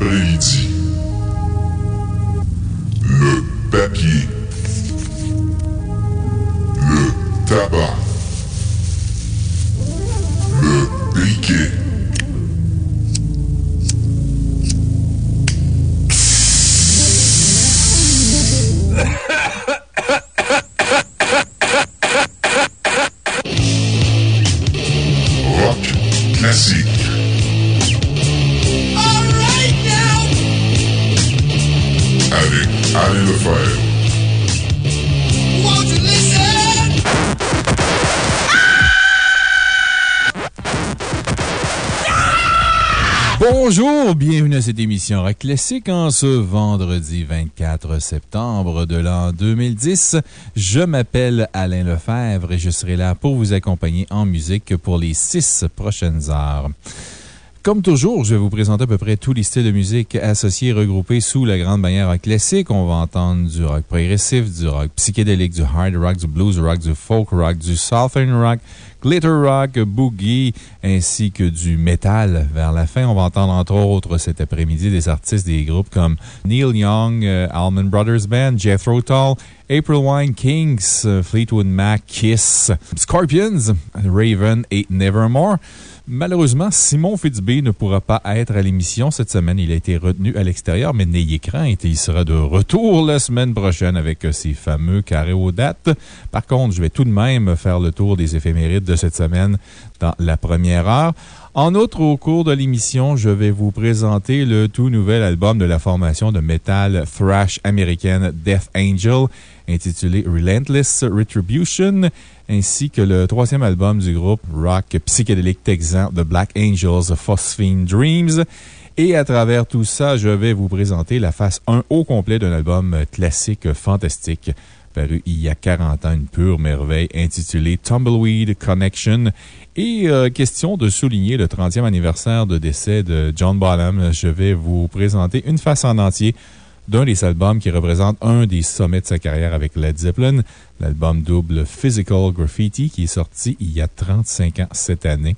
Vendredi Classique en ce vendredi 24 septembre de l'an 2010. Je m'appelle Alain Lefebvre et je serai là pour vous accompagner en musique pour les six prochaines heures. Comme toujours, je vais vous présenter à peu près tous les styles de musique associés et regroupés sous la grande bannière classique. On va entendre du rock progressif, du rock psychédélique, du hard rock, du blues rock, du folk rock, du southern rock, glitter rock, boogie, ainsi que du metal vers la fin. On va entendre entre autres cet après-midi des artistes des groupes comme Neil Young, euh, Allman Brothers Band, Jethro Tull, April Wine Kings, Fleetwood Mac, Kiss, Scorpions, Raven et Nevermore. Malheureusement, Simon Fitzbé ne pourra pas être à l'émission cette semaine. Il a été retenu à l'extérieur, mais n'ayez crainte, il sera de retour la semaine prochaine avec ses fameux carrés aux dates. Par contre, je vais tout de même faire le tour des éphémérides de cette semaine dans la première heure. En outre, au cours de l'émission, je vais vous présenter le tout nouvel album de la formation de metal thrash américaine Death Angel, intitulé Relentless Retribution, ainsi que le troisième album du groupe rock psychédélique texan The Black Angels Phosphine Dreams. Et à travers tout ça, je vais vous présenter la face 1 au complet d'un album classique fantastique paru il y a 40 ans, une pure merveille, intitulé Tumbleweed Connection. Et euh, question de souligner le 30e anniversaire de décès de John Bonham, je vais vous présenter une face en entier d'un des albums qui représente un des sommets de sa carrière avec Led Zeppelin, l'album double Physical Graffiti qui est sorti il y a 35 ans cette année.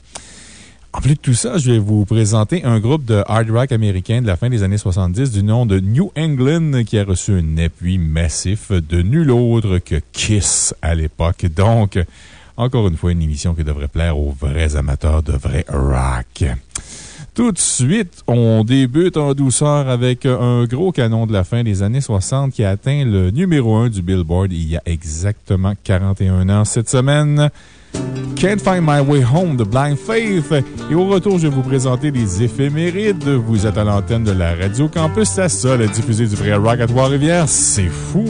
En plus de tout ça, je vais vous présenter un groupe de hard rock américain de la fin des années 70 du nom de New England qui a reçu un appui massif de nul autre que Kiss à l'époque. Donc, encore une fois, une émission qui devrait plaire aux vrais amateurs de vrai rock. Tout de suite, on débute en douceur avec un gros canon de la fin des années 60 qui a atteint le numéro 1 du Billboard il y a exactement 41 ans cette semaine. Can't Find My Way Home de Blind Faith. Et au retour, je vais vous présenter les éphémérides. Vous êtes à l'antenne de la Radio Campus, c'est ça, la diffusée du vrai rock à Trois-Rivières. C'est fou!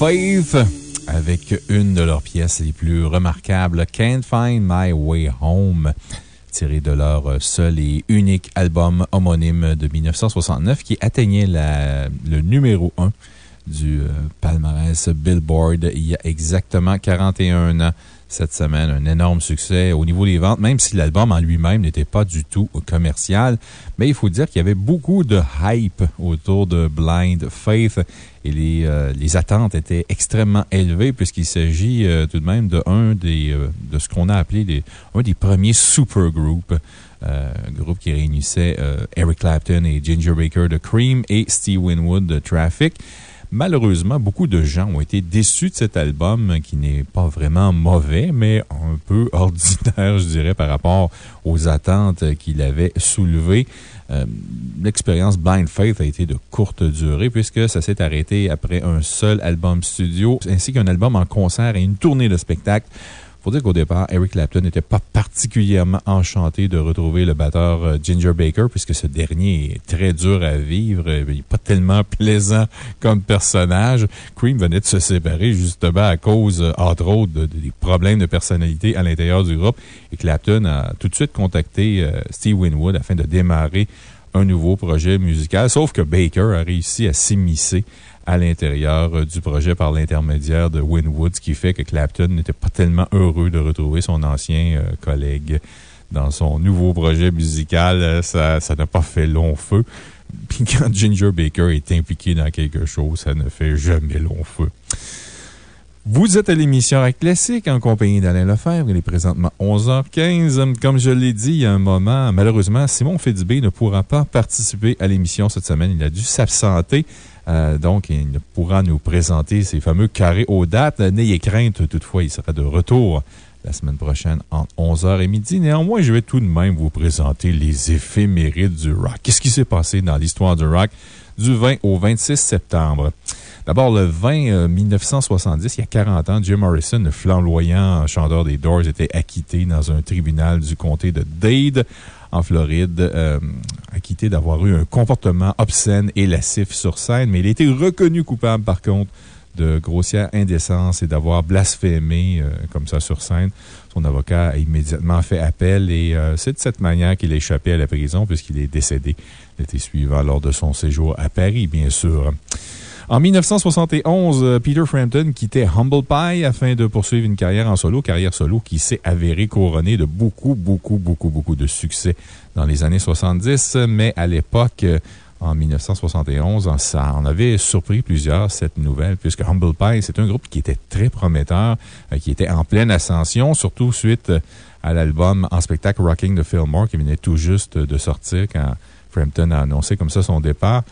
Faith avec une de leurs pièces les plus remarquables, Can't Find My Way Home, tirée de leur seul et unique album homonyme de 1969 qui atteignait le numéro 1 du euh, palmarès Billboard il y a exactement 41 ans cette semaine. Un énorme succès au niveau des ventes, même si l'album en lui-même n'était pas du tout commercial. Mais il faut dire qu'il y avait beaucoup de hype autour de Blind Faith et les, euh, les attentes étaient extrêmement élevées puisqu'il s'agit euh, tout de même de un des, euh, de ce qu'on a appelé des, un des premiers supergroupes. groupe qui réunissait Eric Clapton et Ginger Baker de Cream et Steve Winwood de Traffic. Malheureusement, beaucoup de gens ont été déçus de cet album qui n'est pas vraiment mauvais, mais un peu ordinaire, je dirais, par rapport aux attentes qu'il avait soulevées. Euh, l'expérience Blind Faith a été de courte durée puisque ça s'est arrêté après un seul album studio ainsi qu'un album en concert et une tournée de spectacle faut dire qu'au départ, Eric Clapton n'était pas particulièrement enchanté de retrouver le batteur euh, Ginger Baker, puisque ce dernier est très dur à vivre. Il n'est pas tellement plaisant comme personnage. Cream venait de se séparer justement à cause, euh, entre autres, des problèmes de personnalité à l'intérieur du groupe. Et Clapton a tout de suite contacté euh, Steve Winwood afin de démarrer un nouveau projet musical. Sauf que Baker a réussi à s'immiscer à l'intérieur euh, du projet par l'intermédiaire de Winwood, ce qui fait que Clapton n'était pas tellement heureux de retrouver son ancien euh, collègue dans son nouveau projet musical. Euh, ça n'a pas fait long feu. Puis quand Ginger Baker est impliqué dans quelque chose, ça ne fait jamais long feu. Vous êtes à l'émission Rock Classique en compagnie d'Alain Lefebvre. Il est présentement 11h15. Comme je l'ai dit il y a un moment, malheureusement, Simon Fédibé ne pourra pas participer à l'émission cette semaine. Il a dû s'absenter. Euh, donc, il pourra nous présenter ces fameux carrés aux dates. N'ayez crainte, toutefois, il sera de retour la semaine prochaine entre 11h et midi. Néanmoins, je vais tout de même vous présenter les éphémérides du rock. Qu'est-ce qui s'est passé dans l'histoire du rock du 20 au 26 septembre? D'abord, le 20 1970, euh, il y a 40 ans, Jim Morrison, le flamboyant chanteur des Doors, était acquitté dans un tribunal du comté de Dade en Floride, euh, acquitté d'avoir eu un comportement obscène et lascif sur scène, mais il a été reconnu coupable, par contre, de grossière indécence et d'avoir blasphémé euh, comme ça sur scène. Son avocat a immédiatement fait appel et euh, c'est de cette manière qu'il a échappé à la prison puisqu'il est décédé l'été suivant lors de son séjour à Paris, bien sûr. En 1971, euh, Peter Frampton quittait Humble Pie afin de poursuivre une carrière en solo, carrière solo qui s'est avérée couronnée de beaucoup, beaucoup, beaucoup, beaucoup de succès dans les années 70, mais à l'époque, euh, en 1971, ça en avait surpris plusieurs, cette nouvelle, puisque Humble Pie, c'est un groupe qui était très prometteur, euh, qui était en pleine ascension, surtout suite à l'album en spectacle Rocking the Fillmore qui venait tout juste de sortir quand Frampton a annoncé comme ça son départ.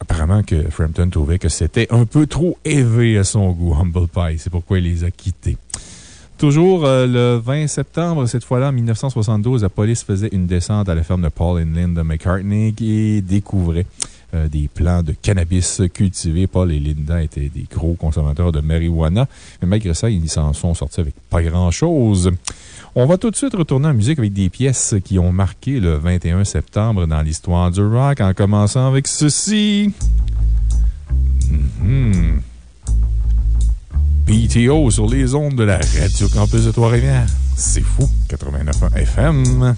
Apparemment que Frampton trouvait que c'était un peu trop élevé à son goût, Humble Pie. C'est pourquoi il les a quittés. Toujours euh, le 20 septembre, cette fois-là, en 1972, la police faisait une descente à la ferme de Paul et Linda McCartney qui découvrait euh, des plants de cannabis cultivés. Paul et Linda étaient des gros consommateurs de marijuana, mais malgré ça, ils s'en sont sortis avec pas grand-chose. On va tout de suite retourner en musique avec des pièces qui ont marqué le 21 septembre dans l'histoire du rock, en commençant avec ceci. Mm-hmm. BTO sur les ondes de la Radio Campus de Trois-Rivières. C'est fou, 89.1 FM.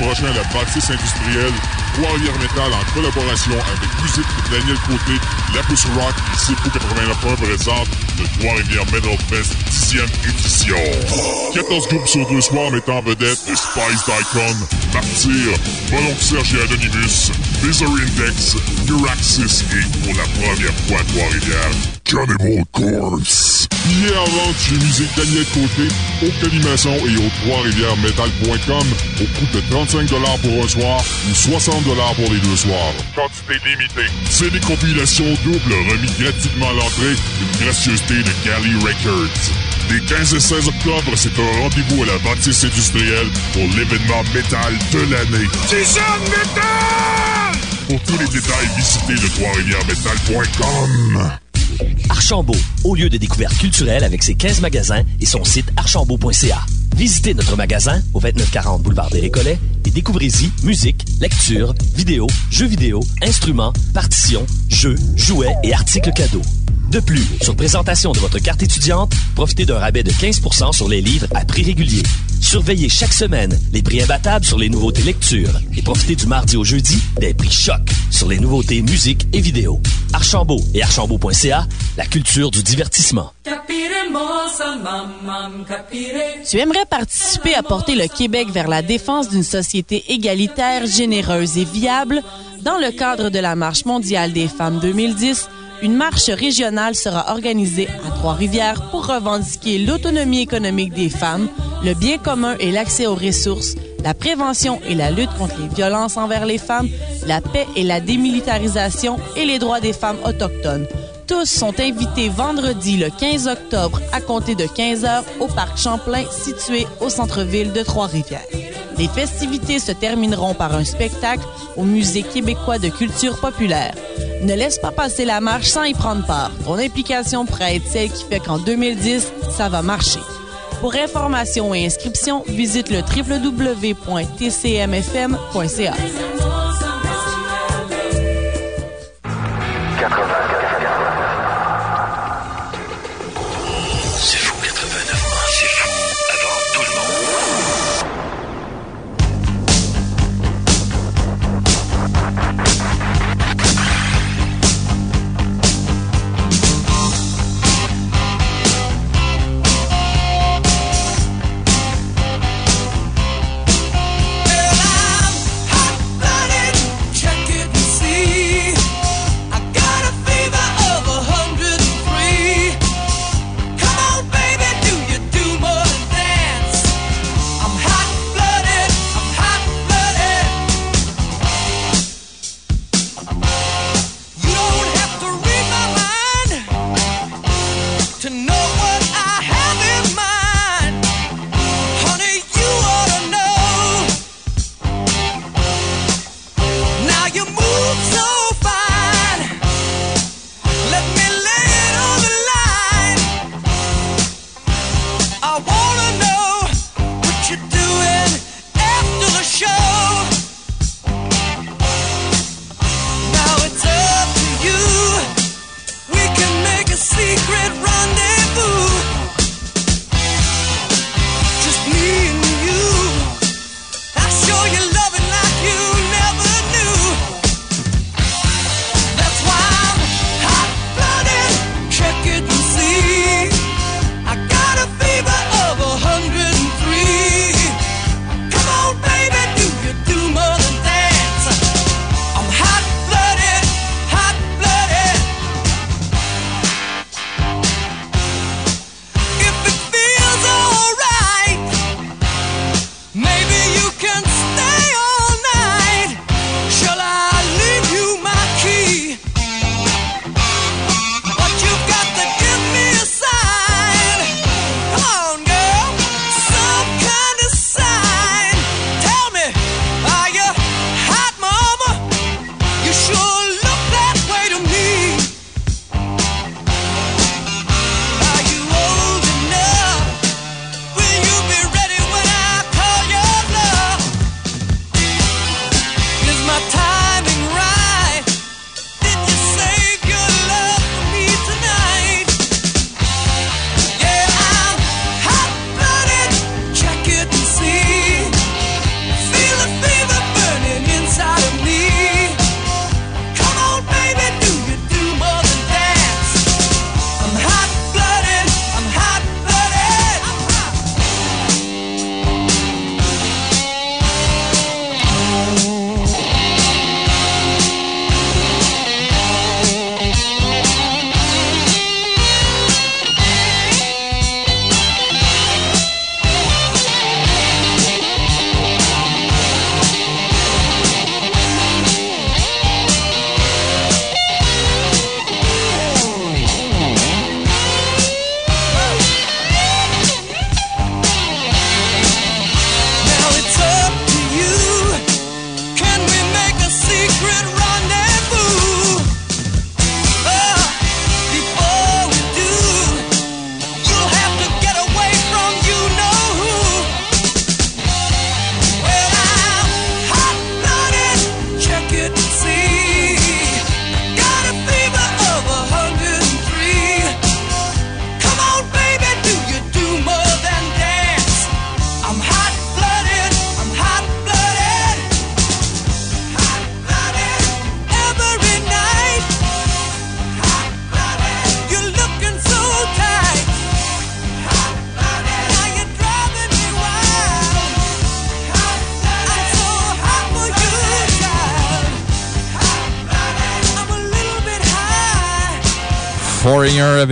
Prochain à la bâtisse industrielle Trois-Rivières Metal en collaboration avec Musique Daniel Côté, Lapus Rock et Sipo 89.1 présente le Trois-Rivières Metal Fest 10e édition. 14 groupes sur deux soirs mettant en vedette The Spice Icon, Martyr, Bolon Serge et Anonymous, Misery Index, Firaxis et pour la première fois à Trois-Rivières, Cannibal Corpse. En vente chez Musique Daniel Côté, au Calimation et au Trois-Rivières-Metal.com au coût de 35 pour un soir ou 60 pour les deux soirs. Quantité limitée. C'est des compilations doubles remis gratuitement à l'entrée d'une gracieuseté de Cali Records. Les 15 et 16 octobre, c'est un rendez-vous à la bâtisse industrielle pour l'événement métal de l'année. métal! Pour tous les détails, visitez le Trois-Rivières-Metal.com. Archambault, au lieu de découverte culturelle avec ses 15 magasins et son site archambault.ca. Visitez notre magasin au 2940 boulevard des Récollets et découvrez-y musique, lecture, vidéo, jeux vidéo, instruments, partitions, jeux, jouets et articles cadeaux. De plus, sur présentation de votre carte étudiante, profitez d'un rabais de 15% sur les livres à prix régulier. Surveillez chaque semaine les prix imbattables sur les nouveautés lecture et profitez du mardi au jeudi des prix choc sur les nouveautés musique et vidéo. Archambault et archambault.ca, la culture du divertissement. Tu aimerais participer à porter le Québec vers la défense d'une société égalitaire, généreuse et viable? Dans le cadre de la Marche mondiale des femmes 2010, une marche régionale sera organisée à Trois-Rivières pour revendiquer l'autonomie économique des femmes, le bien commun et l'accès aux ressources, la prévention et la lutte contre les violences envers les femmes, la paix et la démilitarisation et les droits des femmes autochtones. Tous sont invités vendredi le 15 octobre à compter de 15 heures au parc Champlain situé au centre-ville de Trois-Rivières. Les festivités se termineront par un spectacle au Musée québécois de culture populaire. Ne laisse pas passer la marche sans y prendre part. Ton implication pourrait être celle qui fait qu'en 2010, ça va marcher. Pour information et inscription, visite le www.tcmfm.ca.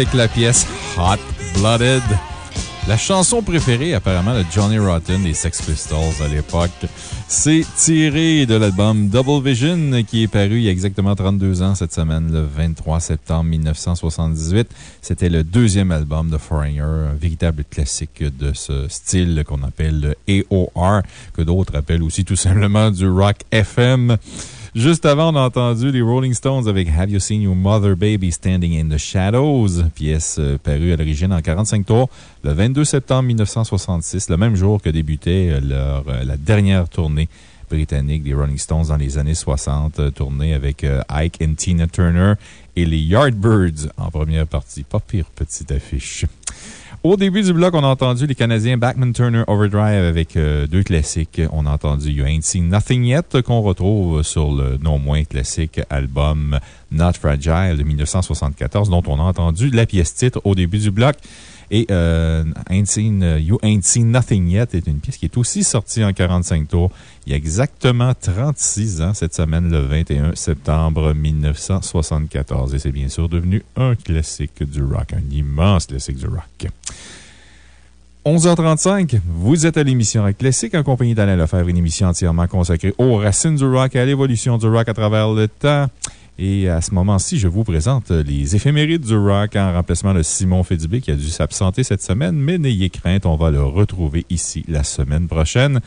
avec la pièce Hot Blooded. La chanson préférée, apparemment, de Johnny Rotten des Sex Pistols à l'époque. C'est tiré de l'album Double Vision qui est paru il y a exactement 32 ans cette semaine, le 23 septembre 1978. C'était le deuxième album de Foreigner, un véritable classique de ce style qu'on appelle le AOR, que d'autres appellent aussi tout simplement du rock FM. Juste avant, on a entendu les Rolling Stones avec Have You Seen Your Mother Baby Standing in the Shadows, pièce euh, parue à l'origine en 45 tours le 22 septembre 1966, le même jour que débutait euh, leur, euh, la dernière tournée britannique des Rolling Stones dans les années 60, tournée avec Ike et Tina Turner et les Yardbirds en première partie. Pas pire petite affiche. Au début du bloc, on a entendu les Canadiens Backman Turner Overdrive avec euh, deux classiques. On a entendu You Ain't Seen Nothing Yet qu'on retrouve sur le non moins classique album Not Fragile de 1974, dont on a entendu la pièce titre au début du bloc. Et euh, Ain't Seen, euh, You Ain't Seen Nothing Yet est une pièce qui est aussi sortie en 45 tours il y a exactement 36 ans, cette semaine, le 21 septembre 1974. Et c'est bien sûr devenu un classique du rock, un immense classique du rock. 11h35, vous êtes à l'émission Rock Classique en compagnie d'Alain Lefebvre, une émission entièrement consacrée aux racines du rock et à l'évolution du rock à travers le temps. Et à ce moment-ci, je vous présente les éphémérides du rock en remplacement de Simon Fédibé qui a dû s'absenter cette semaine, mais n'ayez crainte, on va le retrouver ici la semaine prochaine.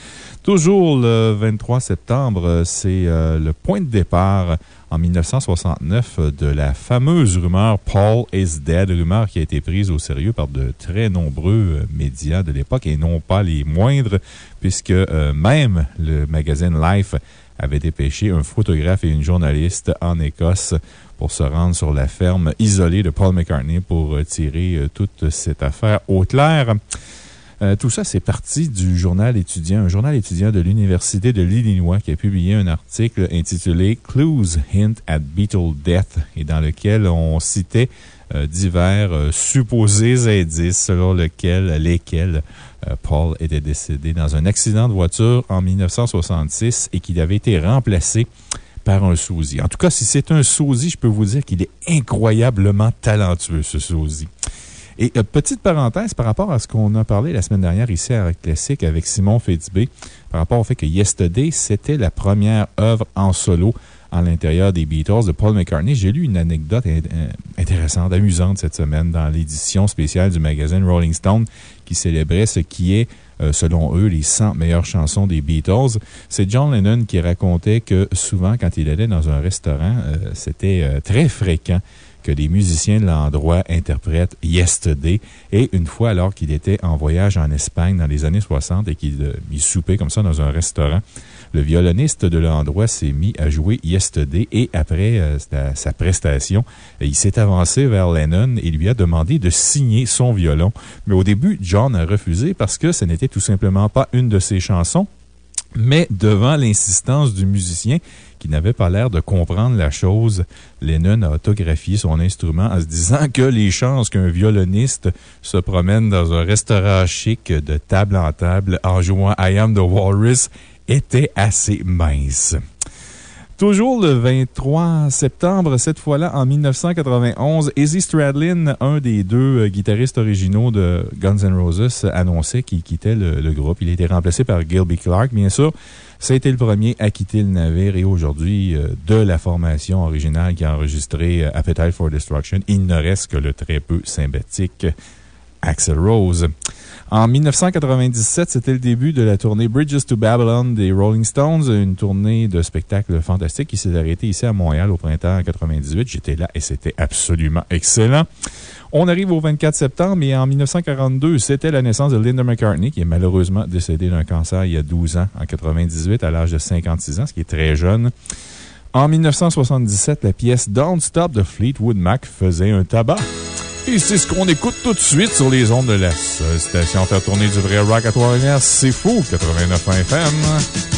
Toujours le 23 septembre, c'est euh, le point de départ en 1969 de la fameuse rumeur Paul is dead, rumeur qui a été prise au sérieux par de très nombreux euh, médias de l'époque et non pas les moindres, puisque euh, même le magazine Life avait dépêché un photographe et une journaliste en Écosse pour se rendre sur la ferme isolée de Paul McCartney pour tirer euh, toute cette affaire au clair. Euh, tout ça, c'est parti du journal étudiant, un journal étudiant de l'Université de l'Illinois qui a publié un article intitulé Clues Hint at Beetle Death et dans lequel on citait euh, divers supposés indices selon lesquels euh, Paul était décédé dans un accident de voiture en 1966 et qu'il avait été remplacé par un sosie. En tout cas, si c'est un sosie, je peux vous dire qu'il est incroyablement talentueux, ce sosie. Et euh, petite parenthèse par rapport à ce qu'on a parlé la semaine dernière ici à Rock Classic avec Simon Fitzbé, par rapport au fait que Yesterday, c'était la première œuvre en solo à l'intérieur des Beatles de Paul McCartney. J'ai lu une anecdote euh, intéressante, amusante cette semaine dans l'édition spéciale du magazine Rolling Stone qui célébrait ce qui est, euh, selon eux, les 100 meilleures chansons des Beatles. C'est John Lennon qui racontait que souvent, quand il allait dans un restaurant, euh, c'était très fréquent que des musiciens de l'endroit interprètent Yesterday. Et une fois, alors qu'il était en voyage en Espagne dans les années 60 et qu'il soupait comme ça dans un restaurant, le violoniste de l'endroit s'est mis à jouer Yesterday et après euh, sa, prestation, il s'est avancé vers Lennon et lui a demandé de signer son violon. Mais au début, John a refusé parce que ce n'était tout simplement pas une de ses chansons. Mais devant l'insistance du musicien, qui n'avait pas l'air de comprendre la chose, Lennon a autographié son instrument en se disant que les chances qu'un violoniste se promène dans un restaurant chic de table en table en jouant I Am the Walrus était assez mince. Toujours le 23 septembre, cette fois-là en 1991, Izzy Stradlin, un des deux euh, guitaristes originaux de Guns N' Roses, annonçait qu'il quittait le, groupe. Il a été remplacé par Gilby Clark, bien sûr. Ça le premier à quitter le navire et aujourd'hui, euh, de la formation originale qui a enregistré euh, Appetite for Destruction, il ne reste que le très peu sympathique Axel Rose. En 1997, c'était le début de la tournée Bridges to Babylon des Rolling Stones, une tournée de spectacle fantastique qui s'est arrêtée ici à Montréal au printemps 98. J'étais là et c'était absolument excellent. On arrive au 24 septembre et en 1942, c'était la naissance de Linda McCartney, qui est malheureusement décédée d'un cancer il y a 12 ans, en 98, à l'âge de 56 ans, ce qui est très jeune. En 1977, la pièce Don't Stop de Fleetwood Mac faisait un tabac. Et c'est ce qu'on écoute tout de suite sur les ondes de la station à faire tourner du vrai rock à Trois-Rivières. C'est fou, 89 FM.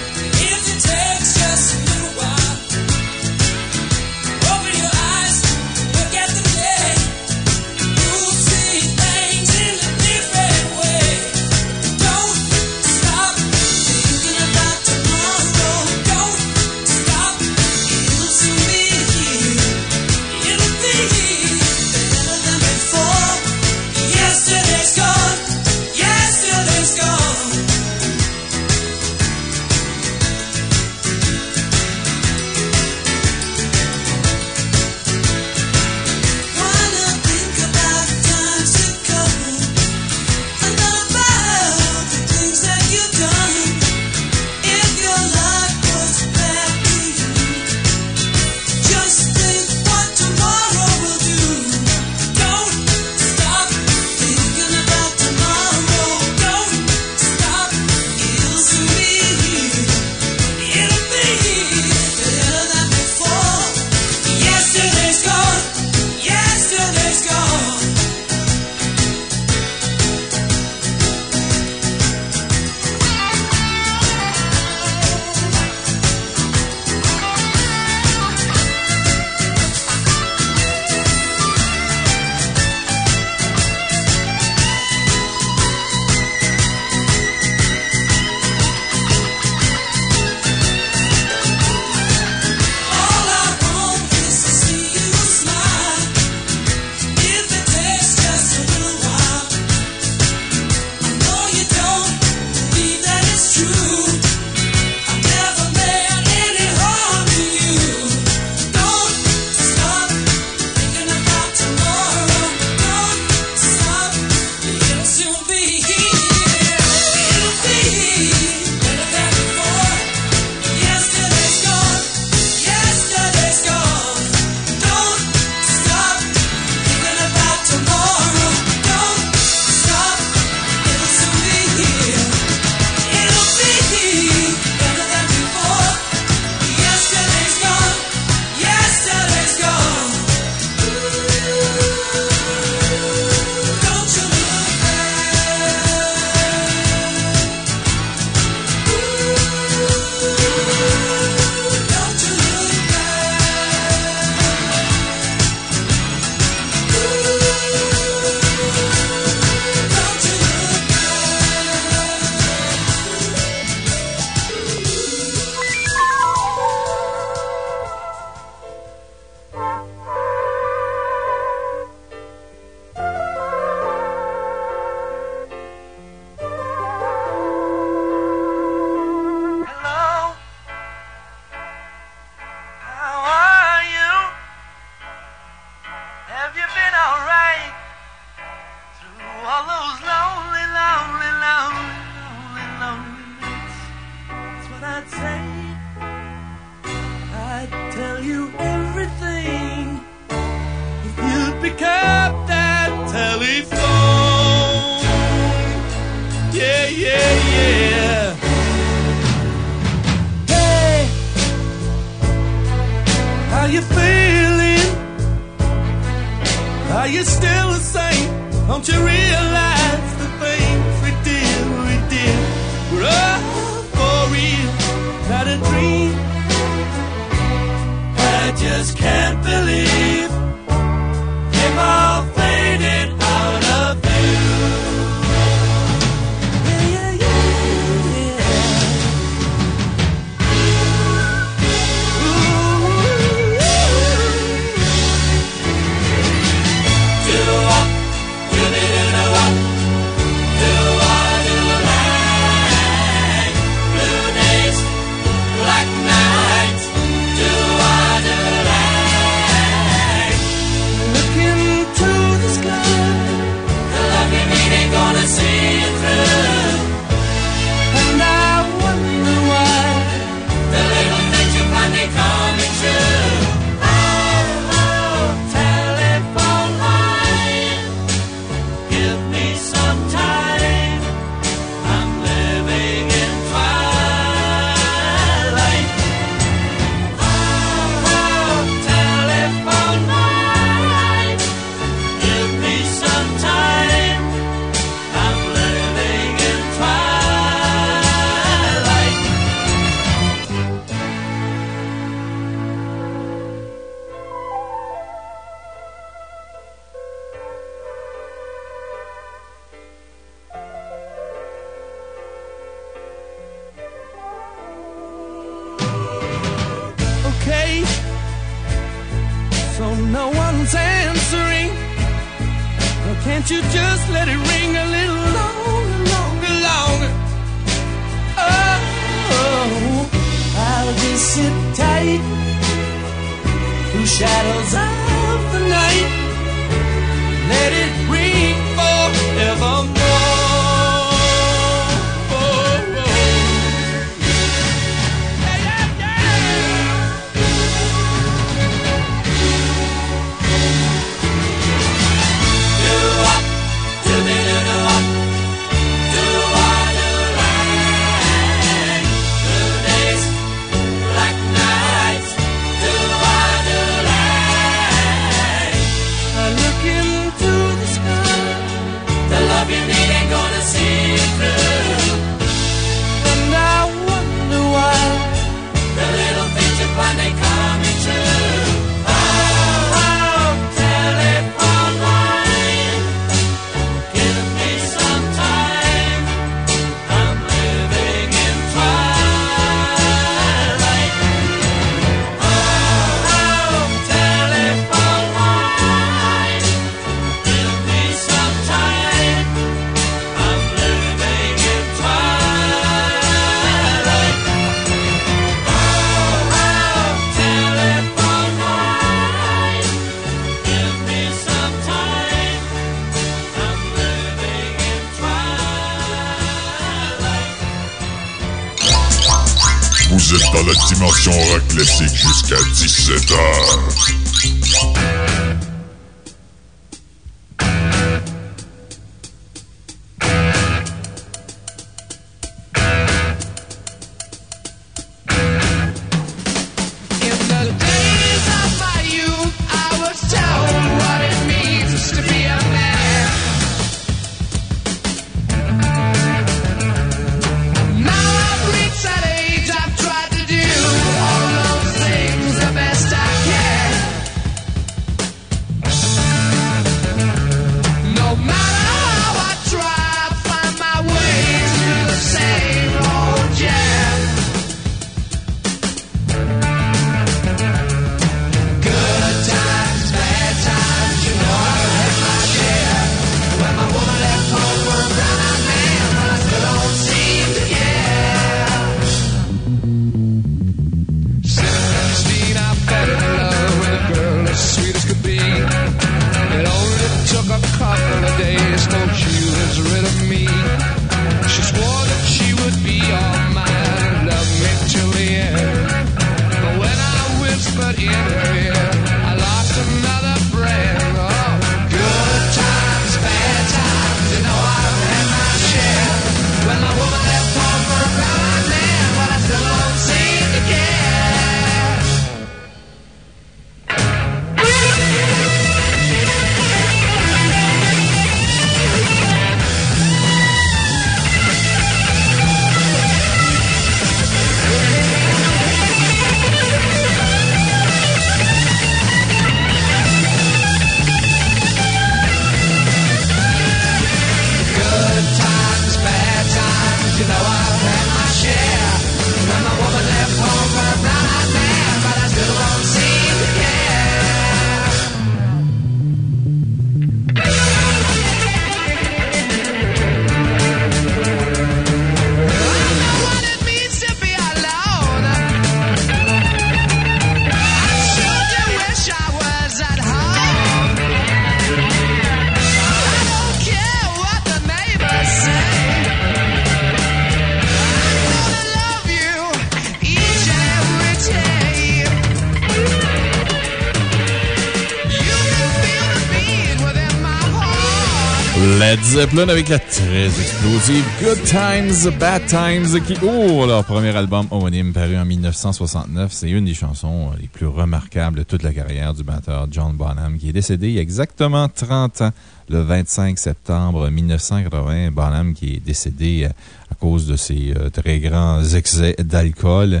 Zeppelin avec la très explosive Good Times, Bad Times qui ouvre leur premier album homonyme paru en 1969. C'est une des chansons les plus remarquables de toute la carrière du batteur John Bonham qui est décédé exactement 30 ans, le 25 septembre 1980. Bonham qui est décédé à cause de ses euh, très grands excès d'alcool.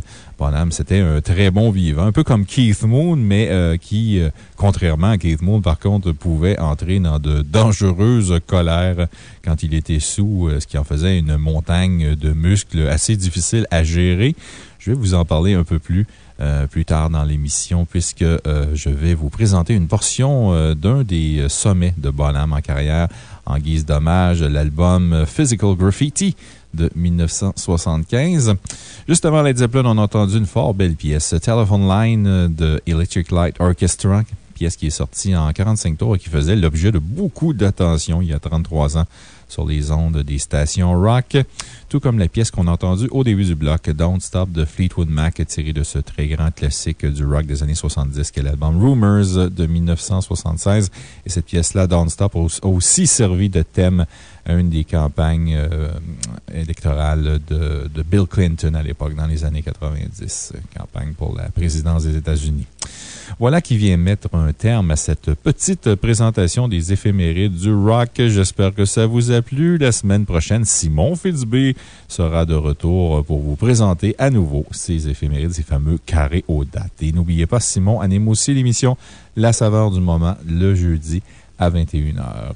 Bonham, c'était un très bon vivant, un peu comme Keith Moon, mais euh, qui, euh, contrairement à Keith Moon, par contre, pouvait entrer dans de dangereuses colères quand il était sous, ce qui en faisait une montagne de muscles assez difficile à gérer. Je vais vous en parler un peu plus. plus tard dans l'émission, puisque je vais vous présenter une portion d'un des sommets de Bonham en carrière en guise d'hommage, l'album Physical Graffiti de 1975. Juste avant Led Zeppelin, on a entendu une fort belle pièce, Telephone Line de Electric Light Orchestra, pièce qui est sortie en 45 tours et qui faisait l'objet de beaucoup d'attention il y a 33 ans sur les ondes des stations rock, tout comme la pièce qu'on a entendue au début du bloc, Don't Stop de Fleetwood Mac, tirée de ce très grand classique du rock des années 70, qui est l'album Rumors de 1976. Et cette pièce-là, Don't Stop, a aussi servi de thème à une des campagnes euh, électorales de, de, Bill Clinton à l'époque, dans les années 90, campagne pour la présidence des États-Unis. Voilà qui vient mettre un terme à cette petite présentation des éphémérides du rock. J'espère que ça vous a plu. La semaine prochaine, Simon Fitzbé sera de retour pour vous présenter à nouveau ces éphémérides, ces fameux carrés aux dates. Et n'oubliez pas, Simon anime aussi l'émission La saveur du moment le jeudi à 21h.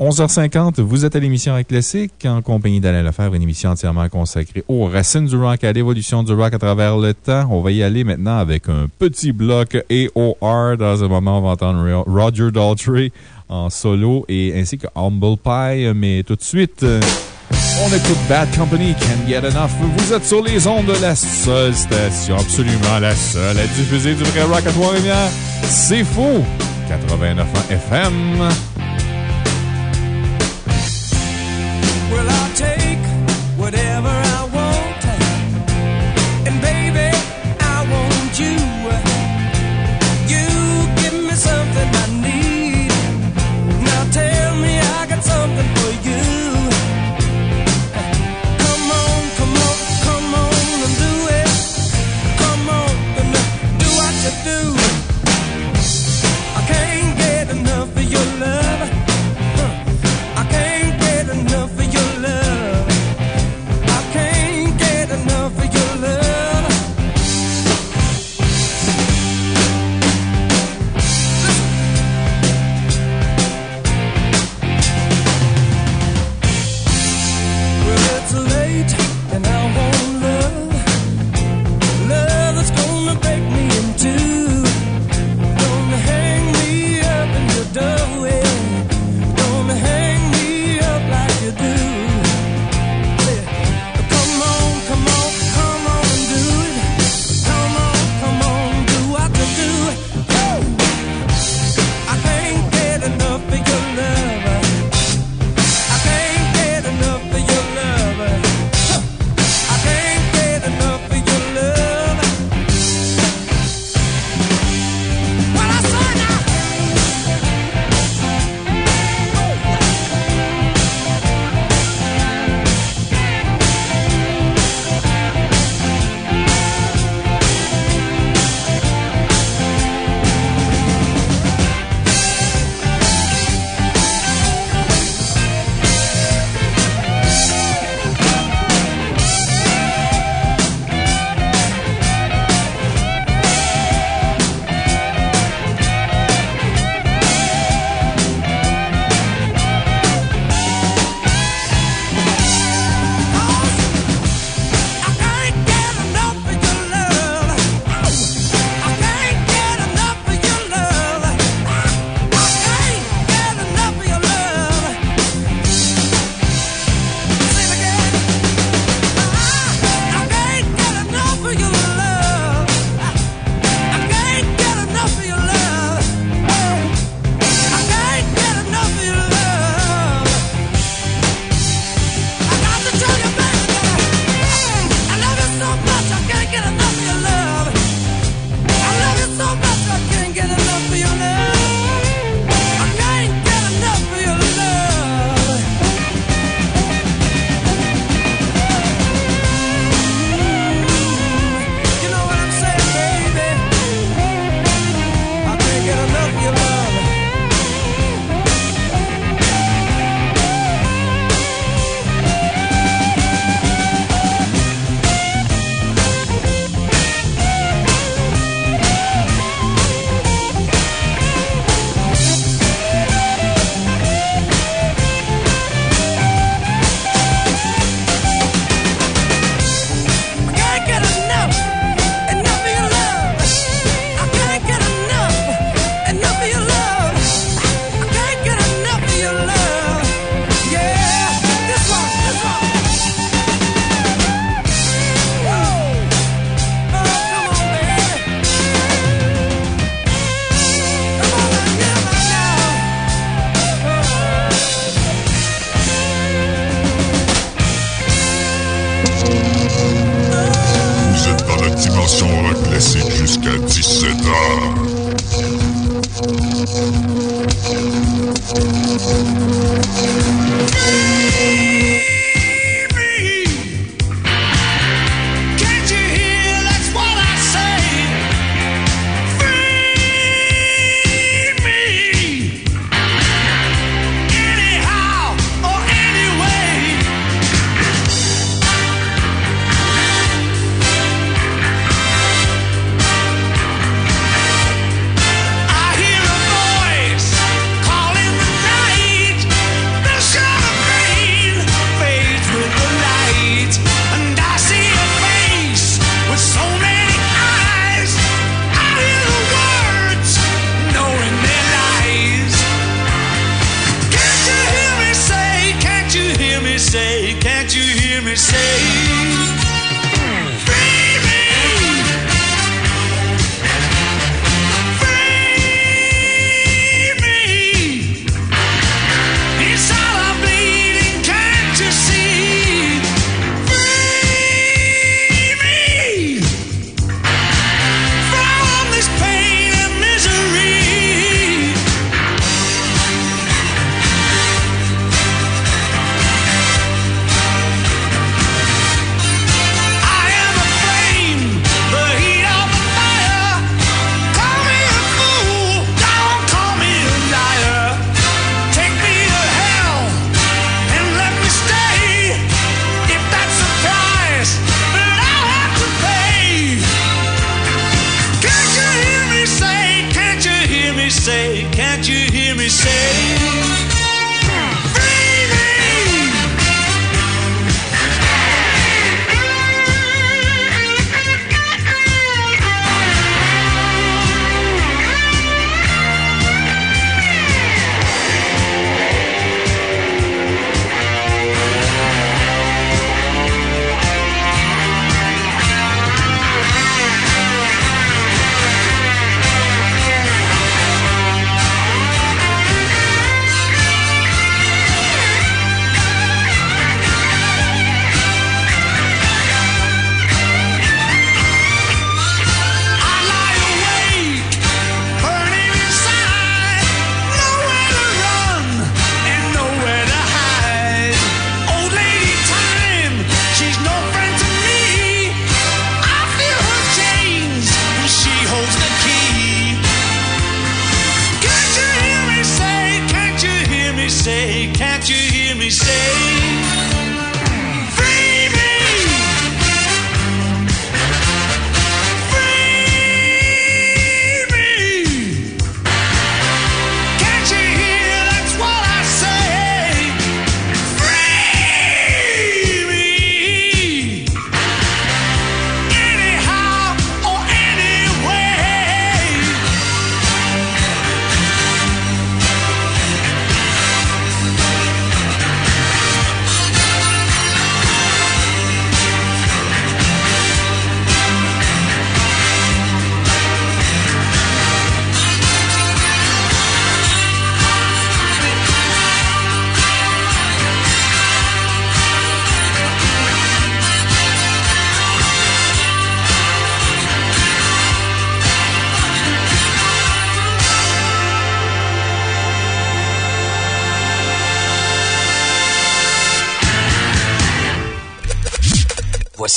11h50, vous êtes à l'émission Rock Classique en compagnie d'Alain Lefebvre, une émission entièrement consacrée aux racines du rock, à l'évolution du rock à travers le temps. On va y aller maintenant avec un petit bloc AOR. Dans un moment, on va entendre Roger Daltrey en solo et ainsi que Humble Pie. Mais tout de suite, on écoute Bad Company, Can't Get Enough. Vous êtes sur les ondes de la seule station, absolument la seule à diffuser du vrai rock à Trois-Rivières. C'est faux! 89 FM. Your love. I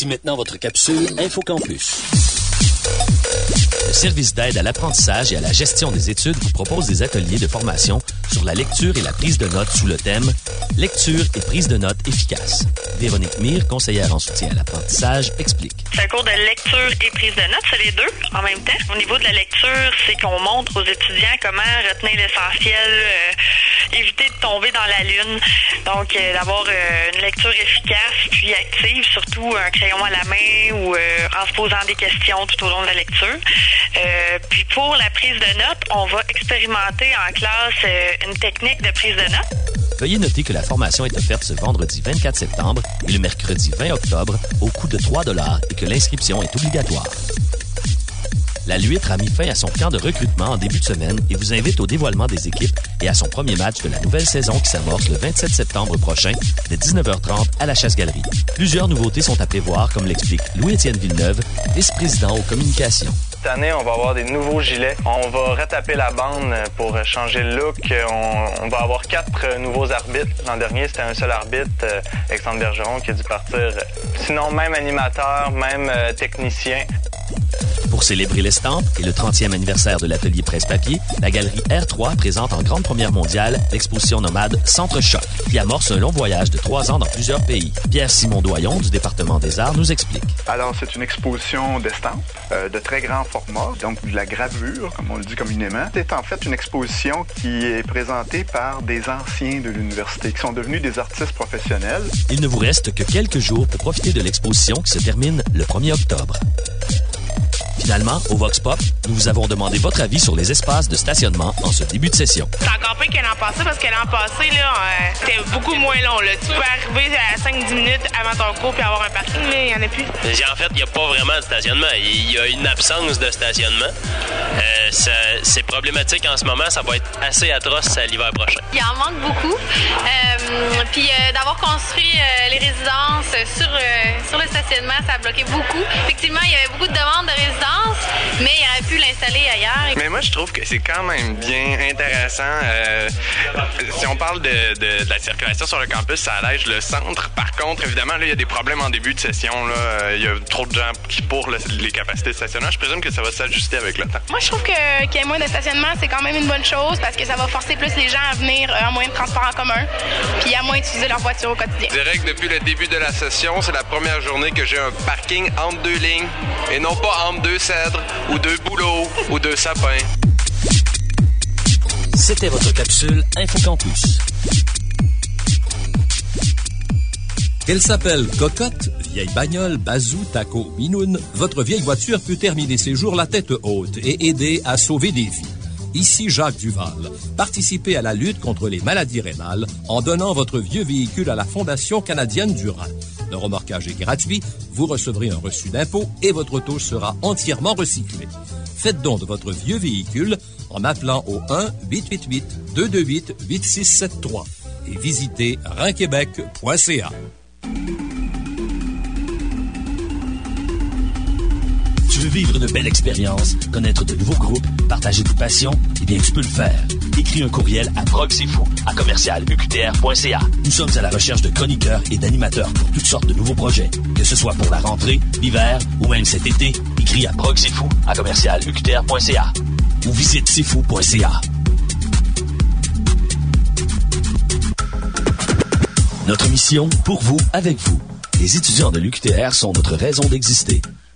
Voici maintenant votre capsule InfoCampus. Le service d'aide à l'apprentissage et à la gestion des études vous propose des ateliers de formation sur la lecture et la prise de notes sous le thème Lecture et prise de notes efficace. Véronique Mire, conseillère en soutien à l'apprentissage, explique. C'est un cours de lecture et prise de notes, c'est les deux en même temps. Au niveau de la lecture, c'est qu'on montre aux étudiants comment retenir l'essentiel, euh, éviter de tomber dans la lune. Donc, euh, d'avoir euh, une lecture efficace puis active, surtout un crayon à la main ou euh, en se posant des questions tout au long de la lecture. Puis pour la prise de notes, on va expérimenter en classe une technique de prise de notes. Veuillez noter que la formation est offerte ce vendredi 24 septembre et le mercredi 20 octobre au coût de 3 et que l'inscription est obligatoire. La Luître a mis fin à son camp de recrutement en début de semaine et vous invite au dévoilement des équipes et à son premier match de la nouvelle saison qui s'amorce le 27 septembre prochain de 19h30 à la Chasse-Galerie. Plusieurs nouveautés sont à prévoir, comme l'explique Louis-Étienne Villeneuve, vice-président aux communications. Cette année, on va avoir des nouveaux gilets. On va retaper la bande pour changer le look. On, on va avoir quatre nouveaux arbitres. L'an dernier, c'était un seul arbitre, euh, Alexandre Bergeron, qui a dû partir. Sinon, même animateur, même euh, technicien. Pour célébrer l'estampe et le 30e anniversaire de l'atelier presse-papier, la galerie R3 présente en grande première mondiale l'exposition nomade Centre Choc, qui amorce un long voyage de trois ans dans plusieurs pays. Pierre-Simon Doyon, du département des arts, nous explique. Alors, c'est une exposition d'estampes euh, de très grand format, donc de la gravure, comme on le dit communément. C'est en fait une exposition qui est présentée par des anciens de l'université, qui sont devenus des artistes professionnels. Il ne vous reste que quelques jours pour profiter de l'exposition qui se termine le 1er octobre. Finalement, au Vox Pop, nous vous avons demandé votre avis sur les espaces de stationnement en ce début de session. C'est encore pire que l'an passé parce que l'an passé, là, euh, c'était beaucoup moins long. Là. Tu peux arriver à 5-10 minutes avant ton cours puis avoir un parking, là, il n'y en a plus. En fait, il n'y a pas vraiment de stationnement. Il y a une absence de stationnement. Euh, c'est problématique en ce moment. Ça va être assez atroce à l'hiver prochain. Il en manque beaucoup. Euh, puis euh, d'avoir construit euh, les résidences sur, euh, sur le stationnement, ça a bloqué beaucoup. Effectivement, il y avait beaucoup de demandes de résidences, mais il aurait pu l'installer ailleurs. Mais moi, je trouve que c'est quand même bien intéressant. Euh, si on parle de, de- de la circulation sur le campus, ça allège le centre. Par contre, évidemment, là, il y a des problèmes en début de session. Là. Euh, Il y a trop de gens qui pour le- les capacités de stationnement. Je présume que ça va s'ajuster avec le temps. Moi, je trouve que- qu'il y ait moins de stationnement, c'est quand même une bonne chose parce que ça va forcer plus les gens à venir euh, en moyen de transport en commun puis à moins utiliser leur voiture au quotidien. Je dirais que depuis le début de la session, c'est la première journée que j'ai un parking entre deux lignes et non pas entre deux cèdres ou deux bouleaux ou deux sapins. C'était votre capsule InfoCampus. Qu'elle s'appelle Cocotte, vieille bagnole, bazou, taco, minoune, votre vieille voiture peut terminer ses jours la tête haute et aider à sauver des vies. Ici Jacques Duval. Participez à la lutte contre les maladies rénales en donnant votre vieux véhicule à la Fondation canadienne du Rhin. Le remorquage est gratuit, vous recevrez un reçu d'impôt et votre auto sera entièrement recyclée. Faites don de votre vieux véhicule en appelant au 1-888-228-8673 et visitez rhinquebec.ca. veux vivre une belle expérience, connaître de nouveaux groupes, partager tes passions? Eh bien, tu peux le faire. Écris un courriel à proxifou à. Nous sommes à la recherche de chroniqueurs et d'animateurs pour toutes sortes de nouveaux projets. Que ce soit pour la rentrée, l'hiver ou même cet été, écris à proxifou à ou visite sifou.ca. Notre mission, pour vous, avec vous. Les étudiants de l'UQTR sont notre raison d'exister.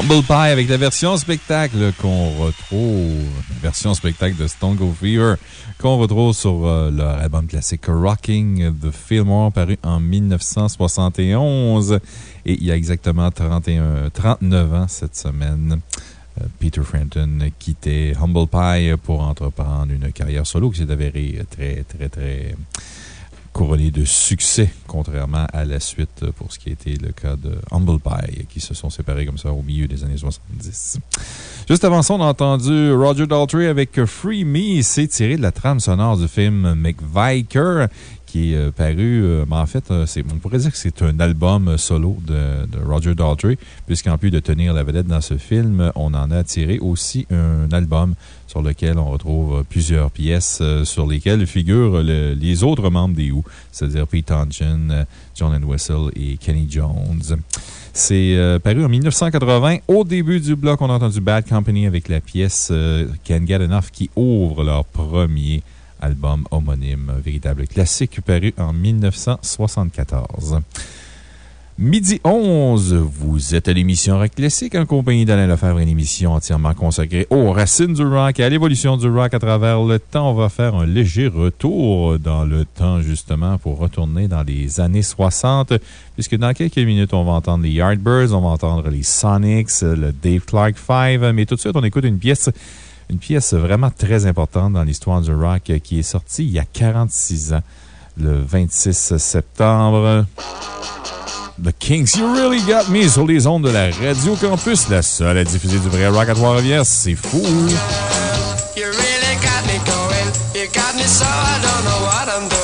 Humble Pie avec la version spectacle qu'on retrouve, la version spectacle de Stone Fever qu'on retrouve sur euh, leur album classique Rocking the Fillmore paru en 1971. Et il y a exactement 31, 39 ans cette semaine. euh, Peter Frampton quittait Humble Pie pour entreprendre une carrière solo qui s'est avérée très, très, très couronné de succès, contrairement à la suite pour ce qui a été le cas de Humble Pie, qui se sont séparés comme ça au milieu des années 70. Juste avant ça, on a entendu Roger Daltrey avec Free Me. C'est tiré de la trame sonore du film McViker qui est euh, paru, euh, ben, en fait, euh, on pourrait dire que c'est un album euh, solo de, Roger Daltrey, puisqu'en plus de tenir la vedette dans ce film, on en a tiré aussi un album sur lequel on retrouve euh, plusieurs pièces euh, sur lesquelles figurent le- les autres membres des Who, c'est-à-dire Pete euh, John Entwistle et Kenny Jones. C'est euh, paru en 1980. Au début du bloc, on a entendu Bad Company avec la pièce euh, Can't Get Enough qui ouvre leur premier album homonyme, véritable classique paru en 1974. Midi 11, vous êtes à l'émission Rock Classique en compagnie d'Alain Lefebvre, une émission entièrement consacrée aux racines du rock et à l'évolution du rock à travers le temps. On va faire un léger retour dans le temps, justement, pour retourner dans les années 60, puisque dans quelques minutes, on va entendre les Yardbirds, on va entendre les Sonics, le Dave Clark 5, mais tout de suite, on écoute une pièce une pièce vraiment très importante dans l'histoire du rock qui est sortie il y a 46 ans, le 26 septembre. The Kings, You Really Got Me sur les ondes de la Radio Campus, la seule à diffuser du vrai rock à Trois-Rivières. C'est fou! You really got me going. You got me so I don't know what I'm doing.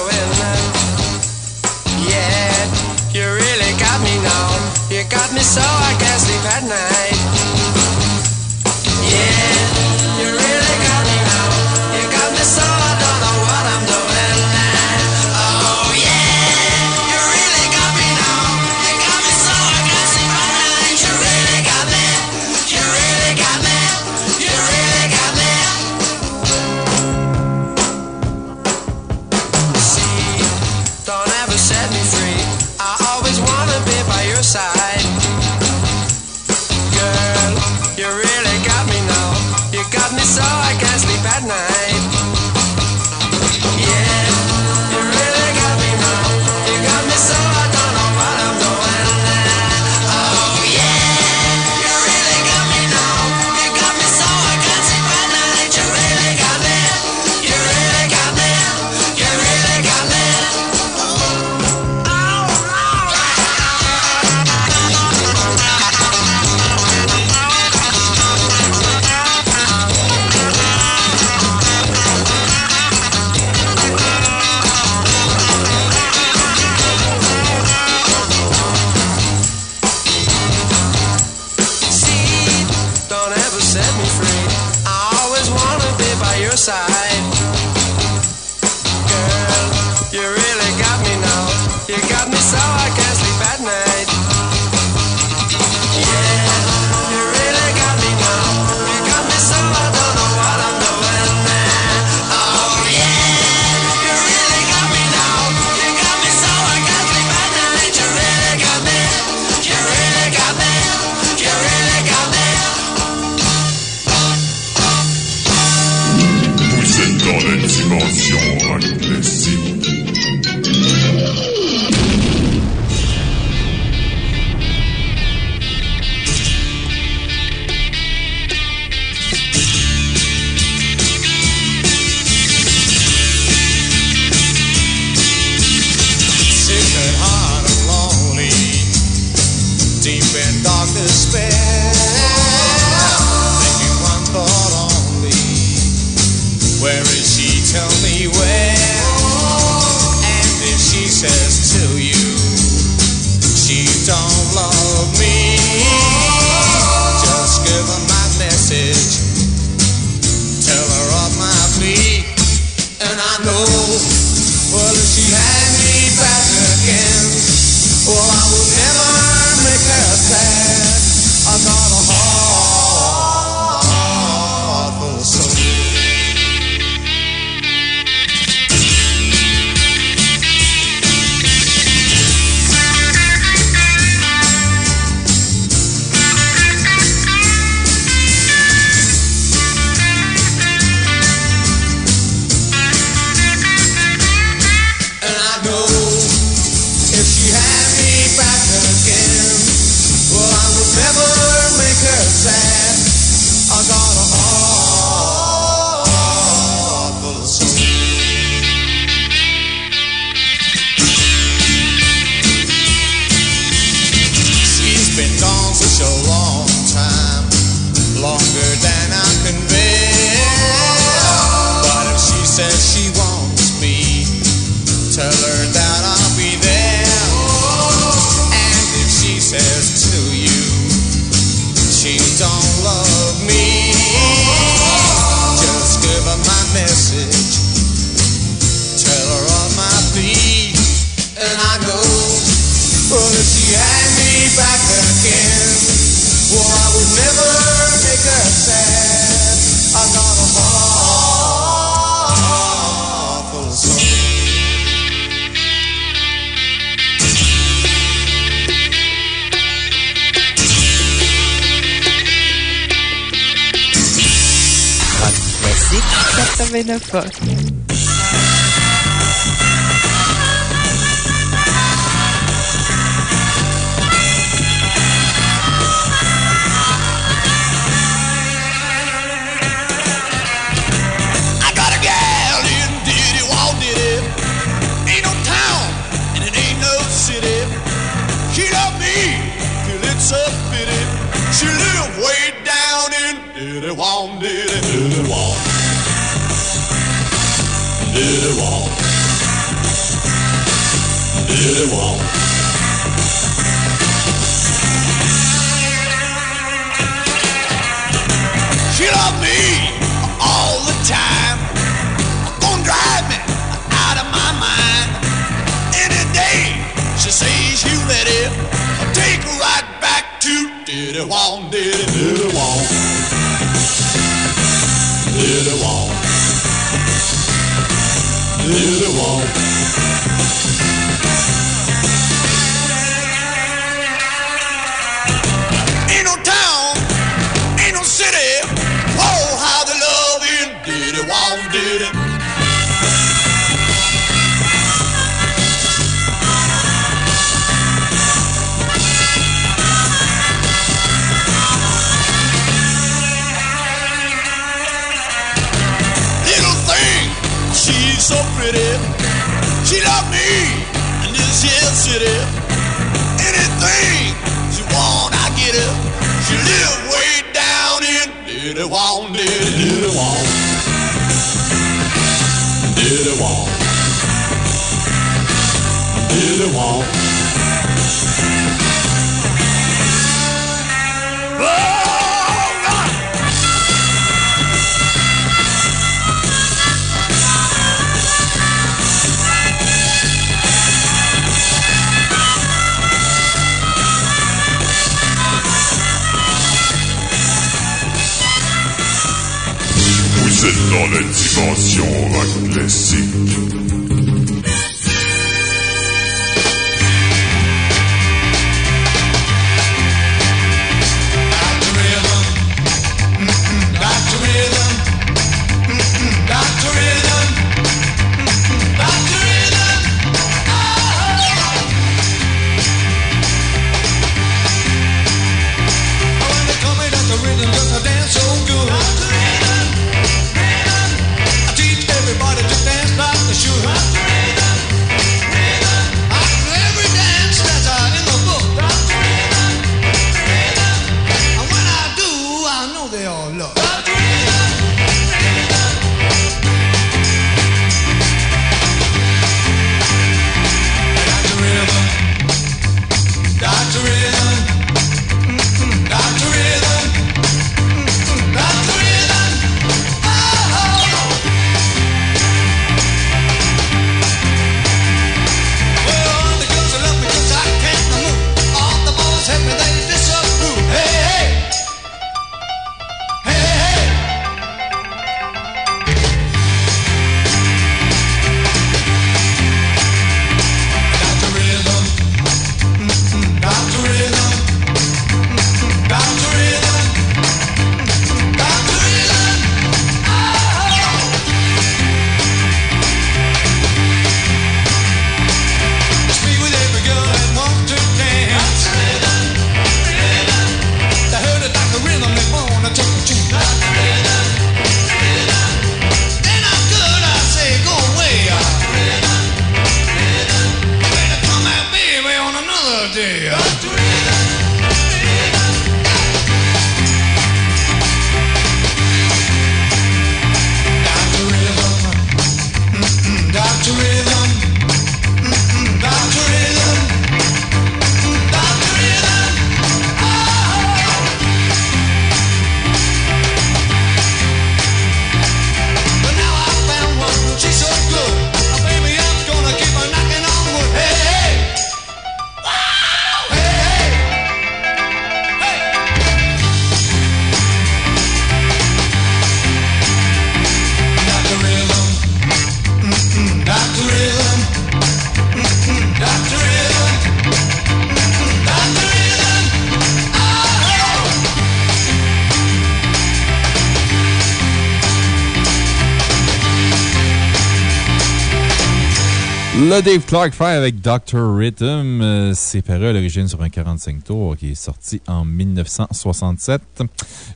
Clark Five avec Dr. Rhythm, euh, c'est paru à l'origine sur un 45 tours qui est sorti en 1967.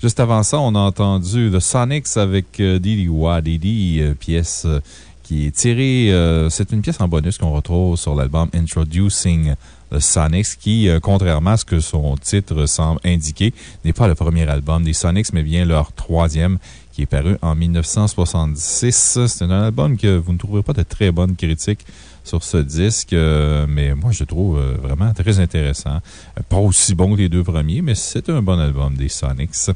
Juste avant ça, on a entendu The Sonics avec euh, Didi Wa Didi, euh, pièce qui est tirée. c'est une pièce en bonus qu'on retrouve sur l'album Introducing The Sonics, qui, contrairement à ce que son titre semble indiquer, n'est pas le premier album des Sonics, mais bien leur troisième qui est paru en 1966. C'est un album que vous ne trouverez pas de très bonnes critiques sur ce disque, euh, mais moi, je le trouve euh, vraiment très intéressant. Euh, Pas aussi bon que les deux premiers, mais c'est un bon album des Sonics.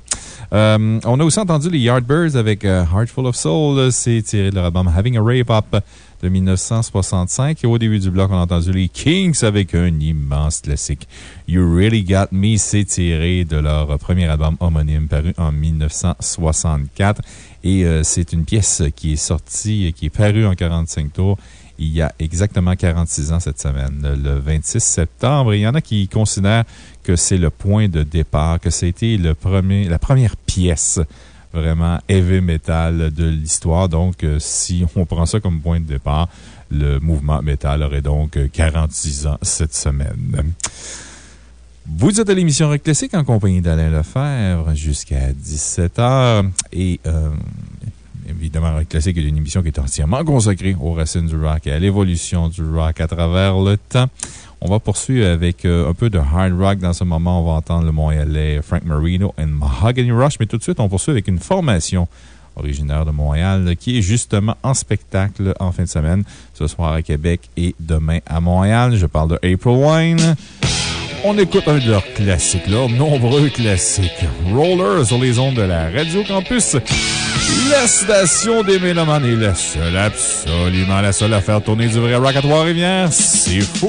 On a aussi entendu les Yardbirds avec Heart Full of Soul. C'est tiré de leur album Having a Rave Up de 1965. Et au début du bloc, on a entendu les Kings avec un immense classique. You Really Got Me. C'est tiré de leur premier album homonyme paru en 1964. Et c'est une pièce qui est sortie, qui est parue en 45 tours il y a exactement 46 ans cette semaine, le 26 septembre. Il y en a qui considèrent que c'est le point de départ, que c'était la première pièce vraiment heavy metal de l'histoire. Donc, euh, si on prend ça comme point de départ, le mouvement metal aurait donc 46 ans cette semaine. Vous êtes à l'émission Rock Classique en compagnie d'Alain Lefebvre jusqu'à 17h. Et euh, évidemment, Rock Classique est une émission qui est entièrement consacrée aux racines du rock et à l'évolution du rock à travers le temps. On va poursuivre avec euh, un peu de hard rock. Dans ce moment, on va entendre le Montréalais Frank Marino et Mahogany Rush. Mais tout de suite, on poursuit avec une formation originaire de Montréal qui est justement en spectacle en fin de semaine, ce soir à Québec et demain à Montréal. Je parle de April Wine. On écoute un de leurs classiques, leurs nombreux classiques. Roller sur les ondes de la Radio Campus. La station des Mélomanes est la seule, absolument la seule à faire tourner du vrai rock à Trois-Rivières. C'est fou!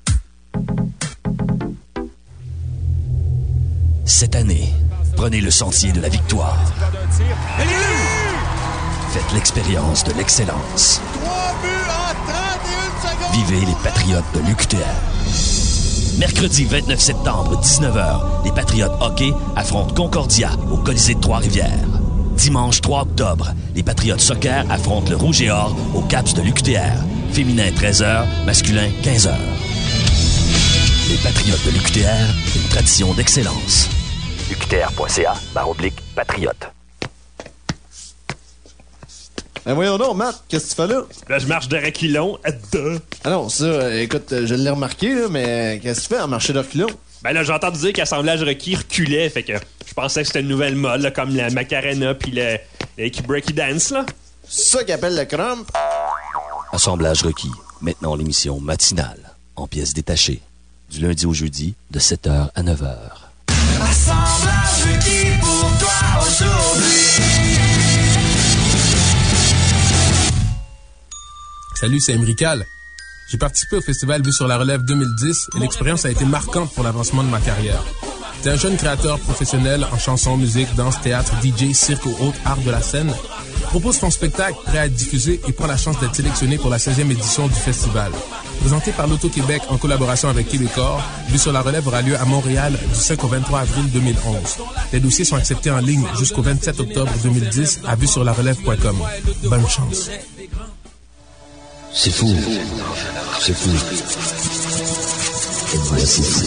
Cette année, prenez le sentier de la victoire. Faites l'expérience de l'excellence. Vivez les Patriotes de l'UQTR. Mercredi 29 septembre, 19h, les Patriotes hockey affrontent Concordia au Colisée de Trois-Rivières. Dimanche 3 octobre, les Patriotes soccer affrontent le Rouge et Or au CAPS de l'UQTR. Féminin 13h, masculin 15h. Les Patriotes de l'UQTR, une tradition d'excellence. UQTR.ca, barre oblique, patriote. Ben voyons donc, Matt, qu'est-ce que tu fais là? Là, je marche de reculons. Deux. Ah non, ça, euh, écoute, euh, je l'ai remarqué, là, mais qu'est-ce que tu fais en marcher de reculons? Ben là, j'ai entendu dire qu'Assemblage requis reculait, fait que je pensais que c'était une nouvelle mode, là, comme la Macarena puis le, le Breaky Dance, là. C'est ça qu'ils appellent le crump? Assemblage requis. Maintenant l'émission matinale, en pièces détachées. Du lundi au jeudi, de 7h à 9h. Salut, c'est Emrical. J'ai participé au festival Vue sur la Relève 2010 et l'expérience a été marquante pour l'avancement de ma carrière. T'es un jeune créateur professionnel en chanson, musique, danse, théâtre, DJ, cirque ou autres arts de la scène. Propose ton spectacle prêt à être diffusé et prends la chance d'être sélectionné pour la 16e édition du festival présenté par l'Auto-Québec en collaboration avec Québecor, Vue sur la relève aura lieu à Montréal du 5 au 23 avril 2011. Les dossiers sont acceptés en ligne jusqu'au 27 octobre 2010 à vuesurlarelève.com. Bonne chance. C'est fou. C'est fou. C'est fou.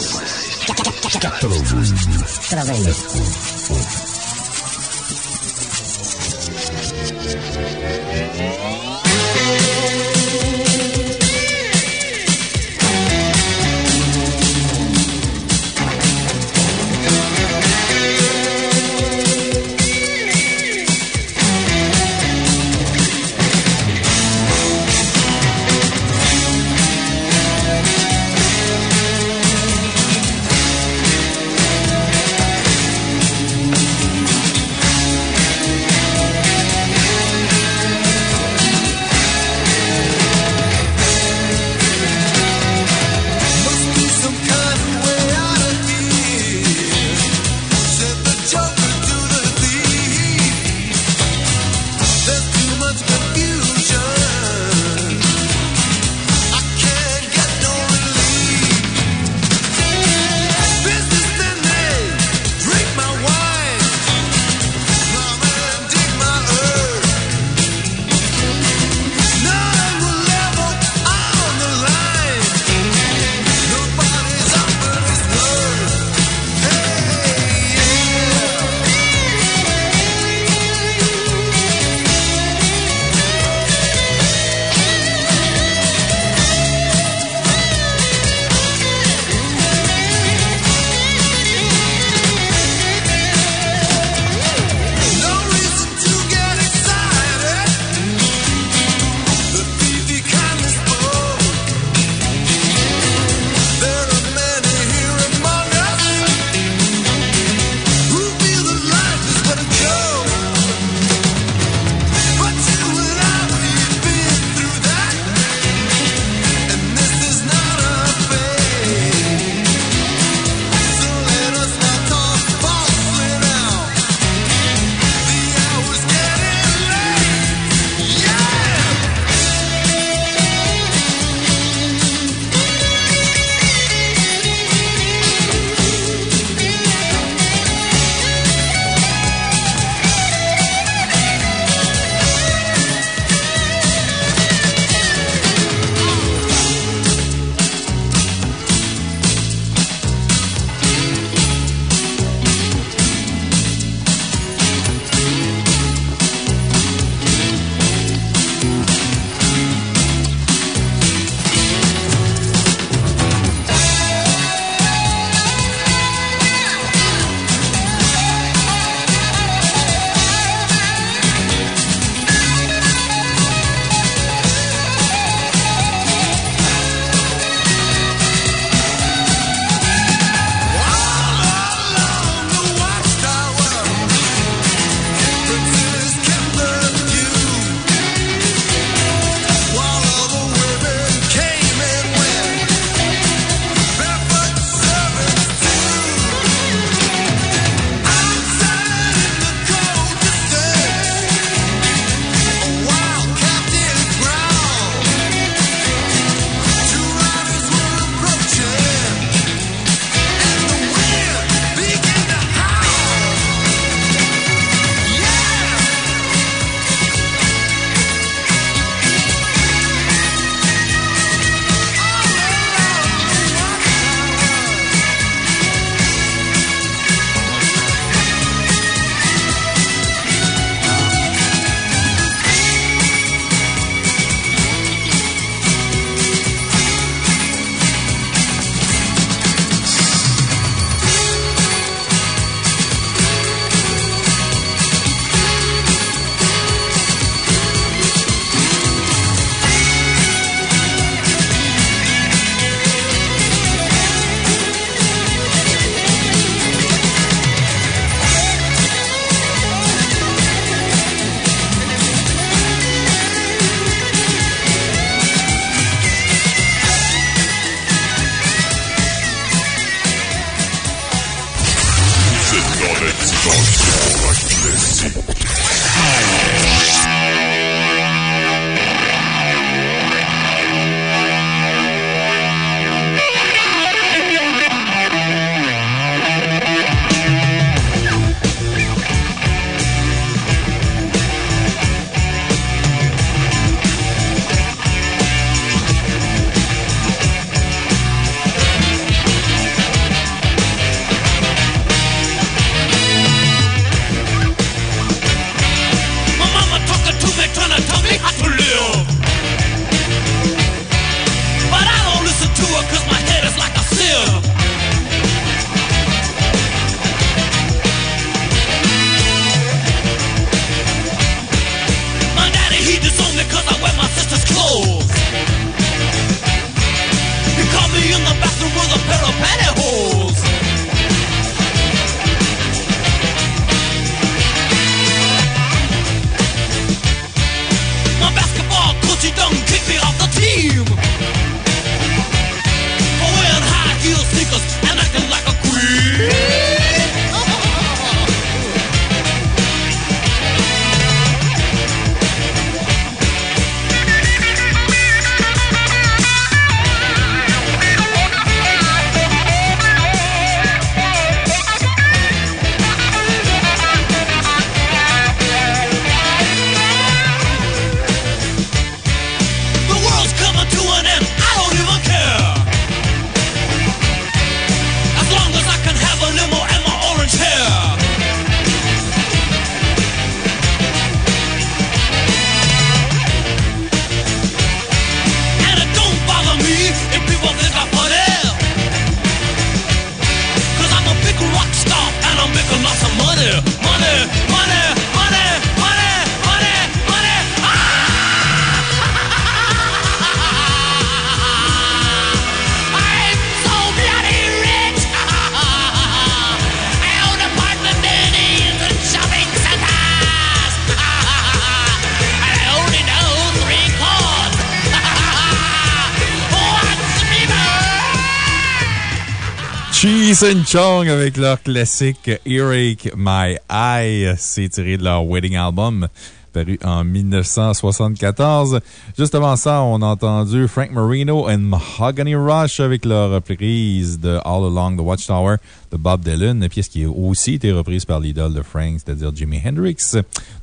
And Chong avec leur classique Earache My Eye. C'est tiré de leur wedding album paru en 1974. Juste avant ça, on a entendu Frank Marino and Mahogany Rush avec leur reprise de All Along the Watchtower de Bob Dylan, une pièce qui a aussi été reprise par l'idole de Frank, c'est-à-dire Jimi Hendrix,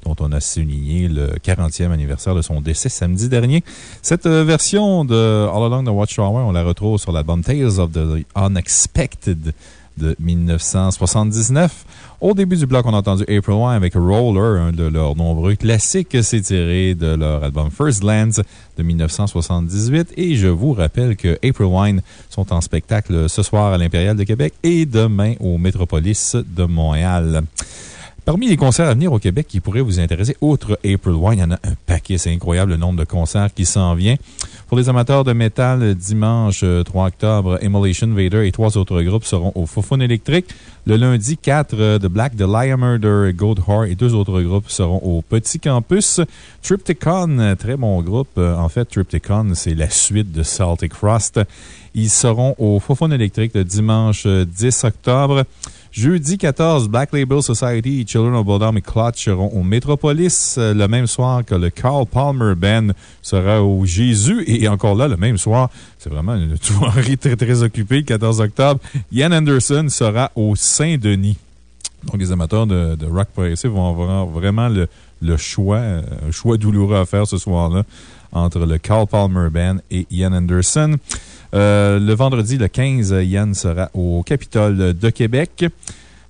dont on a souligné le 40e anniversaire de son décès samedi dernier. Cette euh, version de All Along the Watchtower, on la retrouve sur l'album Tales of the Unexpected de 1979. Au début du bloc, on a entendu April Wine avec Roller, un de leurs nombreux classiques. C'est tiré de leur album First Lands de 1978. Et je vous rappelle que April Wine sont en spectacle ce soir à l'Impérial de Québec et demain au Métropolis de Montréal. Parmi les concerts à venir au Québec qui pourraient vous intéresser, outre April Wine, il y en a un paquet. C'est incroyable le nombre de concerts qui s'en vient. Pour les amateurs de métal, dimanche euh, 3 octobre, Immolation Vader et trois autres groupes seront au Fofone électrique. Le lundi 4, euh, The Black, The Lion Murder, Goldheart et deux autres groupes seront au Petit Campus. Triptychon, euh, très bon groupe. Euh, En fait, Triptychon, c'est la suite de Celtic Frost. Ils seront au Fofone électrique le dimanche euh, 10 octobre. Jeudi 14, Black Label Society, Children of Bodom et Clutch seront au Metropolis euh, le même soir que le Carl Palmer Band sera au Jésus. Et encore là, le même soir, c'est vraiment une soirée très, très occupée, le 14 octobre. Ian Anderson sera au Saint-Denis. Donc, les amateurs de, de rock progressif vont avoir vraiment le, le choix, euh, un choix douloureux à faire ce soir-là entre le Carl Palmer Band et Ian Anderson. Euh, le vendredi, le 15, Yann sera au Capitole de Québec.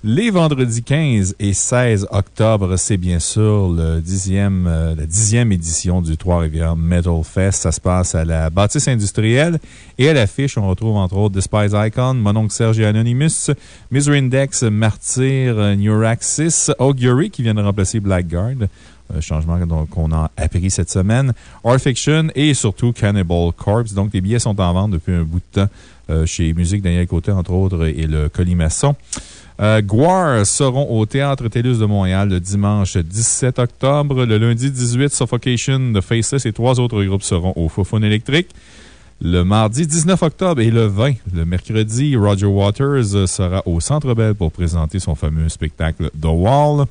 Les vendredis 15 et 16 octobre, c'est bien sûr euh, la dixième édition du Trois-Rivières Metal Fest. Ça se passe à la bâtisse industrielle. Et à l'affiche, on retrouve entre autres Despise Icon, Mononcle Serge Anonymous, Misery Index, Martyr, Neuraxis, Augury qui vient de remplacer Blackguard. Changement qu'on a appris cette semaine. Art Fiction et surtout Cannibal Corpse. Donc, les billets sont en vente depuis un bout de temps euh, chez Musique Daniel Côté, entre autres, et le Colimaçon. Euh, Guar seront au Théâtre TELUS de Montréal le dimanche 17 octobre. Le lundi 18, Suffocation, The Faceless et trois autres groupes seront au Fofone électrique. le mardi 19 octobre et le 20. Le mercredi, Roger Waters sera au Centre Bell pour présenter son fameux spectacle The Wall.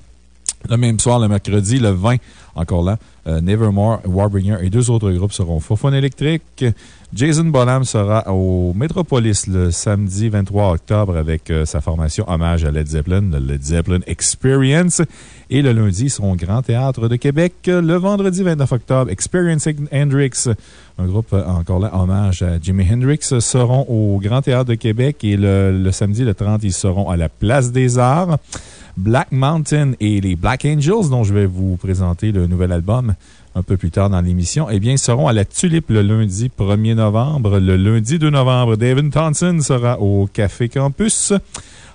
Le même soir, le mercredi, le 20, encore là, euh, Nevermore, Warbringer et deux autres groupes seront Fofone électrique. Jason Bonham sera au Metropolis le samedi 23 octobre avec euh, sa formation hommage à Led Zeppelin, le Led Zeppelin Experience. Et le lundi, ils seront au Grand Théâtre de Québec. Le vendredi 29 octobre, Experiencing Hendrix, un groupe euh, encore là hommage à Jimi Hendrix, seront au Grand Théâtre de Québec. Et le, le samedi, le 30, ils seront à la Place des Arts. Black Mountain et les Black Angels, dont je vais vous présenter le nouvel album un peu plus tard dans l'émission, eh bien, seront à la Tulipe le lundi 1er novembre. Le lundi 2 novembre, David Thompson sera au Café Campus.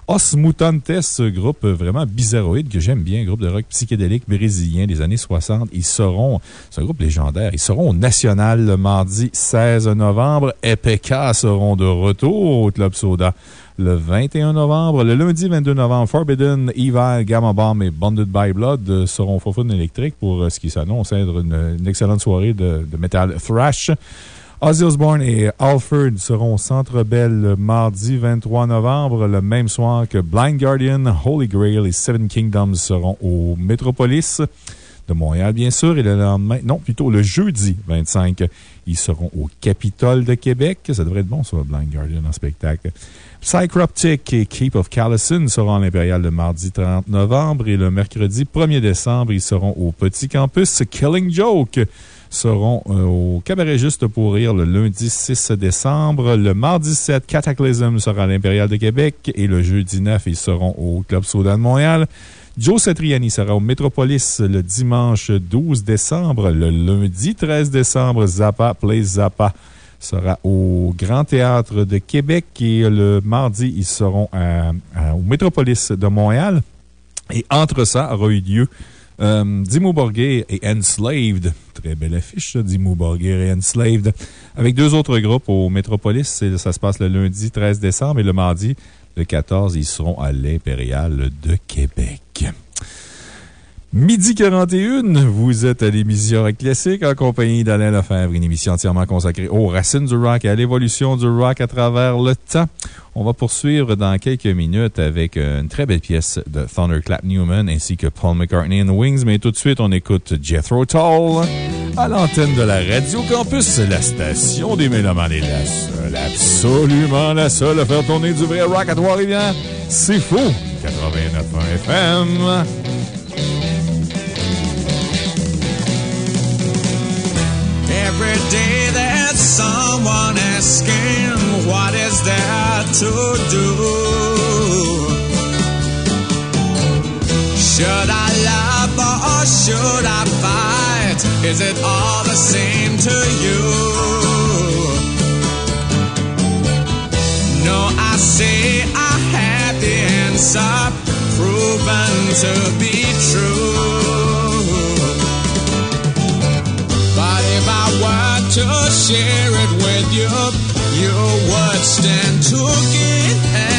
Os Mutantes, groupe vraiment bizarroïde que j'aime bien, groupe de rock psychédélique brésilien des années 60. Ils seront, c'est un groupe légendaire, ils seront au National le mardi 16 novembre. EPK seront de retour au Club Soda le 21 novembre. Le lundi 22 novembre, Forbidden, Evil, Gamma Bomb et Bonded by Blood seront au électrique pour euh, ce qui s'annonce être une, excellente soirée de, de metal thrash. Ozzy Osbourne et Alfred seront au Centre Bell le mardi 23 novembre, le même soir que Blind Guardian, Holy Grail et Seven Kingdoms seront au Metropolis de Montréal, bien sûr. Et le lendemain, non, plutôt le jeudi 25, ils seront au Capitole de Québec. Ça devrait être bon, ça, Blind Guardian en spectacle. Psychroptic et Keep of Callison seront à l'Impérial le mardi 30 novembre et le mercredi 1er décembre, ils seront au Petit Campus. Killing Joke seront euh, au Cabaret Juste pour Rire le lundi 6 décembre. Le mardi 7, Cataclysm sera à l'Impérial de Québec et le jeudi 9, ils seront au Club Soda de Montréal. Joe Satriani sera au Metropolis le dimanche 12 décembre. Le lundi 13 décembre, Zappa Play Zappa sera au Grand Théâtre de Québec et le mardi, ils seront au Métropolis de Montréal. Et entre ça aura eu lieu euh, Dimo Borgir et Enslaved. Très belle affiche, ça, Dimo Borgir et Enslaved. Avec deux autres groupes au Métropolis. Ça se passe le lundi 13 décembre et le mardi, le 14, ils seront à l'Impérial de Québec. Midi 41, vous êtes à l'émission Rock Classique en compagnie d'Alain Lefebvre, une émission entièrement consacrée aux racines du rock et à l'évolution du rock à travers le temps. On va poursuivre dans quelques minutes avec une très belle pièce de Thunderclap Newman ainsi que Paul McCartney and Wings, mais tout de suite, on écoute Jethro Tull à l'antenne de la Radio Campus, la station des Mélomanes la seule, absolument la seule à faire tourner du vrai rock à Trois-Rivières. C'est fou! 89.1 FM. Every day there's someone asking, What is there to do? Should I love or should I fight? Is it all the same to you? No, I say I have the answer proven to be true. If I were to share it with you, you would stand to gain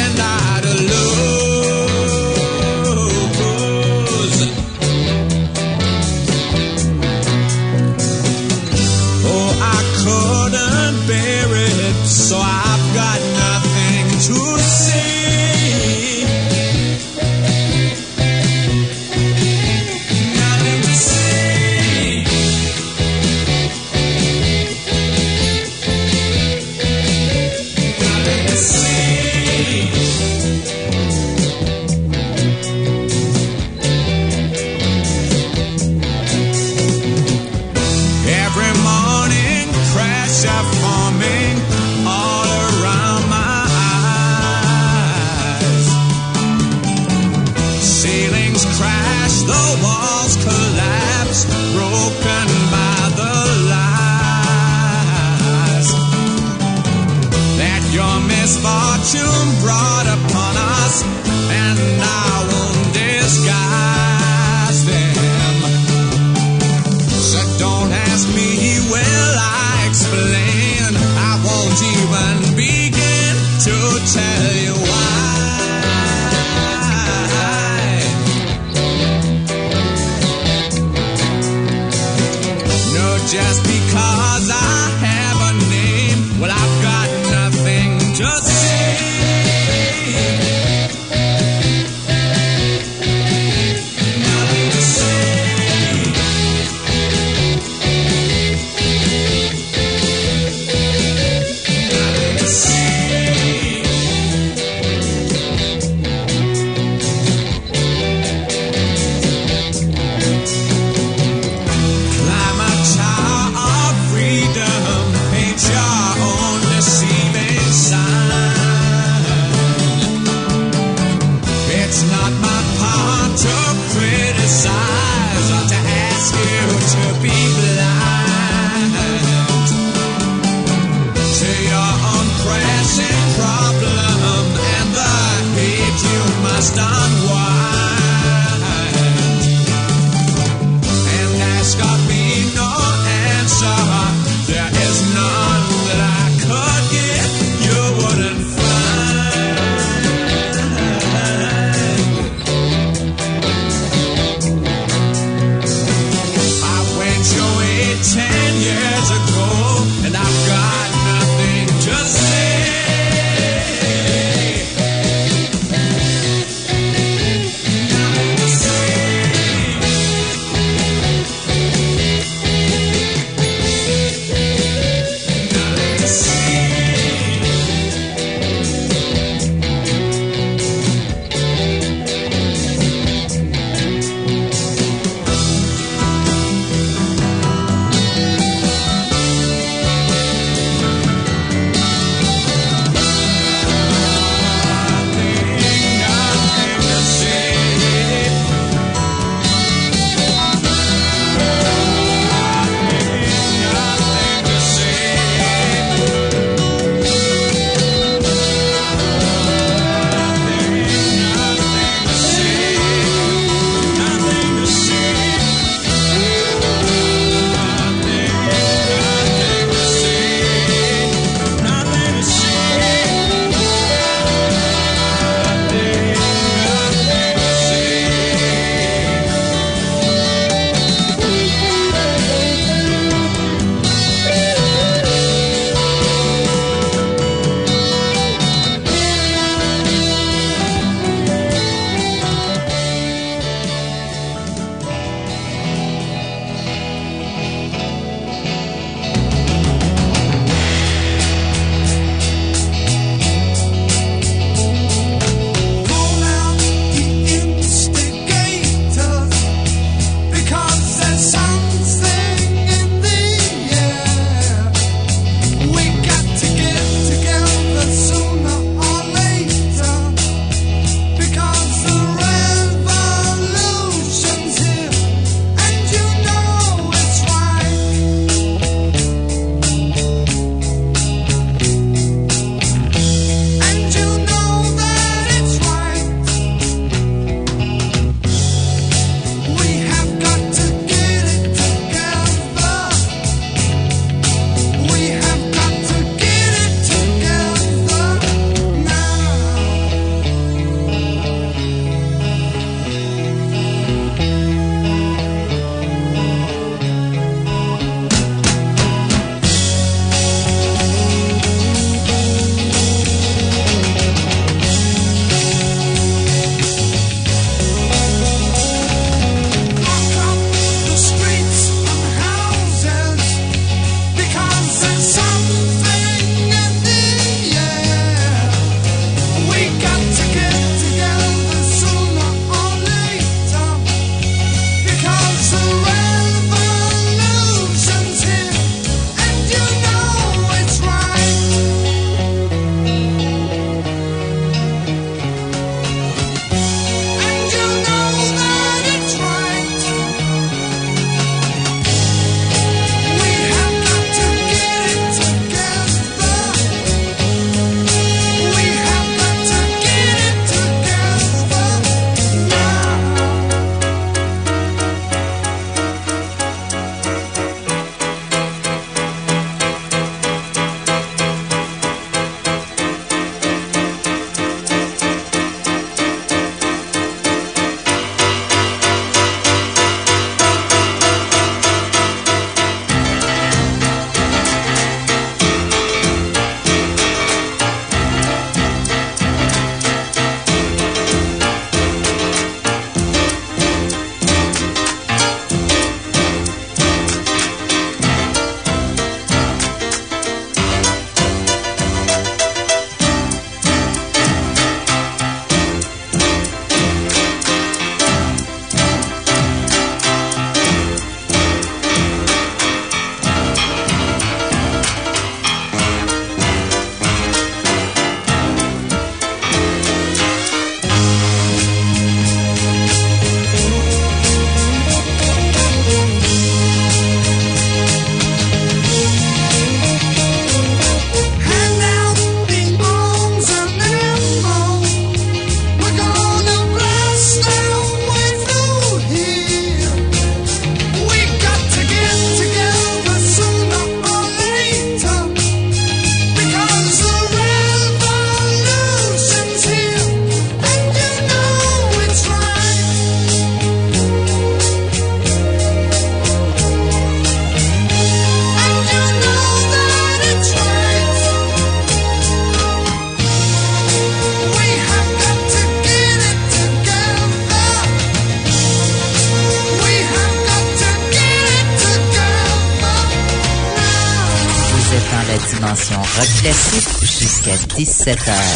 17h.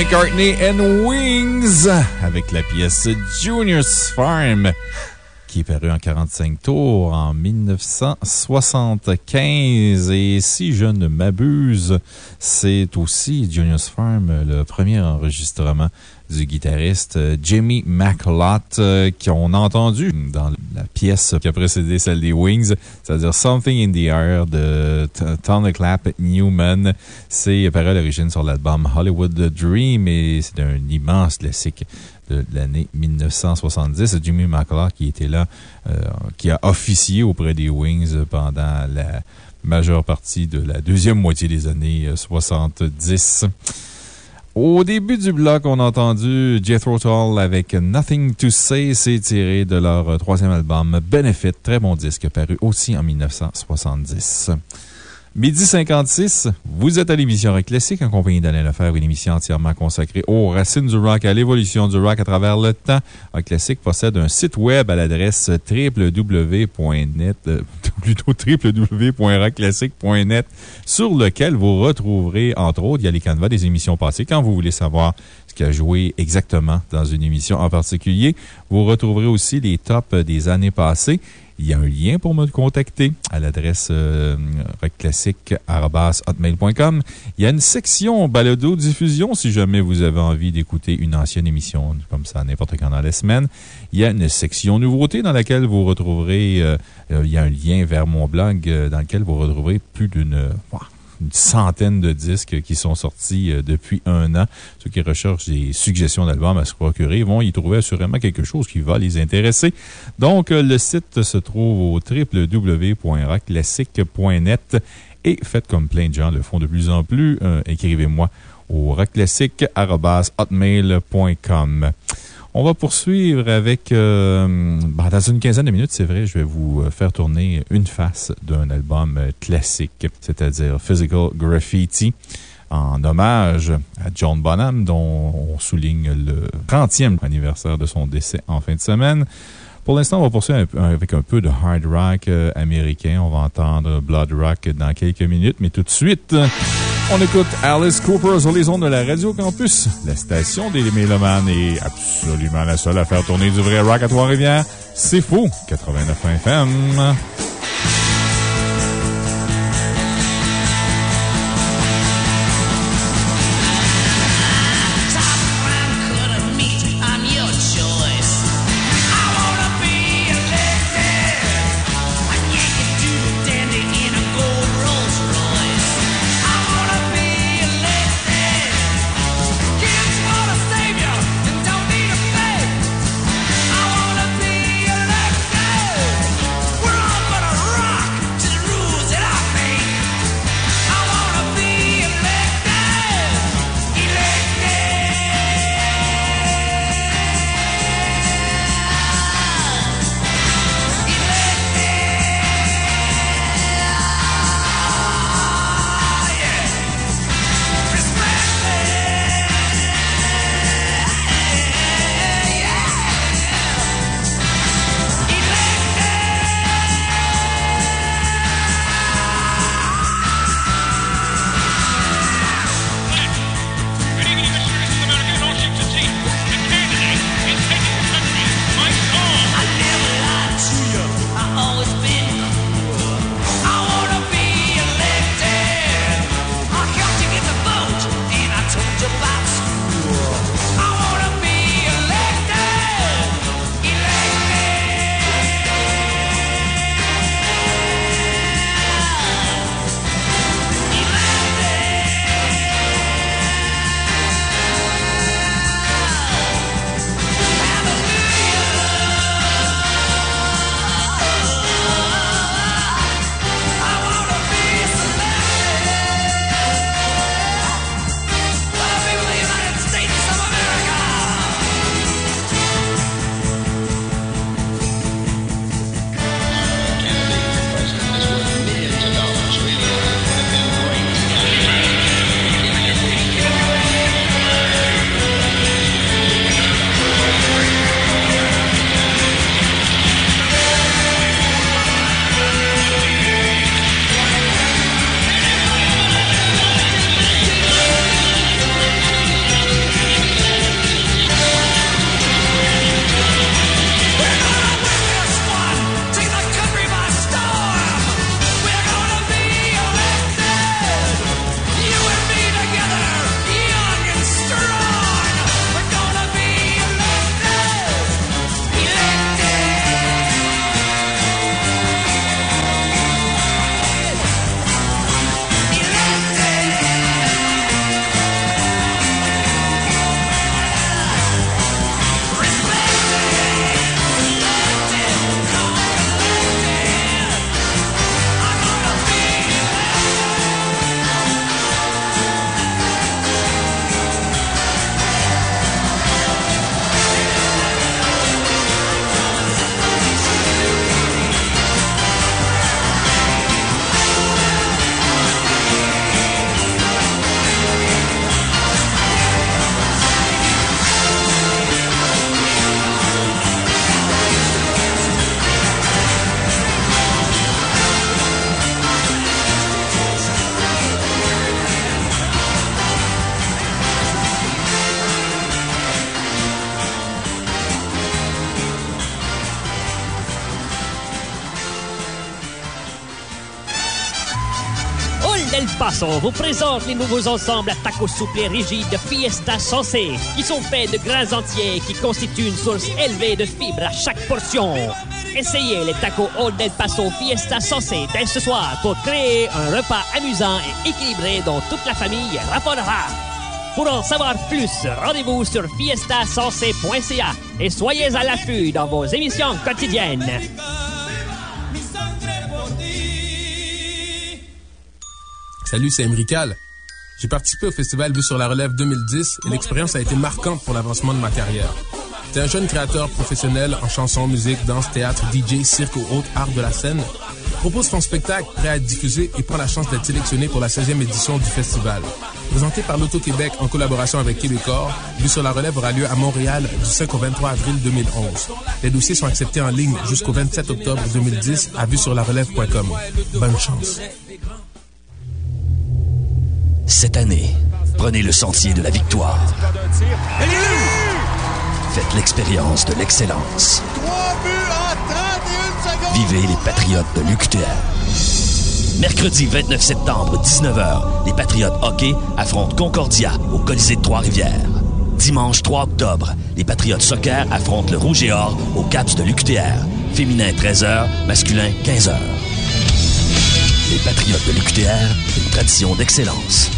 McCartney and Wings avec la pièce Junior's Farm qui est parue en 45 tours en 1975. Et si je ne m'abuse, c'est aussi Junior's Farm, le premier enregistrement du guitariste Jimmy McLott, qu'on a entendu dans la pièce qui a précédé celle des Wings, c'est-à-dire Something in the Air de Thunderclap Newman. C'est ses à l'origine sur l'album Hollywood Dream et c'est un immense classique de l'année 1970. Jimmy McCullough qui était là, euh, qui a officié auprès des Wings pendant la majeure partie de la deuxième moitié des années euh, 70. Au début du bloc, on a entendu Jethro Tull avec Nothing to Say. C'est tiré de leur troisième album Benefit, très bon disque, paru aussi en 1970. Midi 56, vous êtes à l'émission Rock Classique en compagnie d'Alain Lefebvre, une émission entièrement consacrée aux racines du rock, à l'évolution du rock à travers le temps. Rock Classique possède un site web à l'adresse www.net, euh, plutôt www.rockclassique.net, sur lequel vous retrouverez, entre autres, il y a les canevas des émissions passées. Quand vous voulez savoir ce qui a joué exactement dans une émission en particulier, vous retrouverez aussi les tops des années passées. Il y a un lien pour me contacter à l'adresse euh, rockclassique.hotmail.com. Il y a une section balado-diffusion si jamais vous avez envie d'écouter une ancienne émission comme ça n'importe quand dans la semaine. Il y a une section nouveautés dans laquelle vous retrouverez, euh, euh, il y a un lien vers mon blog dans lequel vous retrouverez plus d'une une centaine de disques qui sont sortis euh, depuis un an. Ceux qui recherchent des suggestions d'albums à se procurer vont y trouver assurément quelque chose qui va les intéresser. Donc, euh, le site se trouve au www.rockclassique.net et faites comme plein de gens le font de plus en plus. euh, Écrivez-moi au rockclassique.hotmail.com. On va poursuivre avec, euh, ben, dans une quinzaine de minutes, c'est vrai, je vais vous euh, faire tourner une face d'un album euh, classique, c'est-à-dire Physical Graffiti, en hommage à John Bonham, dont on souligne le 30e anniversaire de son décès en fin de semaine. Pour l'instant, on va poursuivre avec un peu de hard rock américain. On va entendre Blood Rock dans quelques minutes, mais tout de suite, on écoute Alice Cooper sur les ondes de la Radio Campus. La station des Mélomanes est absolument la seule à faire tourner du vrai rock à Trois-Rivières. C'est fou! 89 FM. Vous présente les nouveaux ensembles à tacos souples et rigides de Fiesta Sensé, qui sont faits de grains entiers qui constituent une source élevée de fibres à chaque portion. Essayez les tacos Old Del Paso Fiesta Sensé dès ce soir pour créer un repas amusant et équilibré dont toute la famille raffolera. Pour en savoir plus, rendez-vous sur fiestasensé.ca et soyez à l'affût dans vos émissions quotidiennes. Salut, c'est Emrical. J'ai participé au festival Vue sur la Relève 2010 et l'expérience a été marquante pour l'avancement de ma carrière. T'es un jeune créateur professionnel en chanson, musique, danse, théâtre, DJ, cirque ou autres arts de la scène. Propose ton spectacle prêt à être diffusé et prends la chance d'être sélectionné pour la 16e édition du festival. Présenté par l'Auto-Québec en collaboration avec Québecor, Vue sur la Relève aura lieu à Montréal du 5 au 23 avril 2011. Les dossiers sont acceptés en ligne jusqu'au 27 octobre 2010 à vuesurlarelève.com. Bonne chance. Cette année, prenez le sentier de la victoire. Faites l'expérience de l'excellence. Vivez les Patriotes de l'UQTR. Mercredi 29 septembre, 19h, les Patriotes hockey affrontent Concordia au Colisée de Trois-Rivières. Dimanche 3 octobre, les Patriotes soccer affrontent le Rouge et Or au Caps de l'UQTR. Féminin 13h, masculin 15h. Les Patriotes de l'UQTR, une tradition d'excellence.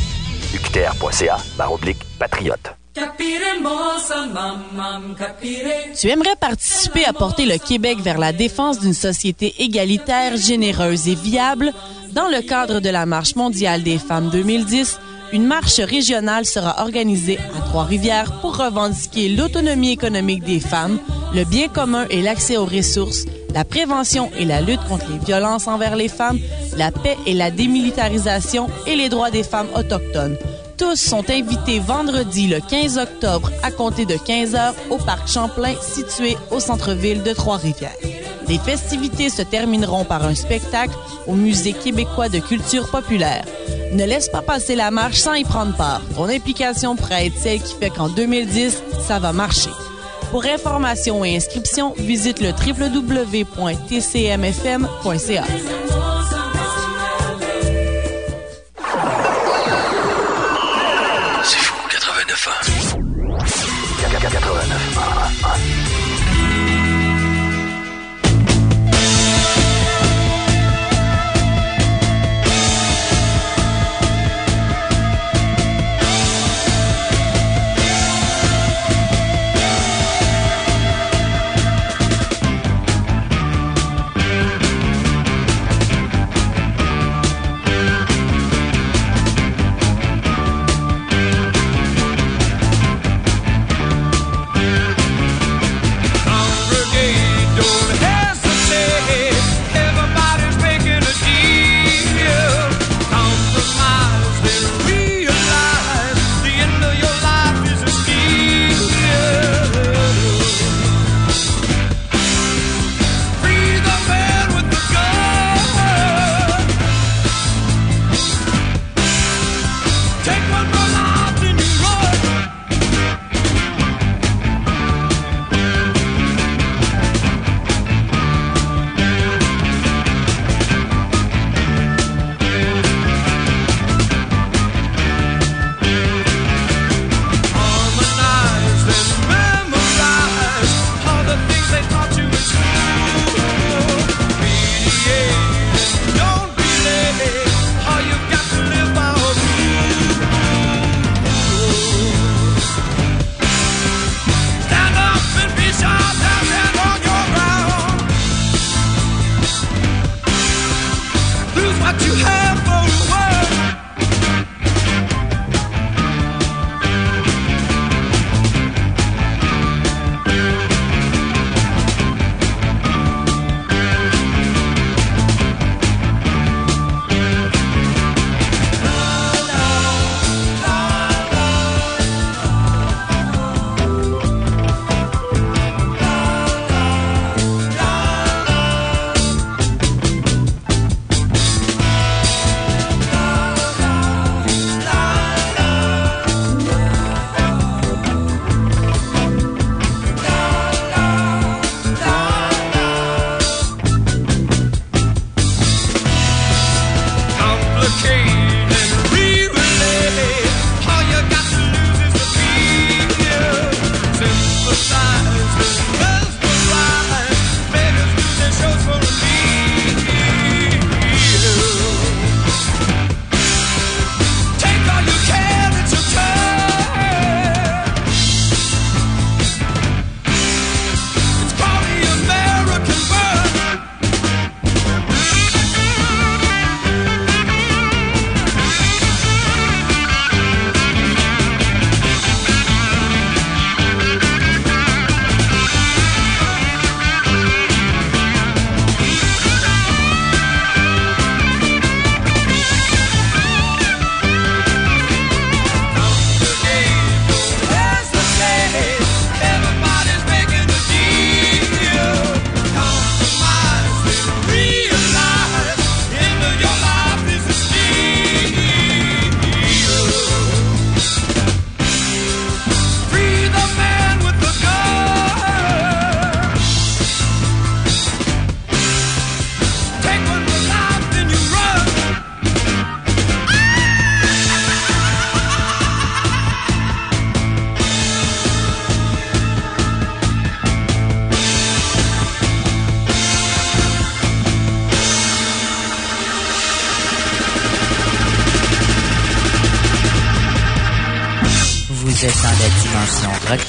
Tu aimerais participer à porter le Québec vers la défense d'une société égalitaire, généreuse et viable? Dans le cadre de la Marche mondiale des femmes 2010, une marche régionale sera organisée à Trois-Rivières pour revendiquer l'autonomie économique des femmes, le bien commun et l'accès aux ressources, la prévention et la lutte contre les violences envers les femmes, la paix et la démilitarisation et les droits des femmes autochtones. Tous sont invités vendredi le 15 octobre à compter de 15 heures au parc Champlain situé au centre-ville de Trois-Rivières. Les festivités se termineront par un spectacle au Musée québécois de culture populaire. Ne laisse pas passer la marche sans y prendre part. Ton implication pourrait être celle qui fait qu'en 2010, ça va marcher. Pour information et inscription, visite le www.tcmfm.ca.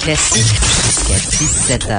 classique. Jusqu'à 17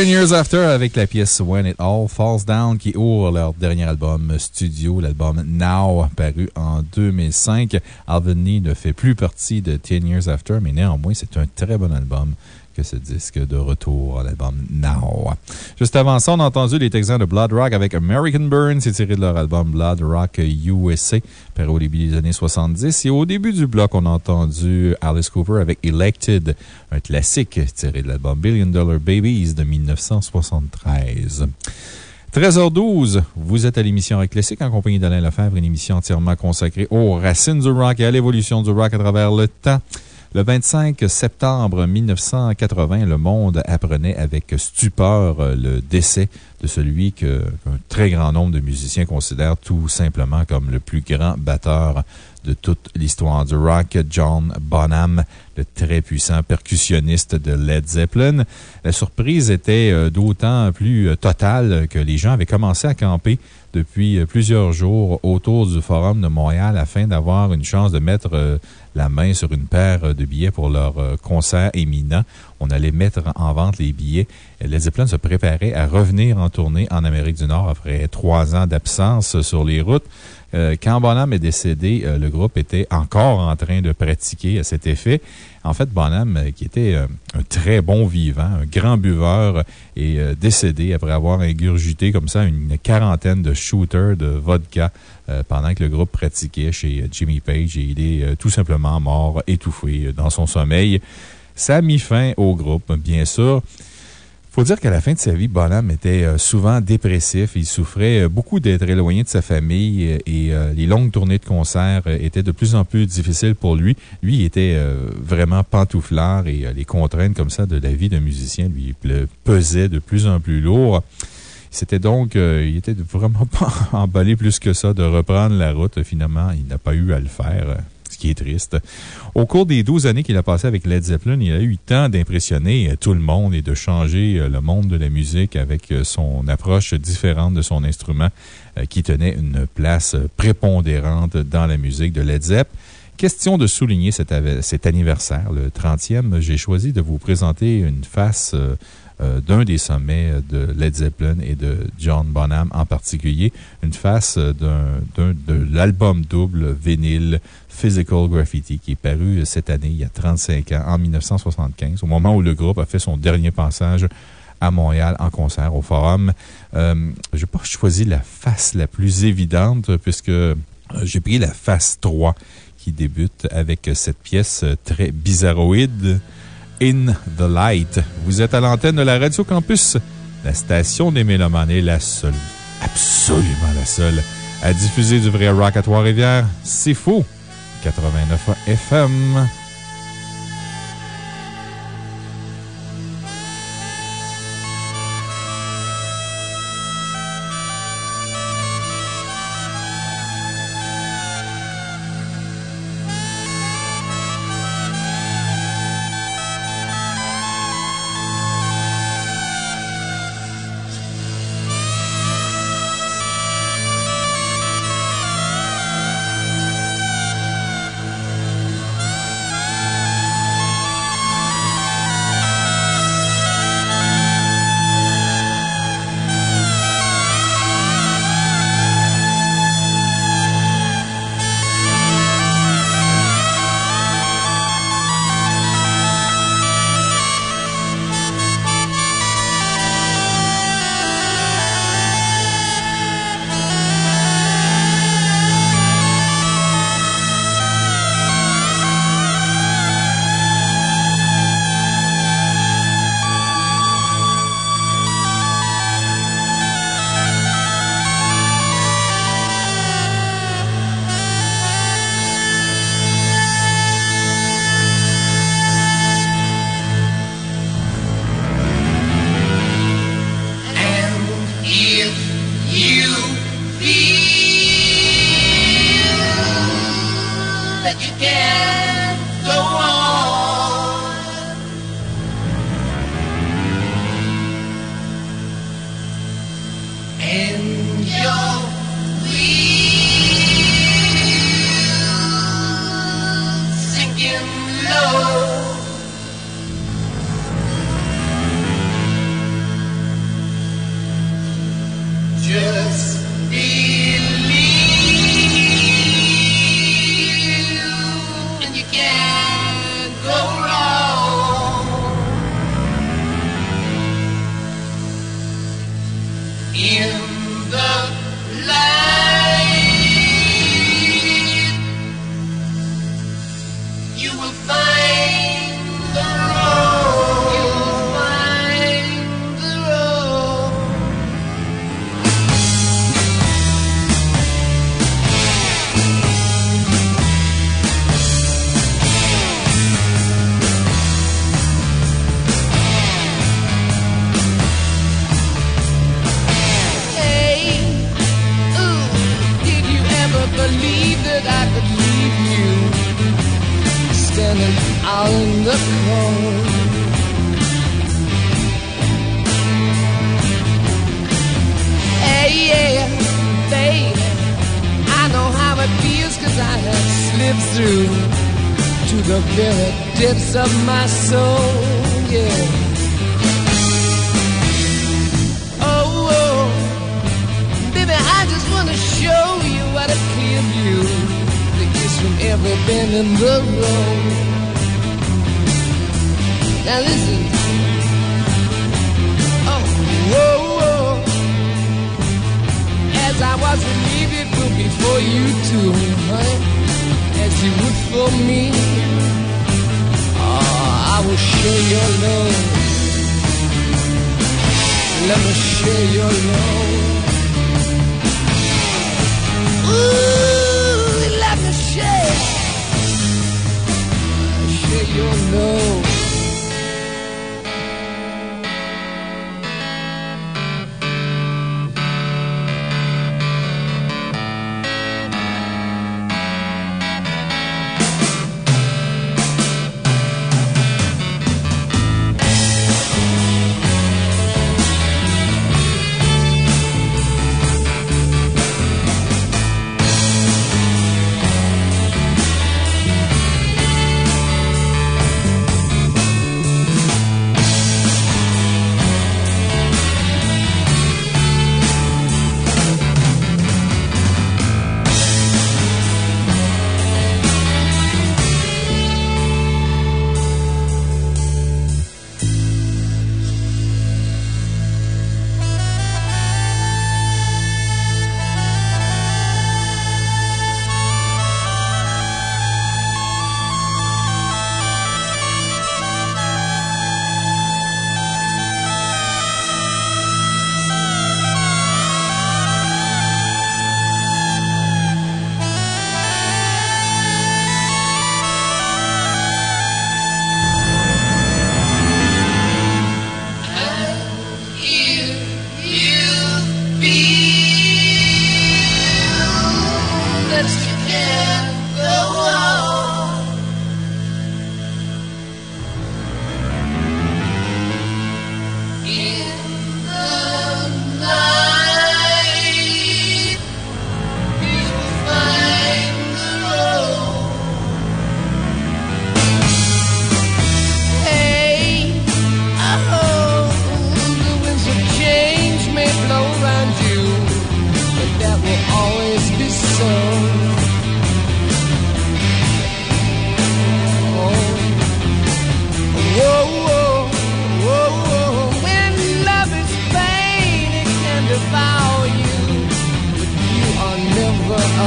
Ten Years After avec la pièce When It All Falls Down qui ouvre leur dernier album studio, l'album Now, paru en 2005. Alvin Lee ne fait plus partie de Ten Years After, mais néanmoins, c'est un très bon album que ce disque de retour, l'album Now. Juste avant ça, on a entendu les Texans de Blood Rock avec American Burn, c'est tiré de leur album Blood Rock USA, paru au début des années 70. Et au début du bloc, on a entendu Alice Cooper avec Elected, un classique tiré de l'album Billion Dollar Babies de 1973. 13h12, vous êtes à l'émission Rock Classique en compagnie d'Alain Lefebvre, une émission entièrement consacrée aux racines du rock et à l'évolution du rock à travers le temps. Le 25 septembre 1980, le monde apprenait avec stupeur euh, le décès de celui qu'un très grand nombre de musiciens considèrent tout simplement comme le plus grand batteur de toute l'histoire du rock, John Bonham, le très puissant percussionniste de Led Zeppelin. La surprise était euh, d'autant plus euh, totale que les gens avaient commencé à camper depuis plusieurs jours autour du Forum de Montréal afin d'avoir une chance de mettre la main sur une paire de billets pour leur euh, concert éminent. on allait mettre en vente les billets. Led Zeppelin se préparait à revenir en tournée en Amérique du Nord après trois ans d'absence sur les routes. Euh, quand Bonham est décédé, euh, le groupe était encore en train de pratiquer à cet effet. En fait, Bonham, euh, qui était euh, un très bon vivant, un grand buveur, est euh, décédé après avoir ingurgité comme ça une quarantaine de shooters de vodka pendant que le groupe pratiquait chez Jimmy Page et il est tout simplement mort, étouffé dans son sommeil. Ça a mis fin au groupe, bien sûr. Faut dire qu'à la fin de sa vie, Bonham était euh, souvent dépressif. Il souffrait euh, beaucoup d'être éloigné de sa famille euh, et les longues tournées de concerts euh, étaient de plus en plus difficiles pour lui. Lui, il était vraiment pantouflard et les contraintes comme ça de la vie de musicien lui pesaient de plus en plus lourd. C'était donc, il était vraiment pas emballé plus que ça de reprendre la route. Finalement, il n'a pas eu à le faire, qui est triste. Au cours des 12 années qu'il a passé avec Led Zeppelin, il a eu le temps d'impressionner euh, tout le monde et de changer euh, le monde de la musique avec euh, son approche différente de son instrument qui tenait une place prépondérante dans la musique de Led Zepp. Question de souligner cet, anniversaire, le 30e, j'ai choisi de vous présenter une face euh, d'un des sommets de Led Zeppelin et de John Bonham en particulier, une face euh, de l'album double vinyle Physical Graffiti qui est paru cette année, il y a 35 ans, en 1975, au moment où le groupe a fait son dernier passage à Montréal en concert au Forum. Euh, je n'ai pas choisi la face la plus évidente puisque euh, j'ai pris la face 3 qui débute avec cette pièce euh, très bizarroïde, In the Light. Vous êtes à l'antenne de la Radio Campus, la station des Mélomanes est la seule, absolument la seule, à diffuser du vrai rock à Trois-Rivières. C'est faux! 89 FM.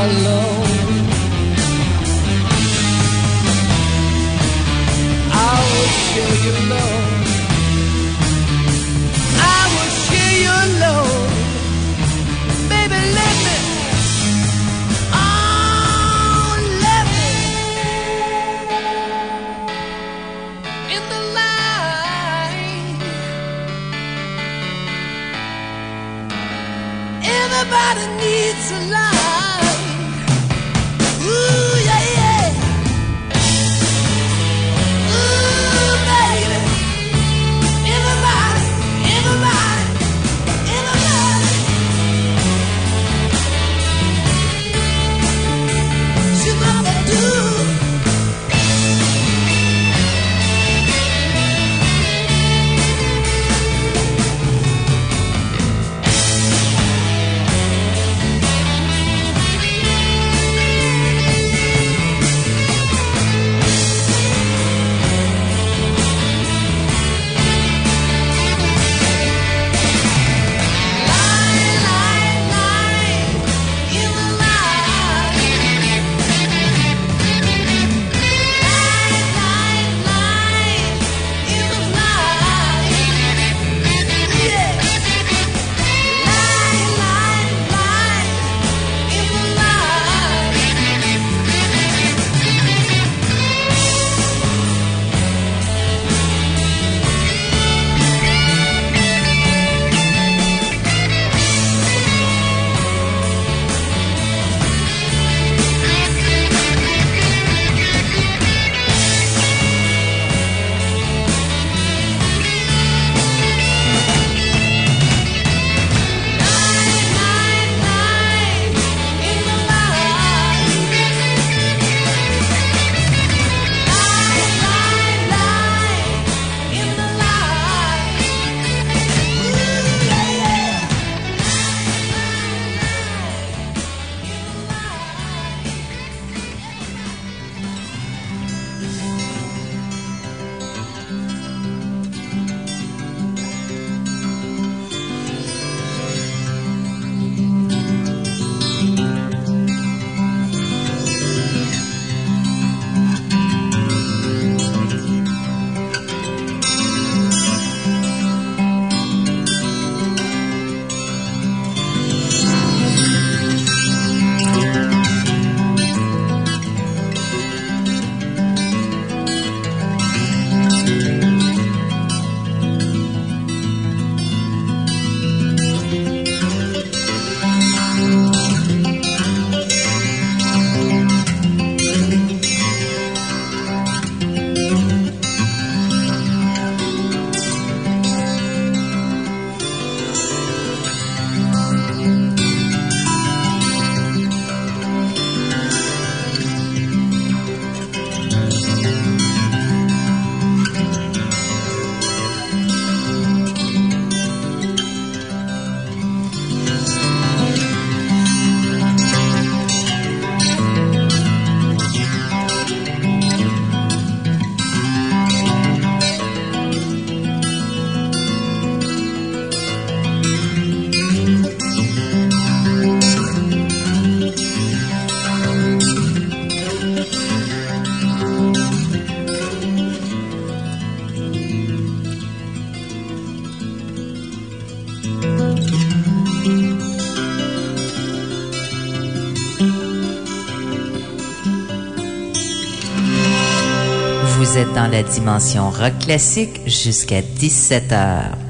Hello. La dimension rock classique jusqu'à 17h.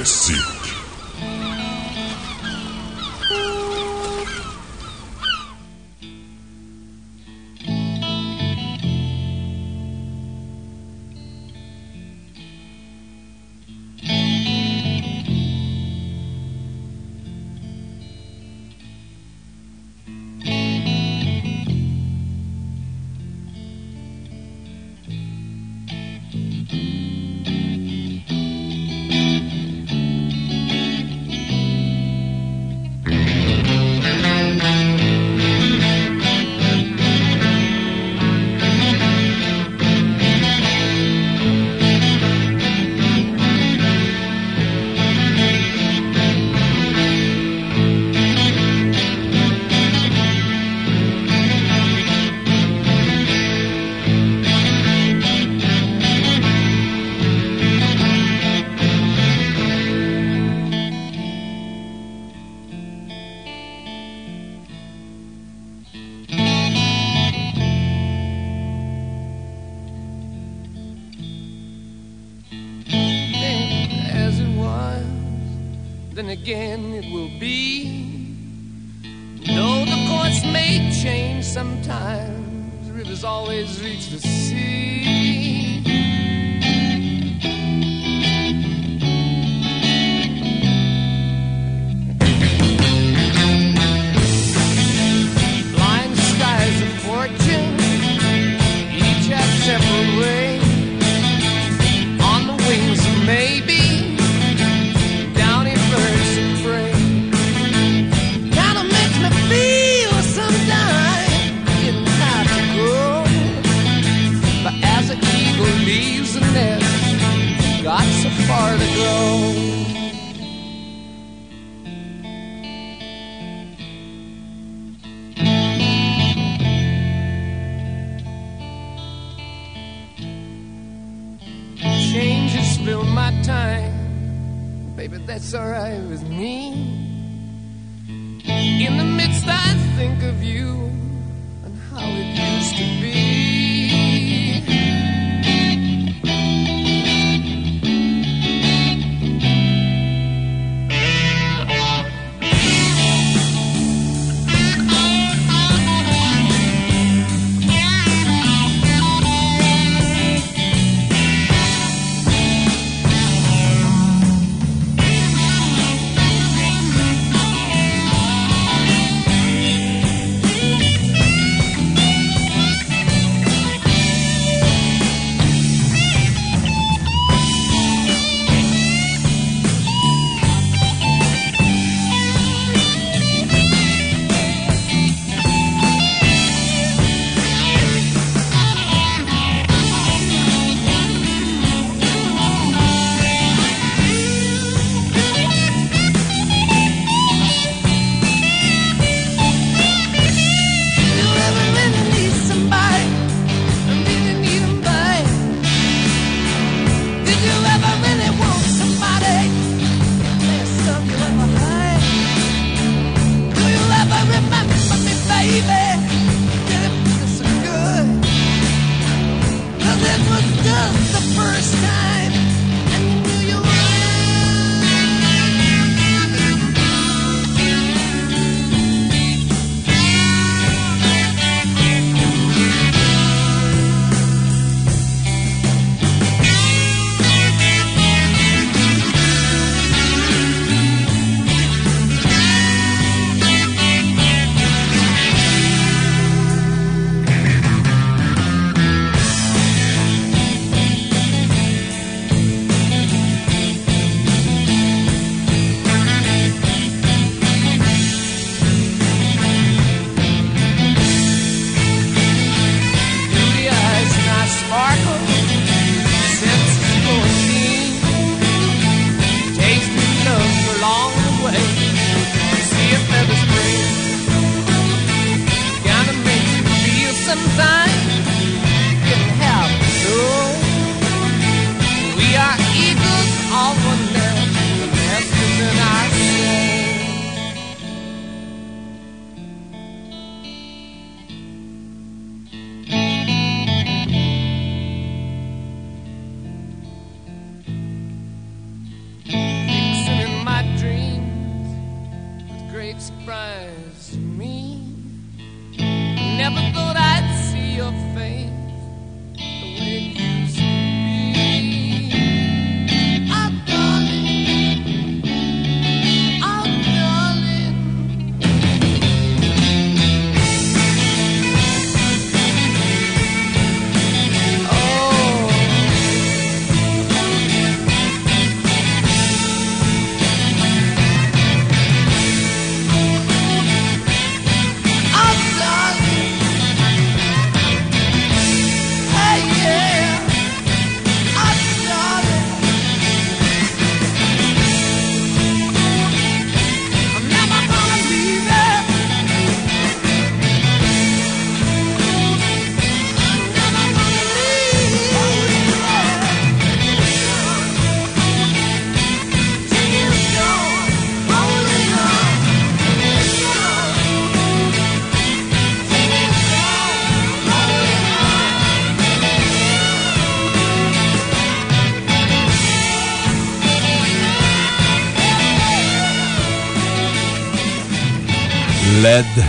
Rock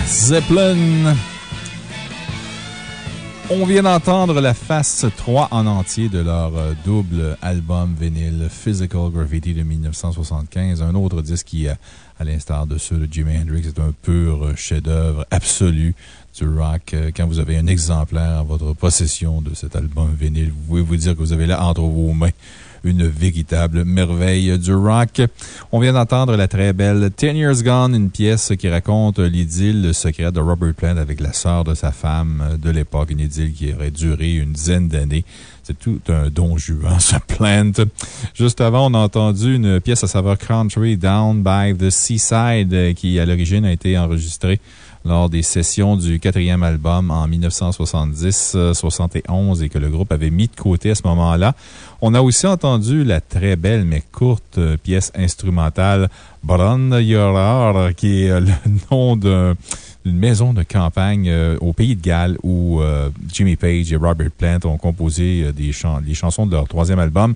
Zeppelin. On vient d'entendre la face 3 en entier de leur euh, double album vinyle Physical Graffiti de 1975. Un autre disque qui, euh, à l'instar de ceux de Jimi Hendrix, est un pur euh, chef-d'œuvre absolu du rock. Quand vous avez un exemplaire en votre possession de cet album vinyle, vous pouvez vous dire que vous avez là entre vos mains une véritable merveille du rock. On vient d'entendre la très belle Ten Years Gone, une pièce qui raconte l'idylle secrète de Robert Plant avec la sœur de sa femme de l'époque, une idylle qui aurait duré une dizaine d'années. C'est tout un don juan, ce Plant. Juste avant, on a entendu une pièce à saveur country, Down by the Seaside, qui à l'origine a été enregistrée lors des sessions du quatrième album en 1970-71 et que le groupe avait mis de côté à ce moment-là. On a aussi entendu la très belle mais courte euh, pièce instrumentale Brand Yorar, qui est euh, le nom d'un d'une maison de campagne euh, au pays de Galles où euh, Jimmy Page et Robert Plant ont composé euh, chansons de leur troisième album.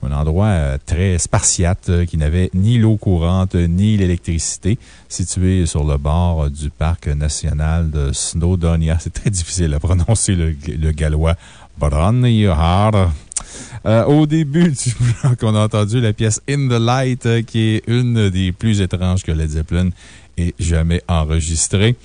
Un endroit euh, très spartiate euh, qui n'avait ni l'eau courante euh, ni l'électricité, situé sur le bord du parc national de Snowdonia. C'est très difficile à prononcer le, gallois. Au début du bloc, on a entendu la pièce In the Light, qui est une des plus étranges que Led Zeppelin ait jamais enregistrée.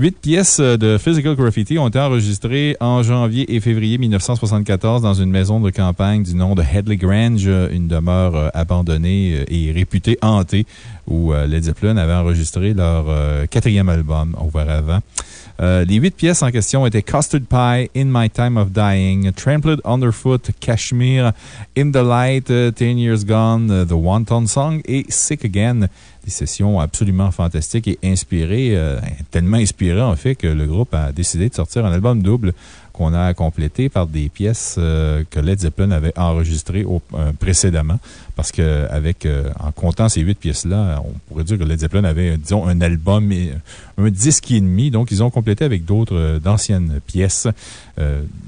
Huit pièces de Physical Graffiti ont été enregistrées en janvier et février 1974 dans une maison de campagne du nom de Headley Grange, une demeure euh, abandonnée euh, et réputée hantée où euh, Led Zeppelin avait enregistré leur euh, quatrième album auparavant. Euh, les huit pièces en question étaient Custard Pie, In My Time of Dying, Trampled Underfoot, Kashmir, In the Light, uh, Ten Years Gone, uh, The Wonton Song et Sick Again. Des sessions absolument fantastiques et inspirées, euh, tellement inspirées en fait que le groupe a décidé de sortir un album double qu'on a complété par des pièces euh, que Led Zeppelin avait enregistrées euh, précédemment. Parce que, euh, en comptant ces huit pièces-là, on pourrait dire que Led Zeppelin avait, disons, un album, un disque et demi. Donc, ils ont complété avec d'autres, d'anciennes pièces,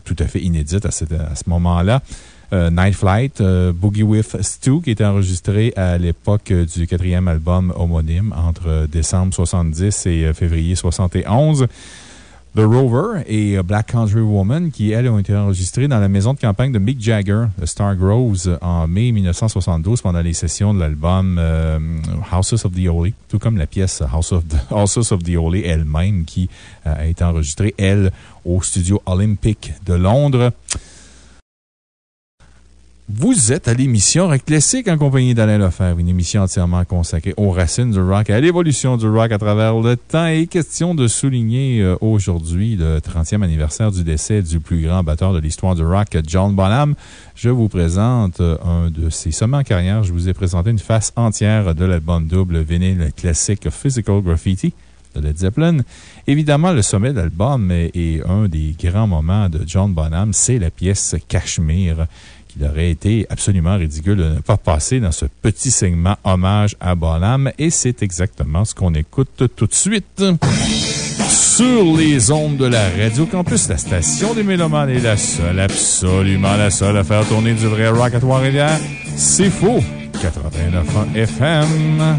tout à fait inédites à, ce moment-là. Night Flight, Boogie with Stu, qui était enregistré à l'époque du quatrième album homonyme entre décembre 70 et février 71. The Rover et euh, Black Country Woman, qui, elles, ont été enregistrées dans la maison de campagne de Mick Jagger, de Star Groves, en mai 1972 pendant les sessions de l'album euh, Houses of the Holy, tout comme la pièce House of the, Houses of the Holy elle-même, qui euh, a été enregistrée, elle, au studio Olympic de Londres. Vous êtes à l'émission Rock Classique en compagnie d'Alain Lefebvre, une émission entièrement consacrée aux racines du rock, à l'évolution du rock à travers le temps. Et question de souligner euh, aujourd'hui le 30e anniversaire du décès du plus grand batteur de l'histoire du rock, John Bonham. Je vous présente euh, un de ses sommets en carrière. Je vous ai présenté une face entière de l'album double vinyle classique Physical Graffiti de Led Zeppelin. Évidemment, le sommet de l'album est, est un des grands moments de John Bonham. C'est la pièce Cachemire qu'il aurait été absolument ridicule de ne pas passer dans ce petit segment hommage à Bonham. Et c'est exactement ce qu'on écoute tout de suite. Sur les ondes de la Radio Campus, la station des Mélomanes est la seule, absolument la seule à faire tourner du vrai rock à Trois-Rivières. C'est faux! 89 FM.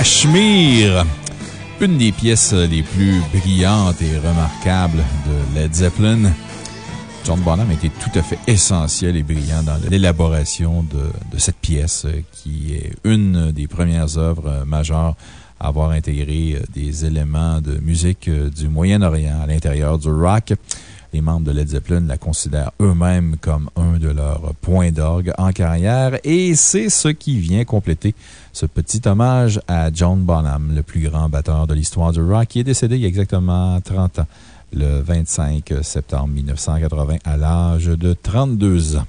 Cachemire. Une des pièces les plus brillantes et remarquables de Led Zeppelin. John Bonham était tout à fait essentiel et brillant dans l'élaboration de, cette pièce qui est une des premières œuvres majeures à avoir intégré des éléments de musique du Moyen-Orient à l'intérieur du rock. Les membres de Led Zeppelin la considèrent eux-mêmes comme un de leurs points d'orgue en carrière et c'est ce qui vient compléter ce petit hommage à John Bonham, le plus grand batteur de l'histoire du rock, qui est décédé il y a exactement 30 ans, le 25 septembre 1980, à l'âge de 32 ans.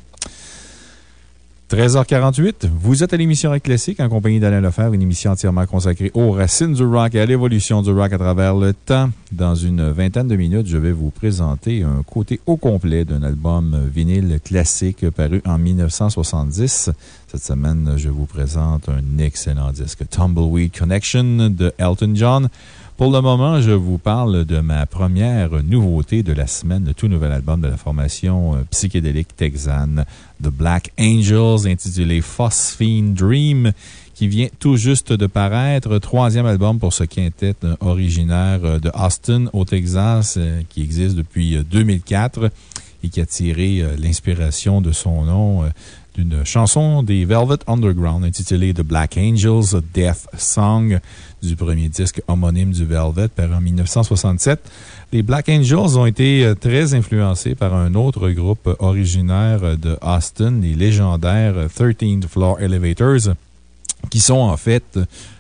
13h48, vous êtes à l'émission Rock Classique en compagnie d'Alain Lefebvre, une émission entièrement consacrée aux racines du rock et à l'évolution du rock à travers le temps. Dans une vingtaine de minutes, je vais vous présenter un côté au complet d'un album vinyle classique paru en 1970. Cette semaine, je vous présente un excellent disque, Tumbleweed Connection de Elton John. Pour le moment, je vous parle de ma première nouveauté de la semaine, le tout nouvel album de la formation euh, psychédélique texane The Black Angels, intitulé Phosphine Dream, qui vient tout juste de paraître. Troisième album pour ce quintet originaire euh, de Austin, au Texas, euh, qui existe depuis euh, 2004 et qui a tiré l'inspiration de son nom d'une chanson des Velvet Underground intitulée The Black Angels, Death Song, du premier disque homonyme du Velvet, paru en 1967. Les Black Angels ont été euh, très influencés par un autre groupe originaire de Austin, les légendaires euh, 13th Floor Elevators, qui sont en fait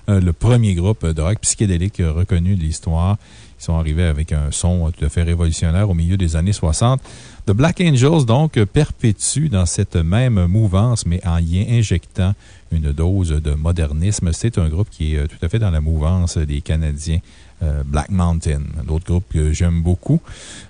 euh, le premier groupe de rock psychédélique reconnu de l'histoire. Ils sont arrivés avec un son tout à fait révolutionnaire au milieu des années 60. The Black Angels, donc, perpétue dans cette même mouvance, mais en y injectant une dose de modernisme. C'est un groupe qui est euh, tout à fait dans la mouvance des Canadiens euh, Black Mountain, d'autres groupes que j'aime beaucoup.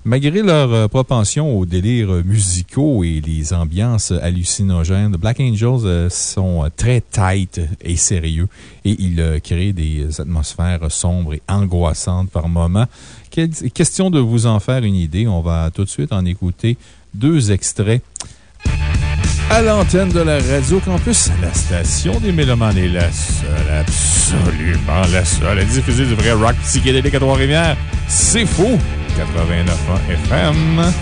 Malgré leur euh, propension aux délires musicaux et les ambiances hallucinogènes, The Black Angels sont très tight et sérieux et ils créent des atmosphères sombres et angoissantes par moments. Que- Question de vous en faire une idée, on va tout de suite en écouter deux extraits à l'antenne de la Radio Campus, la station des Mélomanes est la seule, absolument la seule à diffuser du vrai rock psychédélique à Trois-Rivières. C'est faux! 89 FM.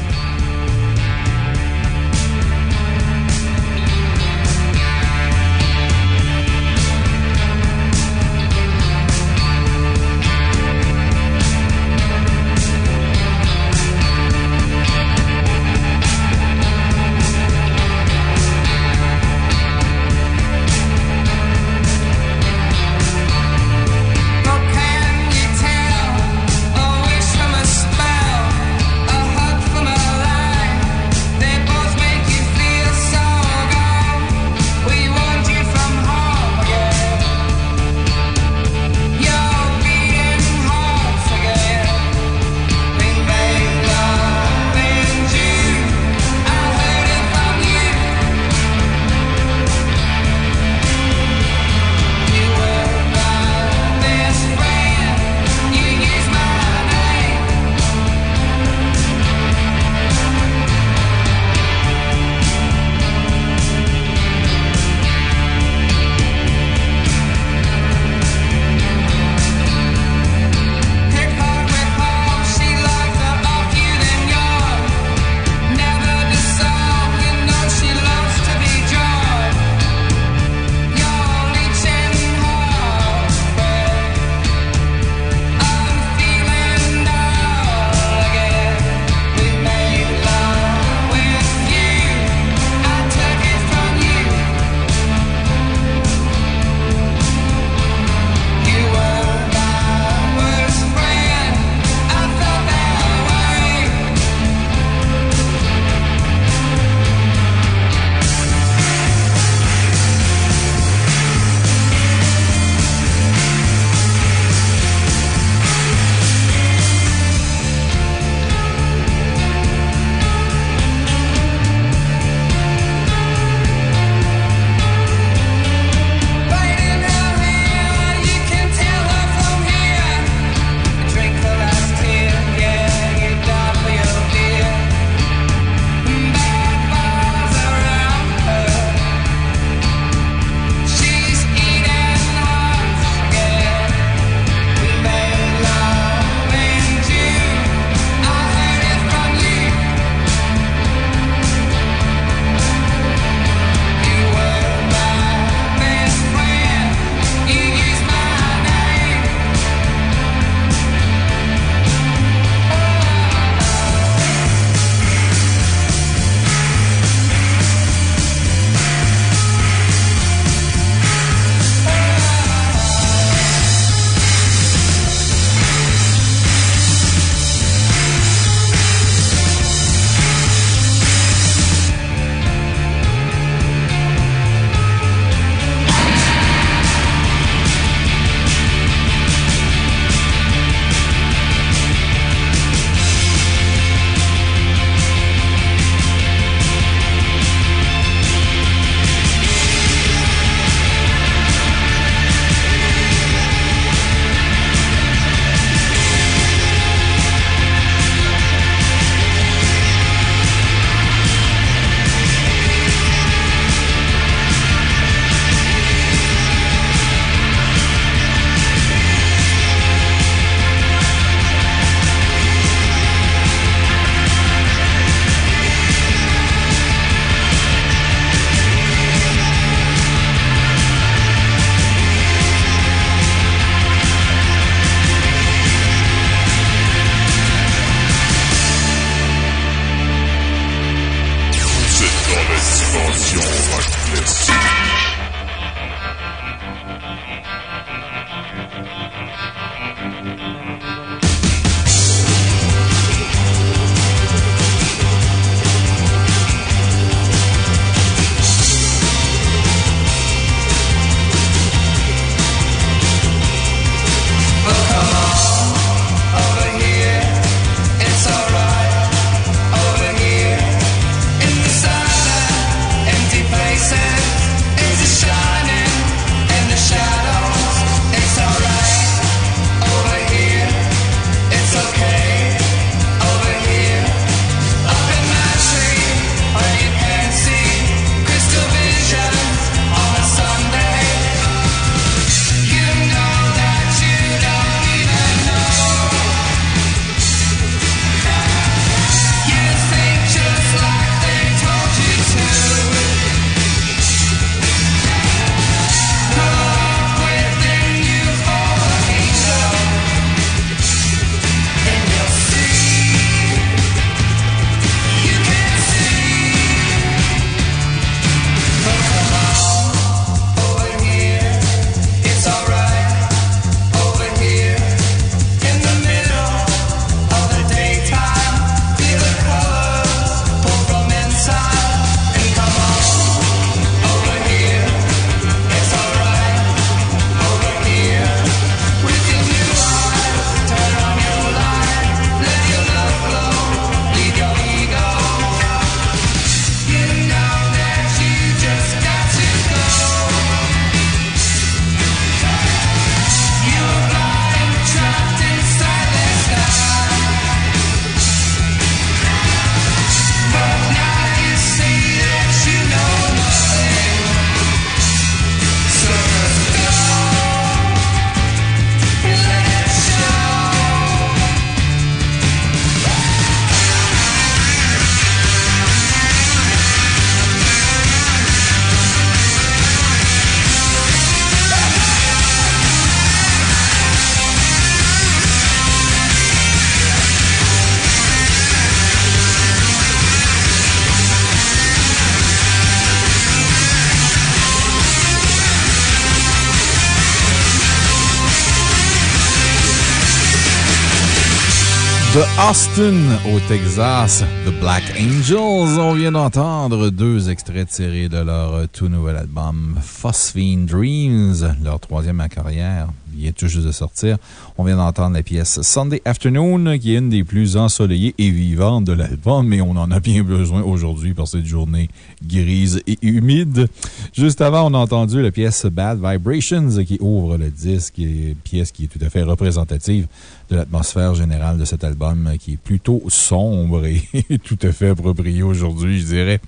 Austin au Texas, The Black Angels. On vient d'entendre deux extraits tirés de leur tout nouvel album Phosphine Dreams, leur troisième en carrière. Est tout juste de sortir. On vient d'entendre la pièce Sunday Afternoon, qui est une des plus ensoleillées et vivantes de l'album, mais on en a bien besoin aujourd'hui pour cette journée grise et humide. Juste avant, on a entendu la pièce Bad Vibrations qui ouvre le disque, une pièce qui est tout à fait représentative de l'atmosphère générale de cet album qui est plutôt sombre et tout à fait approprié aujourd'hui, je dirais.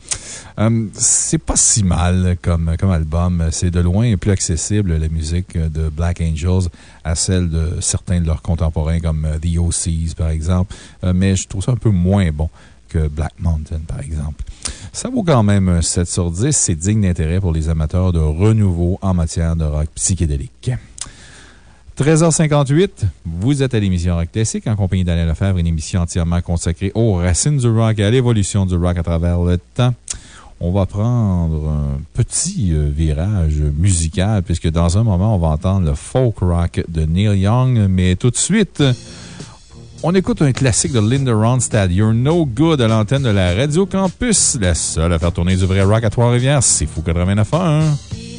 Euh, c'est pas si mal comme, comme album. C'est de loin plus accessible, la musique de Black Angels, à celle de certains de leurs contemporains comme euh, The OCs, par exemple. Euh, mais je trouve ça un peu moins bon que Black Mountain, par exemple. Ça vaut quand même un 7 sur 10. C'est digne d'intérêt pour les amateurs de renouveau en matière de rock psychédélique. 13h58, vous êtes à l'émission Rock Classique en compagnie d'Alain Lefebvre, une émission entièrement consacrée aux racines du rock et à l'évolution du rock à travers le temps. On va prendre un petit euh, virage musical, puisque dans un moment, on va entendre le folk rock de Neil Young, mais tout de suite, on écoute un classique de Linda Ronstadt, You're No Good, à l'antenne de la Radio Campus, la seule à faire tourner du vrai rock à Trois-Rivières. C'est fou 89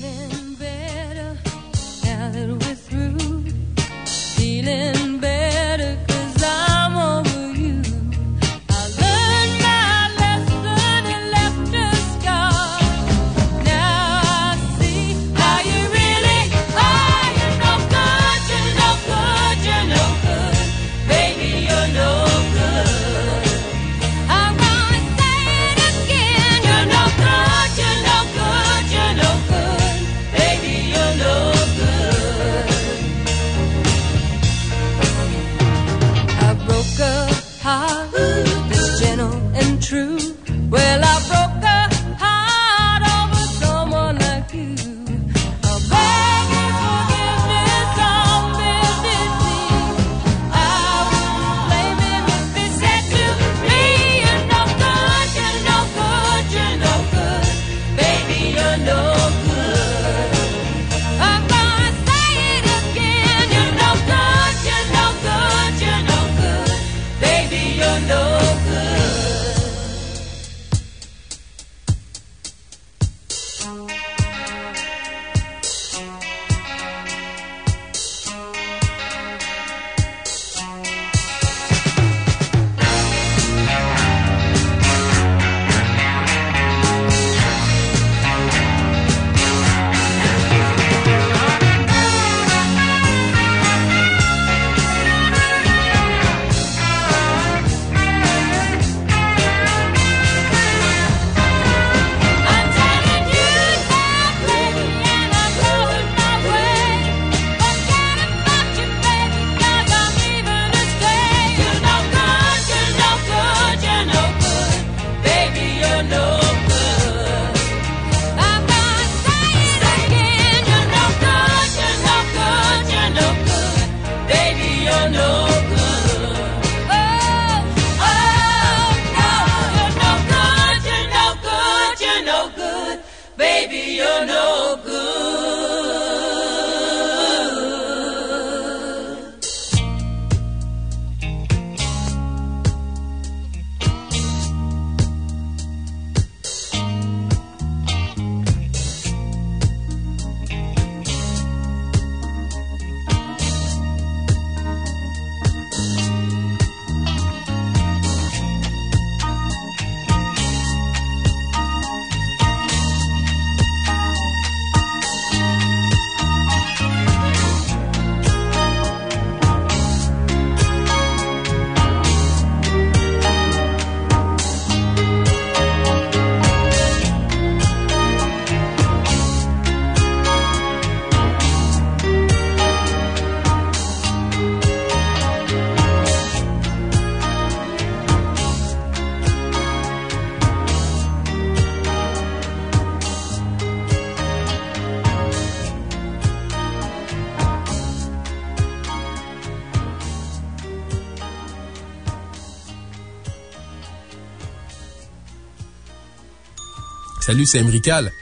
Salut, c'est Emrical.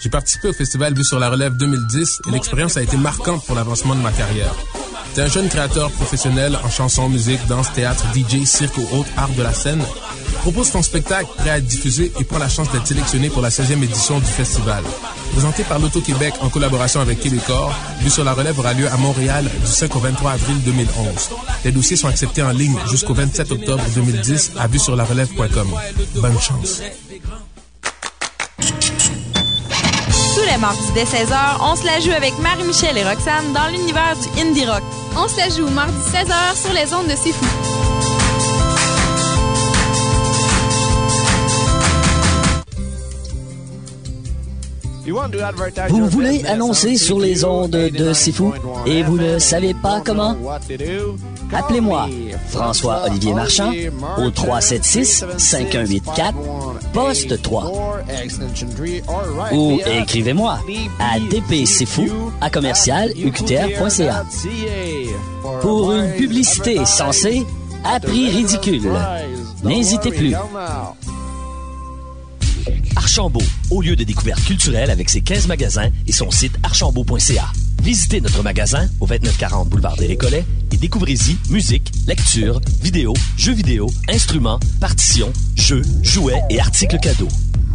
J'ai participé au festival Vue sur la Relève 2010 et l'expérience a été marquante pour l'avancement de ma carrière. T'es un jeune créateur professionnel en chanson, musique, danse, théâtre, DJ, cirque ou autres arts de la scène. Propose ton spectacle prêt à être diffusé et prends la chance d'être sélectionné pour la 16e édition du festival. Présenté par l'Auto-Québec en collaboration avec Québecor, Vue sur la relève aura lieu à Montréal du 5 au 23 avril 2011. Les dossiers sont acceptés en ligne jusqu'au 27 octobre 2010 à vue sur la relève.com. Bonne chance. Mardis dès 16h, on se la joue avec Marie-Michel et Roxane dans l'univers du indie rock. On se la joue mardi 16h sur les ondes de C'est. Vous voulez annoncer sur les ondes de Fou et vous ne savez pas comment? Appelez-moi François-Olivier Marchand au 376-5184, poste 3. Ou écrivez-moi à dpcfou à commercial uqtr.ca. Pour une publicité censée à prix ridicule. N'hésitez plus. Archambault, au lieu de découverte culturelle avec ses 15 magasins et son site archambault.ca. Visitez notre magasin au 2940 boulevard des Récollets et découvrez-y musique, lecture, vidéo, jeux vidéo, instruments, partitions, jeux, jouets et articles cadeaux.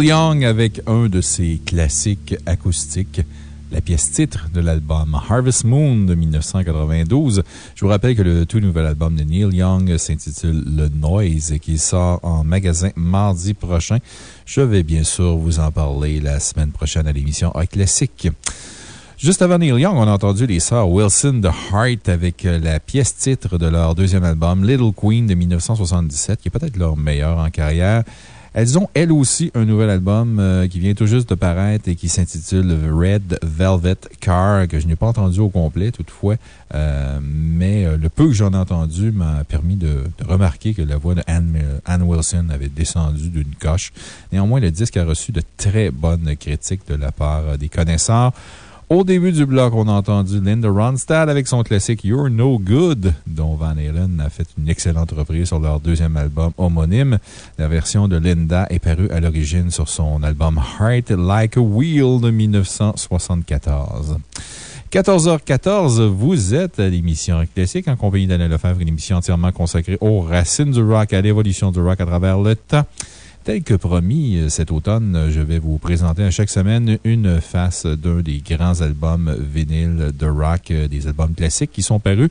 Neil Young avec un de ses classiques acoustiques, la pièce titre de l'album Harvest Moon de 1992. Je vous rappelle que le tout nouvel album de Neil Young s'intitule Le Noise et qu'il sort en magasin mardi prochain. Je vais bien sûr vous en parler la semaine prochaine à l'émission Rock Classique. Juste avant Neil Young, on a entendu les sœurs Wilson de Heart avec la pièce titre de leur deuxième album, Little Queen de 1977, qui est peut-être leur meilleur en carrière. Elles ont, elles aussi, un nouvel album euh, qui vient tout juste de paraître et qui s'intitule Red Velvet Car, que je n'ai pas entendu au complet toutefois, euh, mais euh, le peu que j'en ai entendu m'a permis de, remarquer que la voix de Anne, Wilson avait descendu d'une coche. Néanmoins, le disque a reçu de très bonnes critiques de la part des connaisseurs. Au début du bloc, on a entendu Linda Ronstadt avec son classique You're No Good, A fait une excellente reprise sur leur deuxième album homonyme. La version de Linda est parue à l'origine sur son album Heart Like a Wheel de 1974. 14h14, vous êtes à l'émission Classique en compagnie d'Anna Lefebvre, une émission entièrement consacrée aux racines du rock, à l'évolution du rock à travers le temps. Tel que promis, euh, cet automne, je vais vous présenter à chaque semaine une face d'un des grands albums vinyles de rock, euh, des albums classiques qui sont parus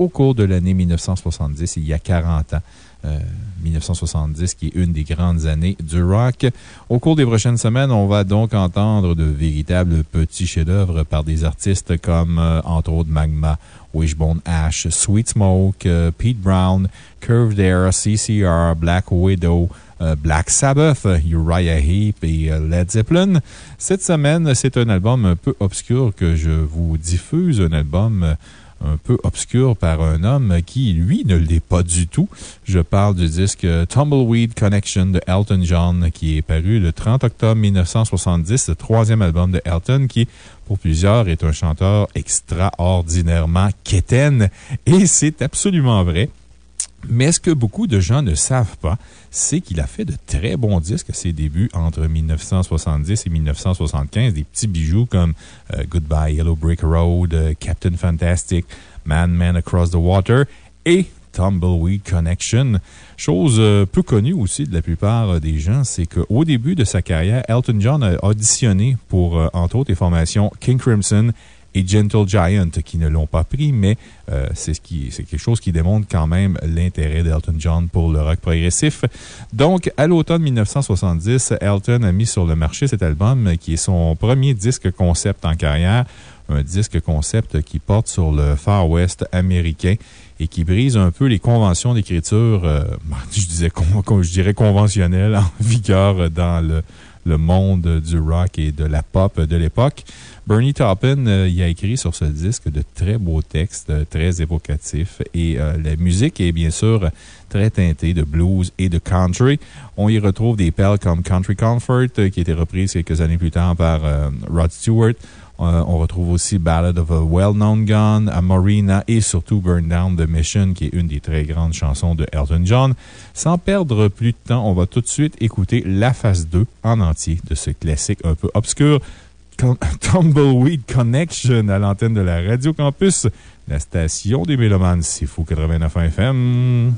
au cours de l'année 1970, il y a 40 ans. Euh, 1970, qui est une des grandes années du rock. Au cours des prochaines semaines, on va donc entendre de véritables petits chefs-d'œuvre par des artistes comme, euh, entre autres, Magma, Wishbone Ash, Sweet Smoke, euh, Pete Brown, Curved Air, CCR, Black Widow, euh, Black Sabbath, Uriah Heep et euh, Led Zeppelin. Cette semaine, c'est un album un peu obscur que je vous diffuse, un album euh, un peu obscur par un homme qui, lui, ne l'est pas du tout. Je parle du disque Tumbleweed Connection de Elton John qui est paru le 30 octobre 1970, le troisième album de Elton qui, pour plusieurs, est un chanteur extraordinairement quétaine. Et c'est absolument vrai. Mais ce que beaucoup de gens ne savent pas, c'est qu'il a fait de très bons disques à ses débuts entre 1970 et 1975. Des petits bijoux comme euh, Goodbye Yellow Brick Road, euh, Captain Fantastic, Man Man Across the Water et Tumbleweed Connection. Chose euh, peu connue aussi de la plupart des gens, c'est qu'au début de sa carrière, Elton John a auditionné pour, entre autres, les formations King Crimson et Gentle Giant qui ne l'ont pas pris, mais euh, c'est ce quelque chose qui démontre quand même l'intérêt d'Elton John pour le rock progressif. Donc, à l'automne 1970, Elton a mis sur le marché cet album qui est son premier disque concept en carrière. Un disque concept qui porte sur le Far West américain et qui brise un peu les conventions d'écriture, euh, je dirais conventionnelles en vigueur dans le, le monde du rock et de la pop de l'époque. Bernie Taupin euh, y a écrit sur ce disque de très beaux textes, euh, très évocatifs. Et euh, la musique est bien sûr très teintée de blues et de country. On y retrouve des perles comme Country Comfort, qui a été reprise quelques années plus tard par Rod Stewart. On retrouve aussi Ballad of a Well-Known Gun, Marina et surtout Burn Down the Mission, qui est une des très grandes chansons de Elton John. Sans perdre plus de temps, on va tout de suite écouter la phase 2 en entier de ce classique un peu obscur. Tumbleweed Connection à l'antenne de la Radio Campus, la station des Mélomanes. C'est fou 89 FM.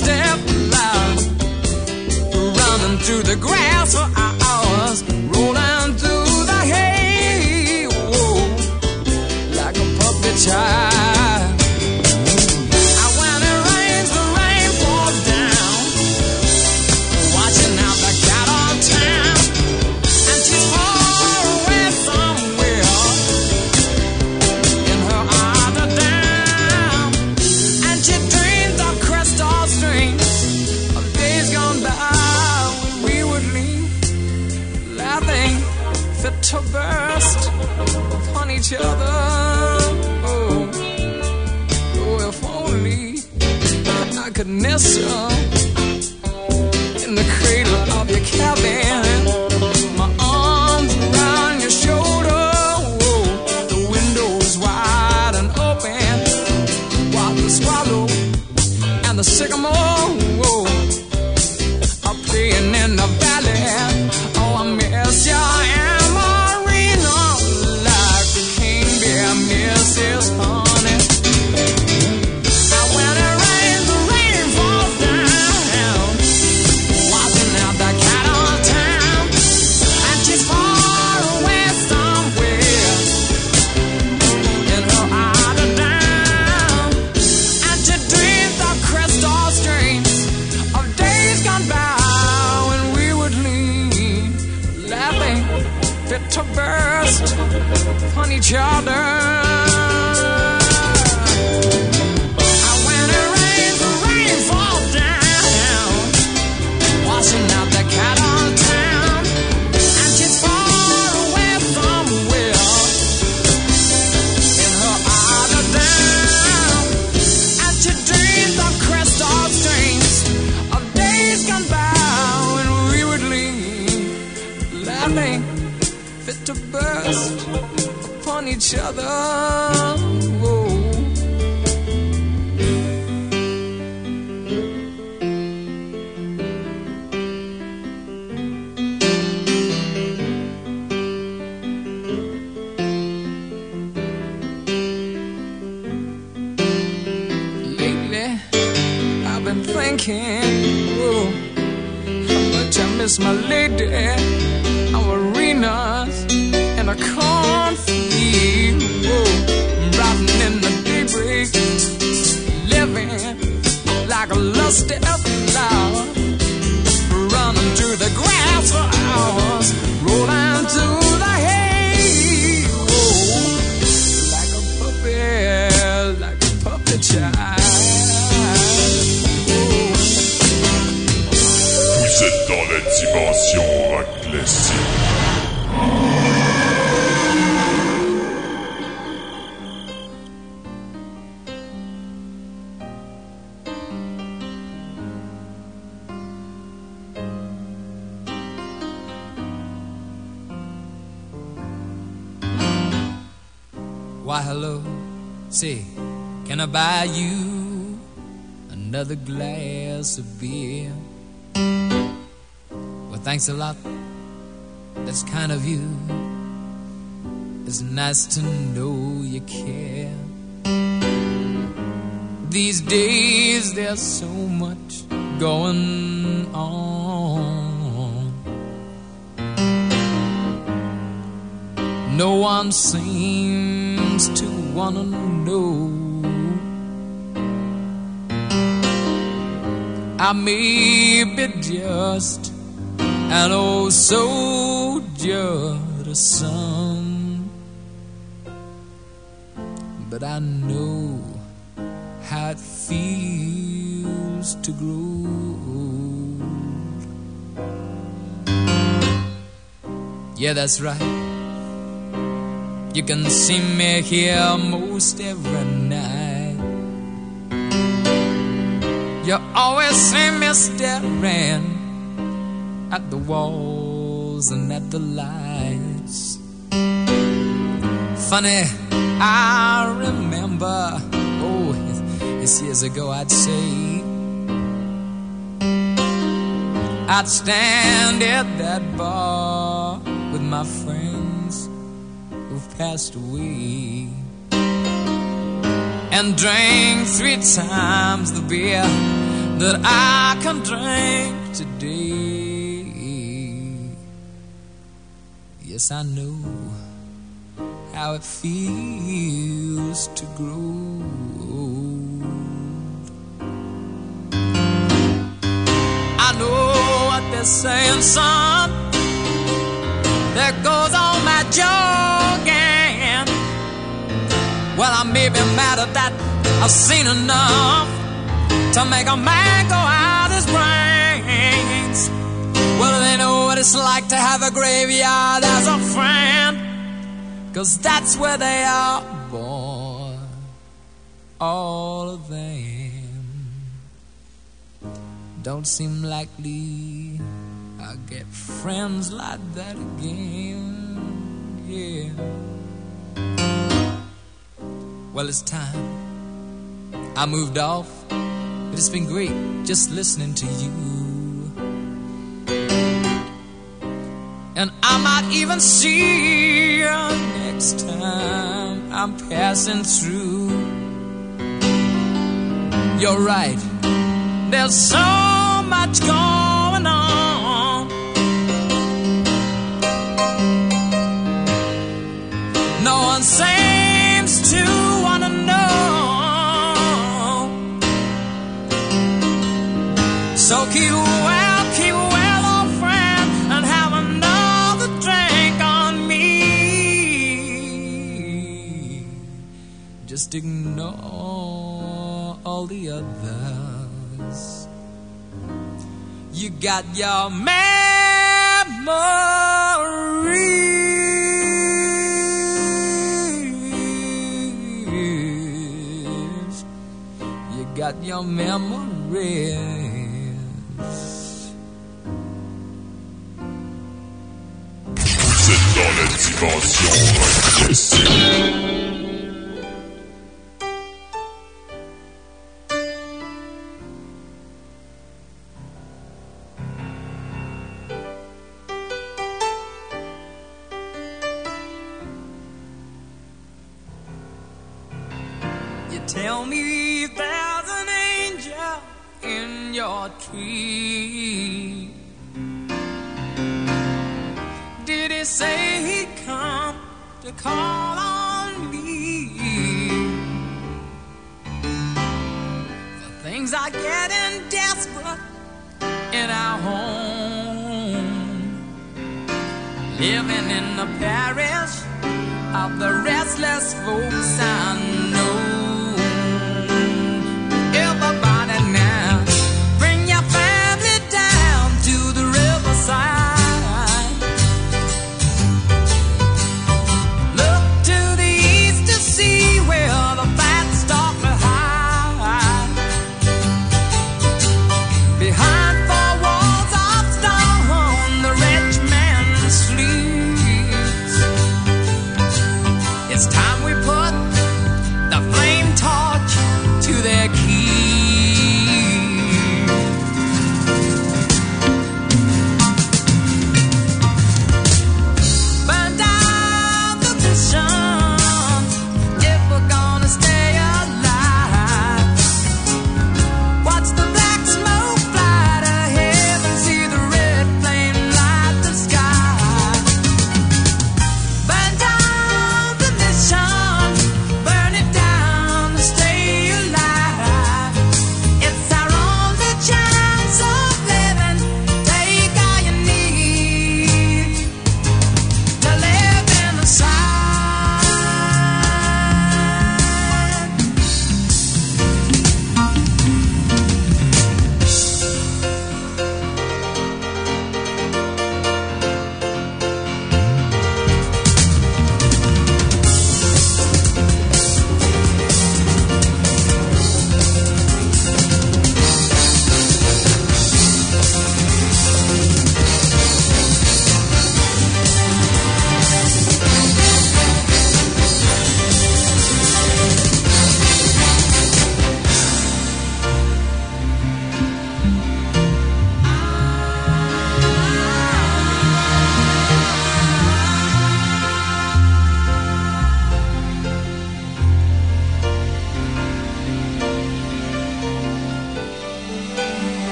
stand. so much going on. No one seems to wanna know. I may be just an old soldier, the son. Yeah, that's right. You can see me here most every night. You always see me staring at the walls and at the lights. Funny, I remember, oh, it's years ago, I'd say. I'd stand at that passed and drank three times the beer that I can drink today. Yes, I know how it feels to grow. I may be mad at that. I've seen enough to make a man go out his brains. Well, they know what it's like to have a graveyard as a friend. Cause that's where they are, born. All of them. Don't seem likely I'll get friends like that again. Well, it's time. I moved off. But it's been great just listening to you. And I might even see you next time I'm passing through. You're right. There's so much going Just ignore all the others. You got your memories. You got your memories. Vous êtes dans la dimension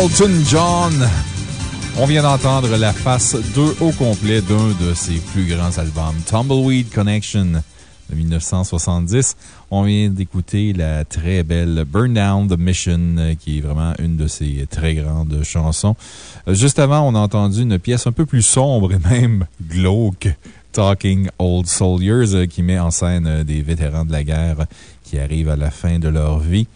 Elton John. On vient d'entendre la face 2 au complet d'un de ses plus grands albums, Tumbleweed Connection de 1970. On vient d'écouter la très belle Burn Down the Mission, euh, qui est vraiment une de ses très grandes chansons. Euh, Juste avant, on a entendu une pièce un peu plus sombre et même glauque, Talking Old Soldiers, euh, qui met en scène des vétérans de la guerre qui arrivent à la fin de leur vie.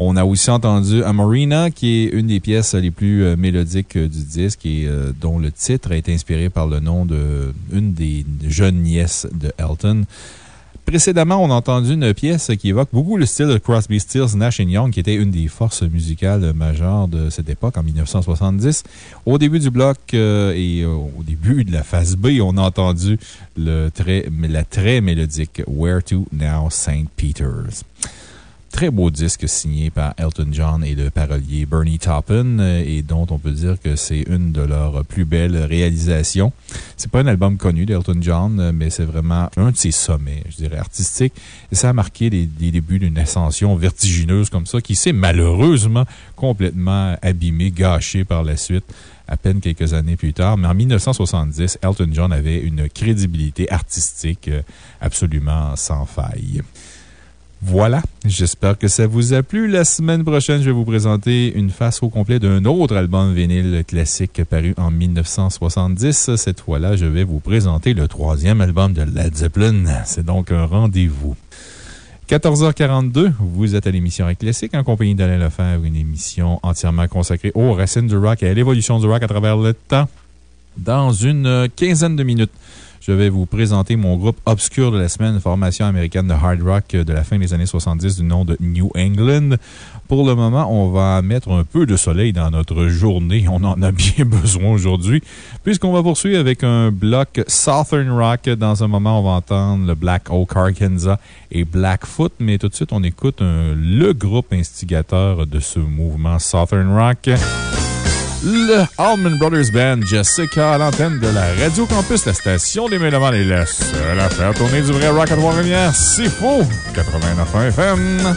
On a aussi entendu Amorina, qui est une des pièces les plus euh, mélodiques euh, du disque et euh, dont le titre été inspiré par le nom de des jeunes nièces de Elton. Précédemment, on a entendu une pièce qui évoque beaucoup le style de Crosby, Stills, Nash Young, qui était une des forces musicales majeures de cette époque, en 1970. Au début du bloc et au début de la phase B, on a entendu la très mélodique Where to Now St. Peter's. Très beau disque signé par Elton John et le parolier Bernie Taupin, euh, et dont on peut dire que c'est une de leurs plus belles réalisations. C'est pas un album connu d'Elton John, euh, mais c'est vraiment un de ses sommets, je dirais, artistiques. Et ça a marqué les, les débuts d'une ascension vertigineuse comme ça, qui s'est malheureusement complètement abîmée, gâchée par la suite à peine quelques années plus tard. Mais en 1970, Elton John avait une crédibilité artistique euh, absolument sans faille. Voilà, j'espère que ça vous a plu. La semaine prochaine, je vais vous présenter une face au complet d'un autre album vinyle classique paru en 1970. Cette fois-là, je vais vous présenter le troisième album de Led Zeppelin. C'est donc un rendez-vous. 14h42, vous êtes à l'émission Classique en compagnie d'Alain Lefebvre, une émission entièrement consacrée aux racines du rock et à l'évolution du rock à travers le temps. Dans une quinzaine de minutes, je vais vous présenter mon groupe obscur de la semaine, formation américaine de hard rock de la fin des années 70 du nom de New England. Pour le moment, on va mettre un peu de soleil dans notre journée. On en a bien besoin aujourd'hui, puisqu'on va poursuivre avec un bloc Southern Rock. Dans un moment, on va entendre le Black Oak Arkansas et Blackfoot, mais tout de suite, on écoute un- le groupe instigateur de ce mouvement Southern Rock. Le Allman Brothers Band, Jessica, à l'antenne de la Radio Campus, la station des Mélomanes est la seule à faire tourner du vrai rock à Trois-Rivières. C'est faux! 89 FM.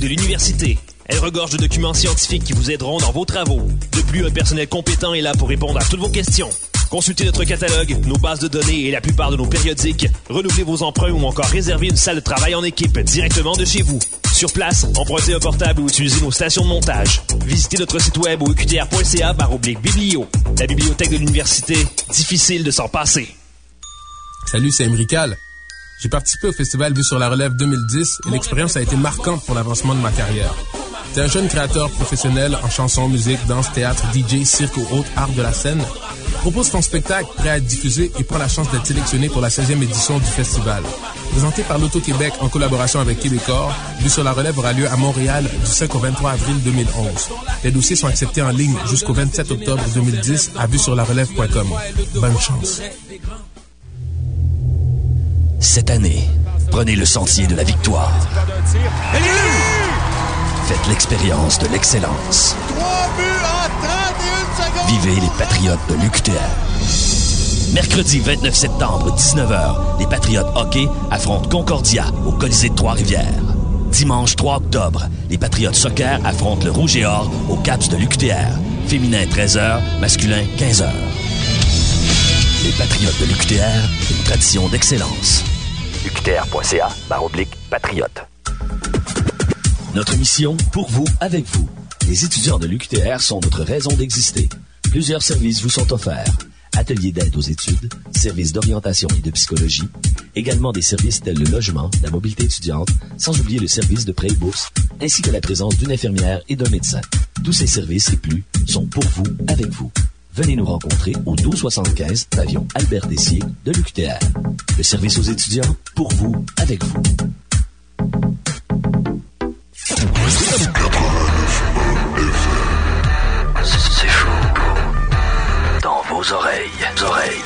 De l'université. Elle regorge de documents scientifiques qui vous aideront dans vos travaux. De plus, un personnel compétent est là pour répondre à toutes vos questions. Consultez notre catalogue, nos bases de données et la plupart de nos périodiques. Renouvelez vos emprunts ou encore réservez une salle de travail en équipe directement de chez vous. Sur place, empruntez un portable ou utilisez nos stations de montage. Visitez notre site web au oblique biblio. La bibliothèque de l'université, difficile de s'en passer. Salut, c'est Emrical. J'ai participé au festival Vue sur la Relève 2010 et l'expérience a été marquante pour l'avancement de ma carrière. T'es un jeune créateur professionnel en chanson, musique, danse, théâtre, DJ, cirque ou autres arts de la scène. Propose ton spectacle prêt à être diffusé et prends la chance d'être sélectionné pour la 16e édition du festival. Présenté par l'Auto-Québec en collaboration avec Québecor, Vue sur la Relève aura lieu à Montréal du 5 au 23 avril 2011. Les dossiers sont acceptés en ligne jusqu'au 27 octobre 2010 à vue sur la relève.com. Bonne chance. Cette année, prenez le sentier de la victoire. Faites l'expérience de l'excellence. Vivez les Patriotes de l'UQTR. Mercredi 29 septembre, 19h, les Patriotes hockey affrontent Concordia au Colisée de Trois-Rivières. Dimanche 3 octobre, les Patriotes soccer affrontent le Rouge et Or au Caps de l'UQTR. Féminin 13h, masculin 15h. Les Patriotes de l'UQTR, une tradition d'excellence. UQTR.ca, barre oblique, patriote. Notre mission, pour vous, avec vous. Les étudiants de l'UQTR sont notre raison d'exister. Plusieurs services vous sont offerts. Ateliers d'aide aux études, services d'orientation et de psychologie, également des services tels le logement, la mobilité étudiante, sans oublier le service de prêt et bourse, ainsi que la présence d'une infirmière et d'un médecin. Tous ces services et plus sont pour vous, avec vous. Venez nous rencontrer au 1275 pavillon Albert Dessier de l'UQTR. Le service aux étudiants, pour vous, avec vous. C'est chaud. Dans vos oreilles, oreilles.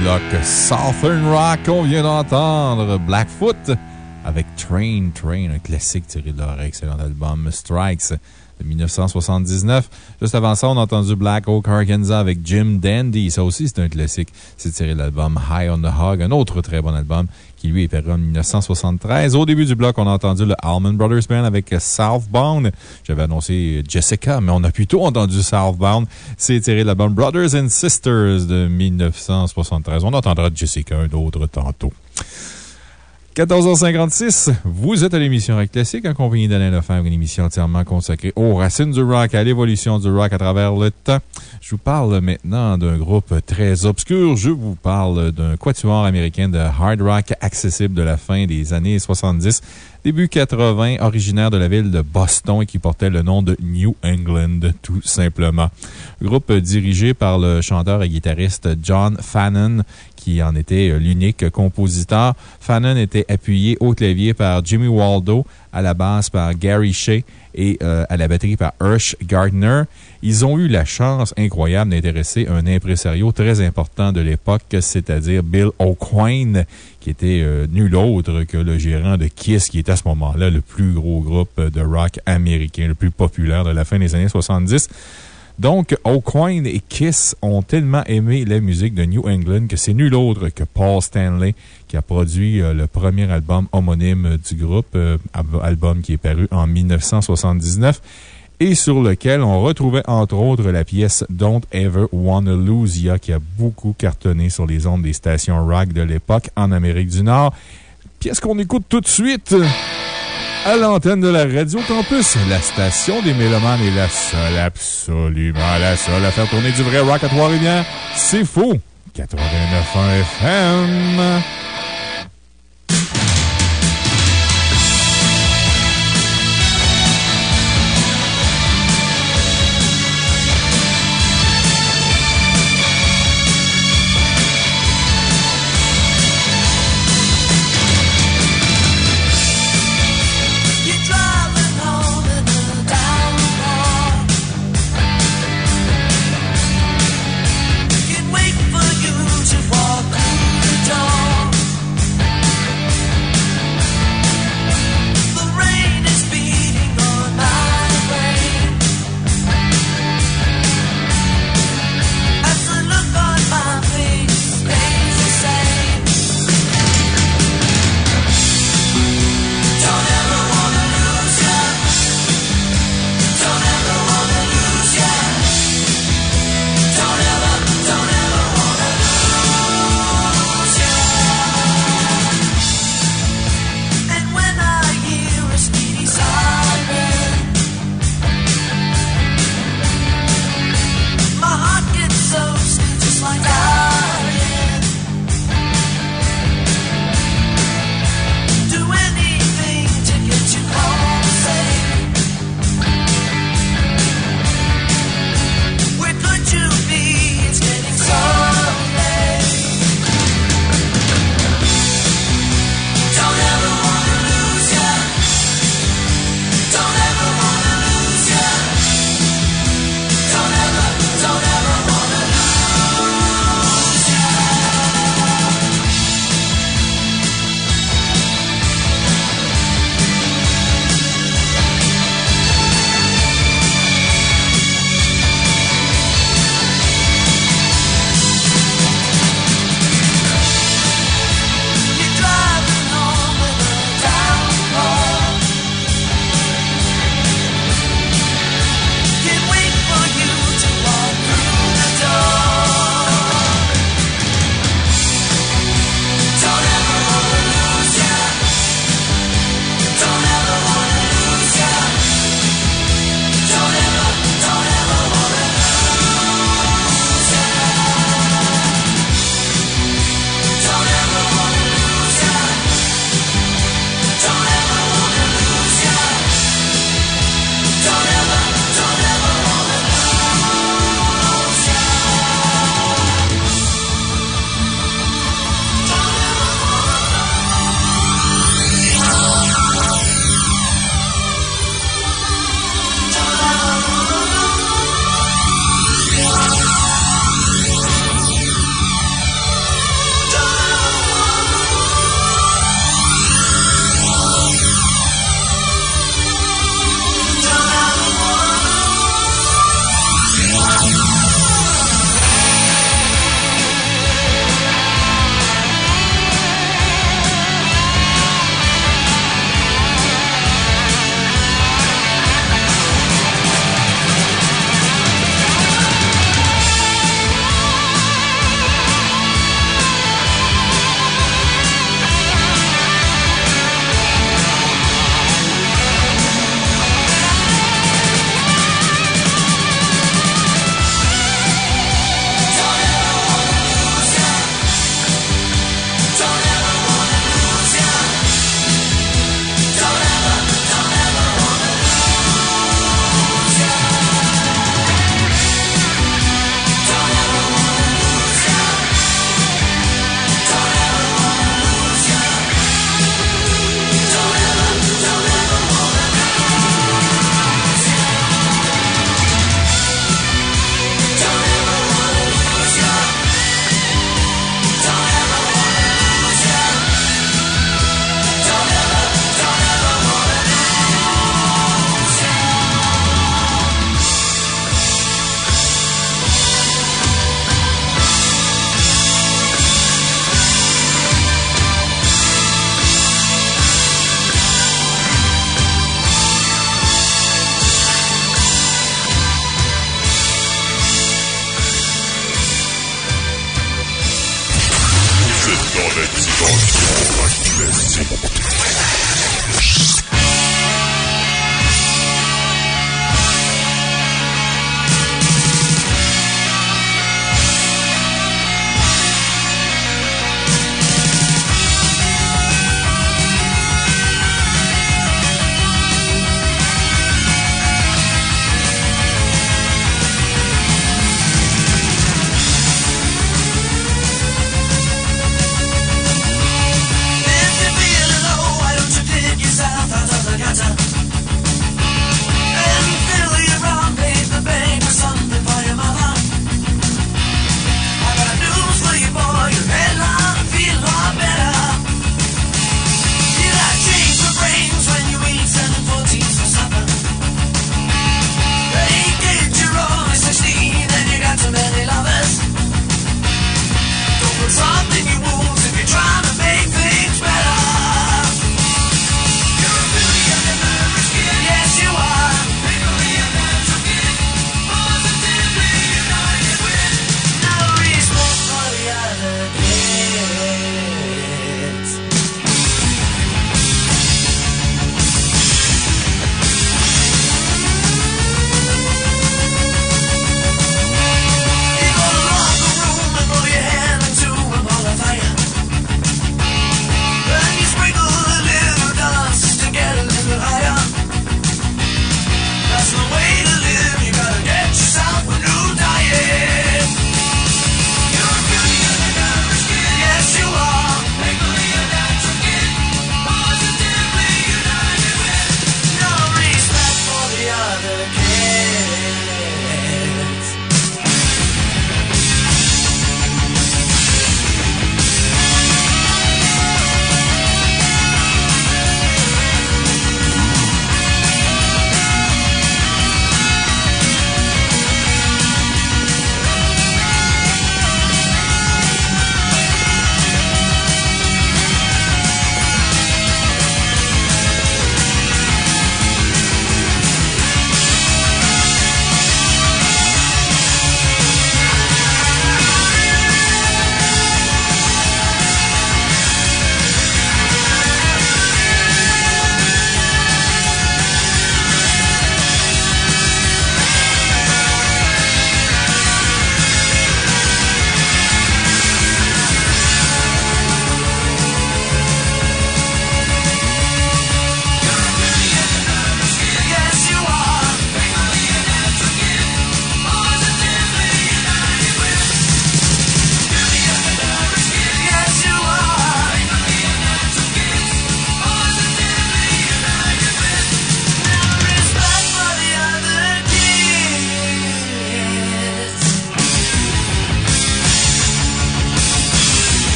Bloc Southern Rock. On vient d'entendre Blackfoot avec Train Train, un classique tiré de leur excellent album Strikes de 1979. Juste avant ça, on a entendu Black Oak Arkansas avec Jim Dandy. Ça aussi, c'est un classique. C'est tiré de l'album High on the Hog, un autre très bon album qui lui est paru en 1973. Au début du bloc, on a entendu le Allman Brothers Band avec Southbound. J'avais annoncé Jessica, mais on a plutôt entendu Southbound. C'est tiré de l'album Brothers and Sisters de 1973. On entendra Jessica un autre tantôt. 14h56, vous êtes à l'émission Rock Classique en compagnie d'Alain Lefebvre, une émission entièrement consacrée aux racines du rock, à l'évolution du rock à travers le temps. Je vous parle maintenant d'un groupe très obscur. Je vous parle d'un quatuor américain de hard rock accessible de la fin des années 70, début 80, originaire de la ville de Boston et qui portait le nom de New England, tout simplement. Groupe dirigé par le chanteur et guitariste John Fannon, qui en était l'unique compositeur. Fannon était appuyé au clavier par Jimmy Waldo, à la basse par Gary Shea et euh, à la batterie par Hirsch Gardner. Ils ont eu la chance incroyable d'intéresser un impresario très important de l'époque, c'est-à-dire Bill O'Quine, qui était euh, nul autre que le gérant de Kiss, qui était à ce moment-là le plus gros groupe de rock américain, le plus populaire de la fin des années 70. Donc, O'Quine et Kiss ont tellement aimé la musique de New England que c'est nul autre que Paul Stanley qui a produit euh, le premier album homonyme du groupe, euh, album qui est paru en 1979 et sur lequel on retrouvait entre autres la pièce Don't Ever Wanna Lose Ya qui a beaucoup cartonné sur les ondes des stations rock de l'époque en Amérique du Nord. Pièce qu'on écoute tout de suite à l'antenne de la Radio Campus. La station des Mélomanes est la seule, absolument la seule à faire tourner du vrai rock à Trois-Rivières. C'est faux! 89.1 FM.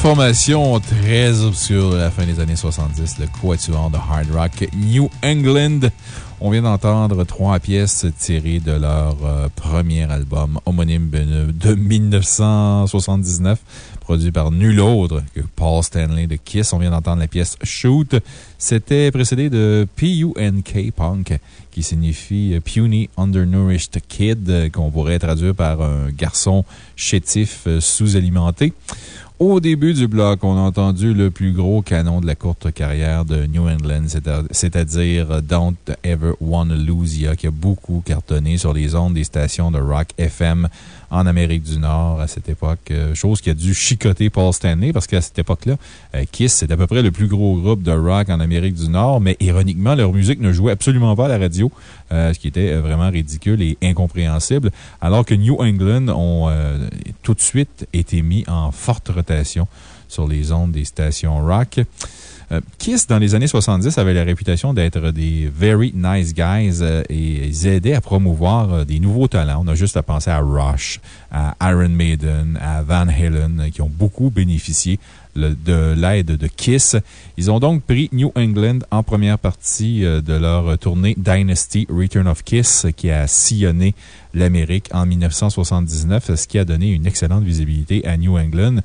Formation très obscure de la fin des années 70, le quatuor de hard rock New England. On vient d'entendre trois pièces tirées de leur euh, premier album homonyme de 1979, produit par nul autre que Paul Stanley de Kiss. On vient d'entendre la pièce Shoot. C'était précédé de P-U-N-K Punk, qui signifie Puny Undernourished Kid, qu'on pourrait traduire par un garçon chétif euh, sous-alimenté. Au début du bloc, on a entendu le plus gros canon de la courte carrière de New England, c'est-à- c'est-à-dire Don't Ever Wanna Lose Ya, qui a beaucoup cartonné sur les ondes des stations de rock FM en Amérique du Nord à cette époque. euh, chose qui a dû chicoter Paul Stanley parce qu'à cette époque-là, euh, Kiss, c'est à peu près le plus gros groupe de rock en Amérique du Nord, mais ironiquement, leur musique ne jouait absolument pas à la radio, euh, ce qui était vraiment ridicule et incompréhensible, alors que New England ont tout de suite été mis en forte rotation sur les ondes des stations rock. Euh, Kiss, dans les années 70, avait la réputation d'être des very nice guys euh, et ils aidaient à promouvoir euh, des nouveaux talents. On a juste à penser à Rush, à Iron Maiden, à Van Halen, qui ont beaucoup bénéficié de l'aide de Kiss. Ils ont donc pris New England en première partie euh, de leur tournée Dynasty Return of Kiss, qui a sillonné l'Amérique en 1979, ce qui a donné une excellente visibilité à New England,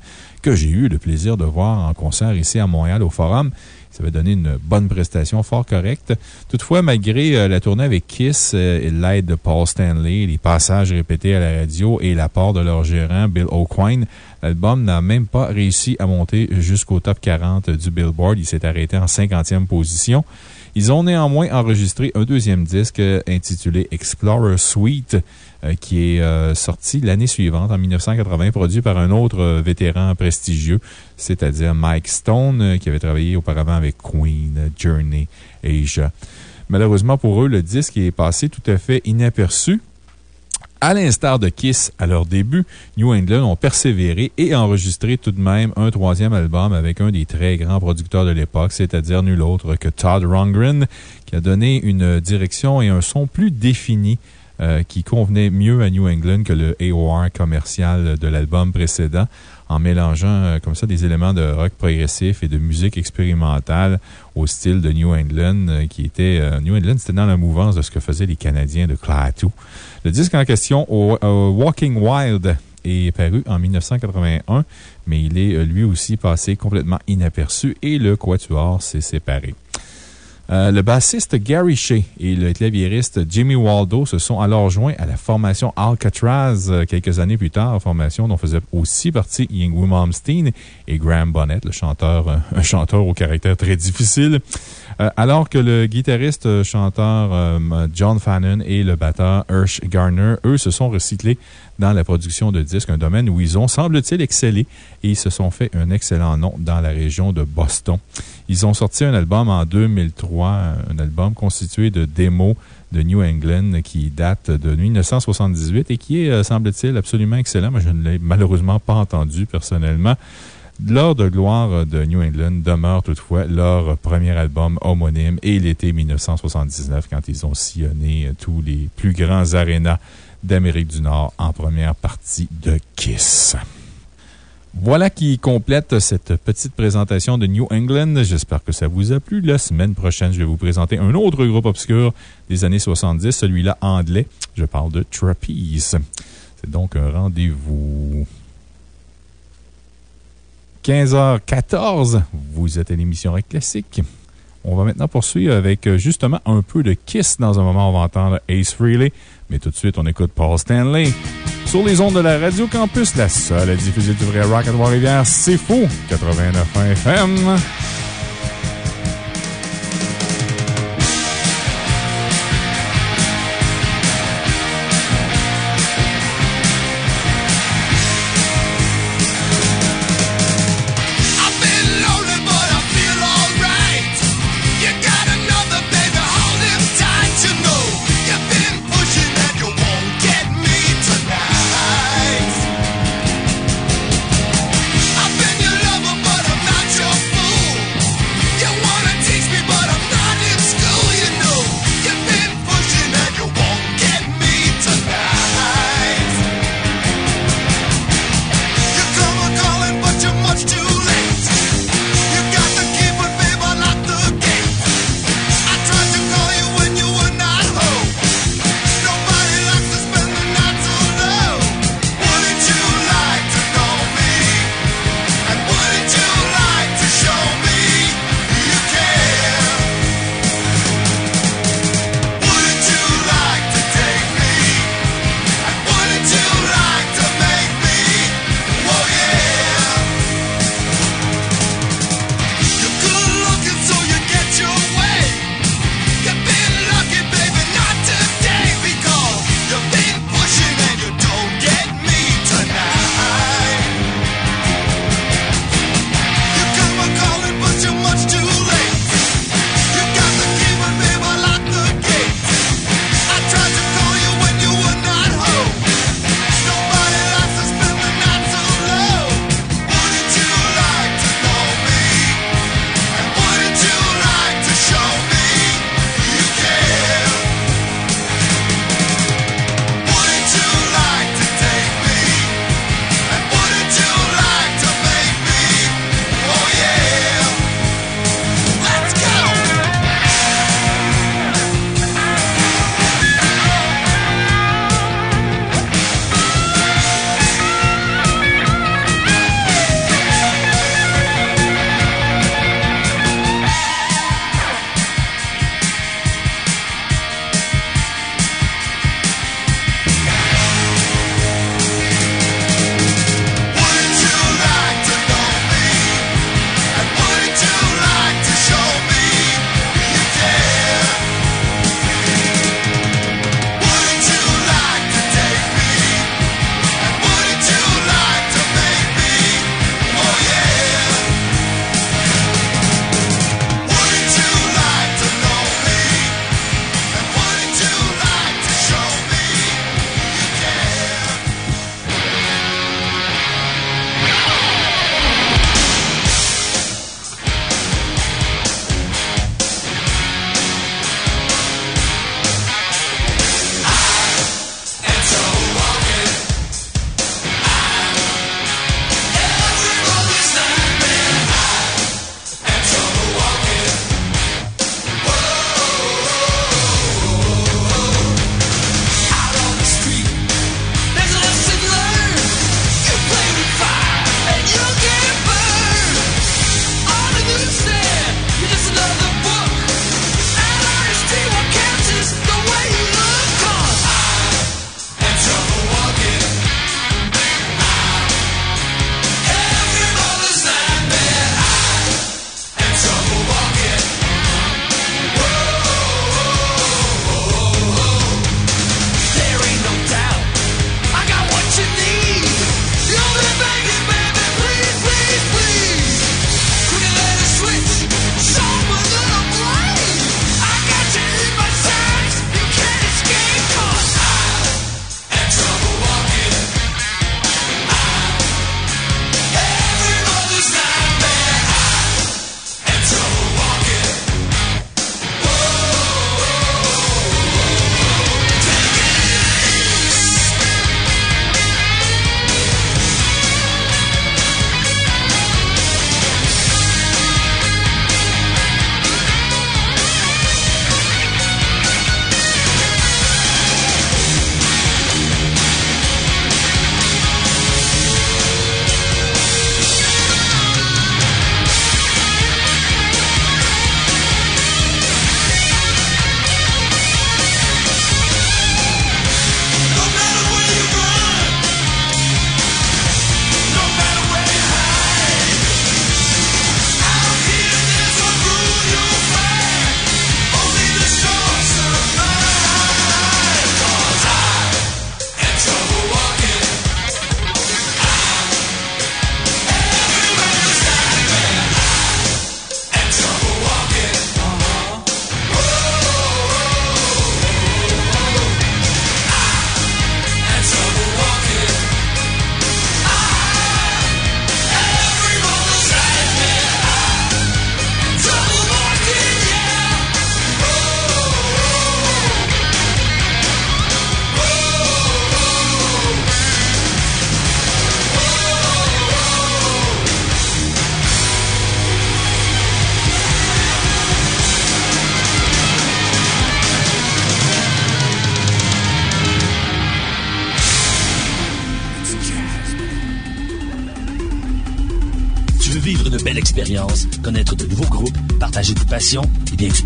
que j'ai eu le plaisir de voir en concert ici à Montréal au Forum. Ça avait donné une bonne prestation fort correcte. Toutefois, malgré euh, la tournée avec Kiss, euh, et l'aide de Paul Stanley, les passages répétés à la radio et l'apport de leur gérant Bill O'Quine, l'album n'a même pas réussi à monter jusqu'au top 40 du Billboard. Il s'est arrêté en 50e position. Ils ont néanmoins enregistré un deuxième disque euh, intitulé Explorer Suite, qui est euh, sorti l'année suivante, en 1980, produit par un autre euh, vétéran prestigieux, c'est-à-dire Mike Stone, euh, qui avait travaillé auparavant avec Queen, euh, Journey, Asia. Malheureusement pour eux, le disque est passé tout à fait inaperçu. À l'instar de Kiss à leur début, New England ont persévéré et enregistré tout de même un troisième album avec un des très grands producteurs de l'époque, c'est-à-dire nul autre que Todd Rundgren, qui a donné une direction et un son plus définis euh, qui convenait mieux à New England que le AOR commercial de l'album précédent, en mélangeant euh, comme ça des éléments de rock progressif et de musique expérimentale au style de New England, euh, qui était. New England, c'était dans la mouvance de ce que faisaient les Canadiens de Klaatu. Le disque en question, au- Walking Wild, est paru en 1981, mais il est lui aussi passé complètement inaperçu et le Quatuor s'est séparé. Euh, le bassiste Gary Shea et le claviériste Jimmy Waldo se sont alors joints à la formation Alcatraz euh, quelques années plus tard, formation dont faisait aussi partie Yngwie Malmsteen et Graham Bonnet, le chanteur, euh, un chanteur au caractère très difficile. Euh, alors que le guitariste euh, chanteur euh, John Fannon et le batteur Hirsch Garner, eux, se sont recyclés dans la production de disques, un domaine où ils ont, semble-t-il, excellé et ils se sont fait un excellent nom dans la région de Boston. Ils ont sorti un album en 2003, un album constitué de démos de New England qui date de 1978 et qui est, semble-t-il, absolument excellent. Moi, je ne l'ai malheureusement pas entendu personnellement. L'heure de gloire de New England demeure toutefois leur premier album homonyme et l'été 1979 quand ils ont sillonné tous les plus grands arénas d'Amérique du Nord en première partie de Kiss. Voilà qui complète cette petite présentation de New England. J'espère que ça vous a plu. La semaine prochaine, je vais vous présenter un autre groupe obscur des années 70, celui-là anglais. Je parle de Trapeze. C'est donc un rendez-vous. 15h14, vous êtes à l'émission Rock Classique. On va maintenant poursuivre avec euh, justement un peu de Kiss. Dans un moment, on va entendre Ace Frehley. Mais tout de suite, on écoute Paul Stanley. Sur les ondes de la Radio Campus, la seule à diffuser du vrai rock à Trois-Rivières, c'est fou! 89 FM.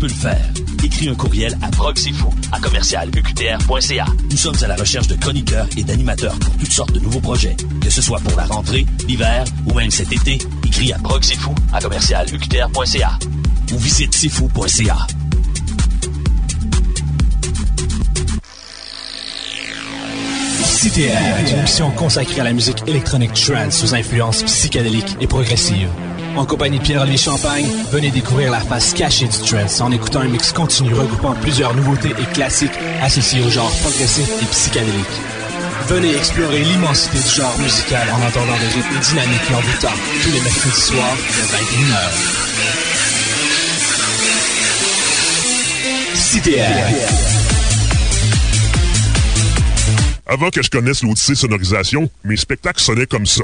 Le faire. Écris un courriel à proxifou à commercialuqtr.ca. Nous sommes à la recherche de chroniqueurs et d'animateurs pour toutes sortes de nouveaux projets. Que ce soit pour la rentrée, l'hiver ou même cet été, écris à proxifou à commercialuqtr.ca ou visite sifou.ca. CTR est une émission consacrée à la musique électronique trance aux influences psychédéliques et progressives. En compagnie de Pierre-Olivier Champagne, venez découvrir la face cachée du trance en écoutant un mix continu regroupant plusieurs nouveautés et classiques associés au genre progressif et psychédélique. Venez explorer l'immensité du genre musical en entendant des rythmes dynamiques et envoûtants tous les mercredis soirs de 21h. CTR. Avant que je connaisse l'Odyssée Sonorisation, mes spectacles sonnaient comme ça.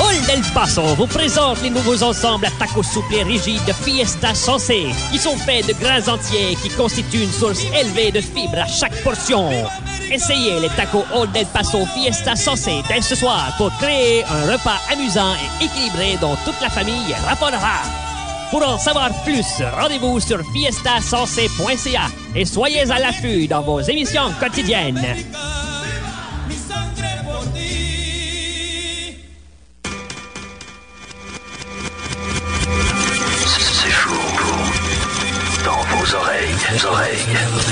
Hall del Paso vous présente les nouveaux ensembles à tacos souples et rigides de Fiesta Sensé, qui sont faits de grains entiers qui constituent une source élevée de fibres à chaque portion. Essayez les tacos Hall del Paso Fiesta Sensé dès ce soir pour créer un repas amusant et équilibré dont toute la famille raffolera. Pour en savoir plus, rendez-vous sur fiestasensé.ca et soyez à l'affût dans vos émissions quotidiennes. Dans vos oreilles, oreilles.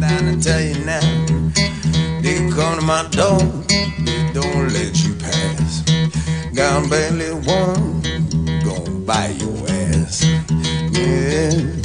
down and tell you now. They come to my door, they don't let you pass. Got barely one, gonna buy your ass. Yeah,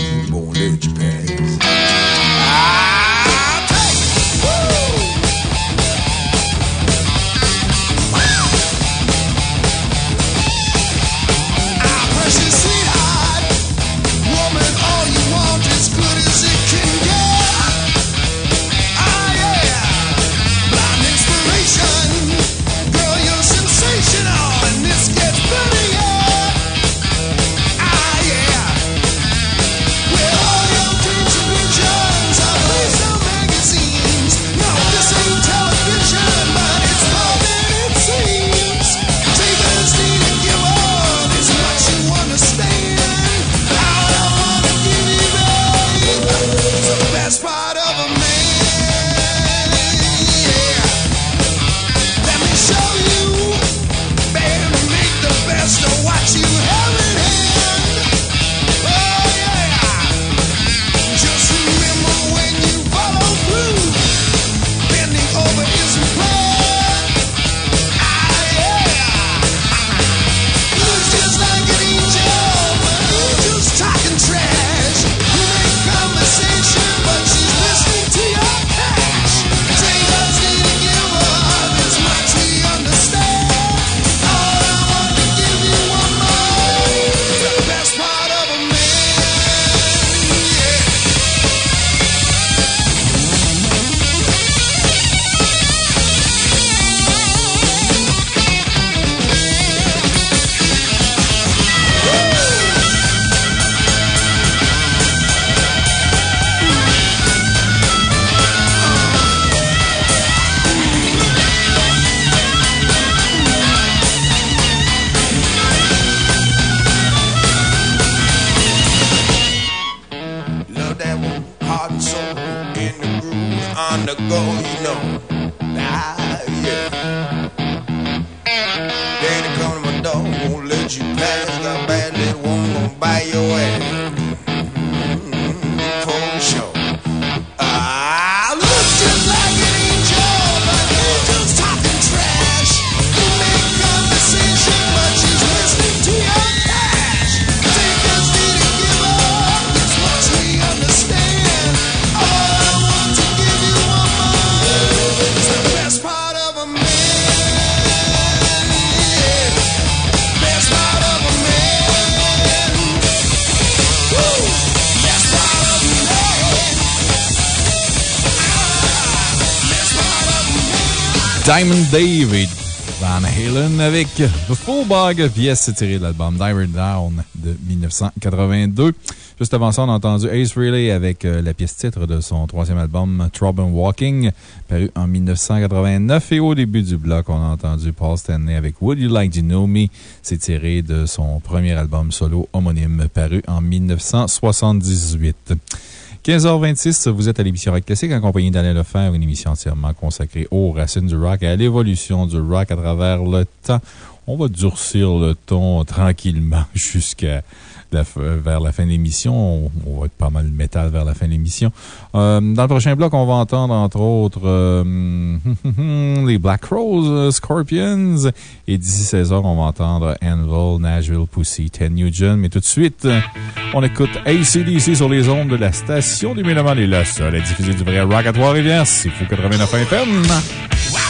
Dave et Van Halen avec The Full Bog, pièce tirée de l'album Diver Down de 1982. Juste avant ça, on a entendu Ace Frehley avec euh, la pièce titre de son troisième album Trouble Walking, paru en 1989. Et au début du bloc, on a entendu Paul Stanley avec Would You Like to Know Me? C'est tiré de son premier album solo homonyme, paru en 1978. 15h26, vous êtes à l'émission Rock Classique en compagnie d'Alain Lefebvre, une émission entièrement consacrée aux racines du rock et à l'évolution du rock à travers le temps. On va durcir le ton tranquillement jusqu'à f- vers la fin de l'émission. On, va être pas mal métal vers la fin de l'émission. Euh, dans le prochain bloc, on va entendre entre autres euh, les Black euh, Scorpions. Et d'ici 16 h on va entendre Anvil, Nashville, Pussy, Ted Nugent. Mais tout de suite, euh, on écoute ACDC sur les ondes de la station du Méloman et la seule à diffuser du vrai rock à Trois-Rivières. C'est fou 89 FM. Vous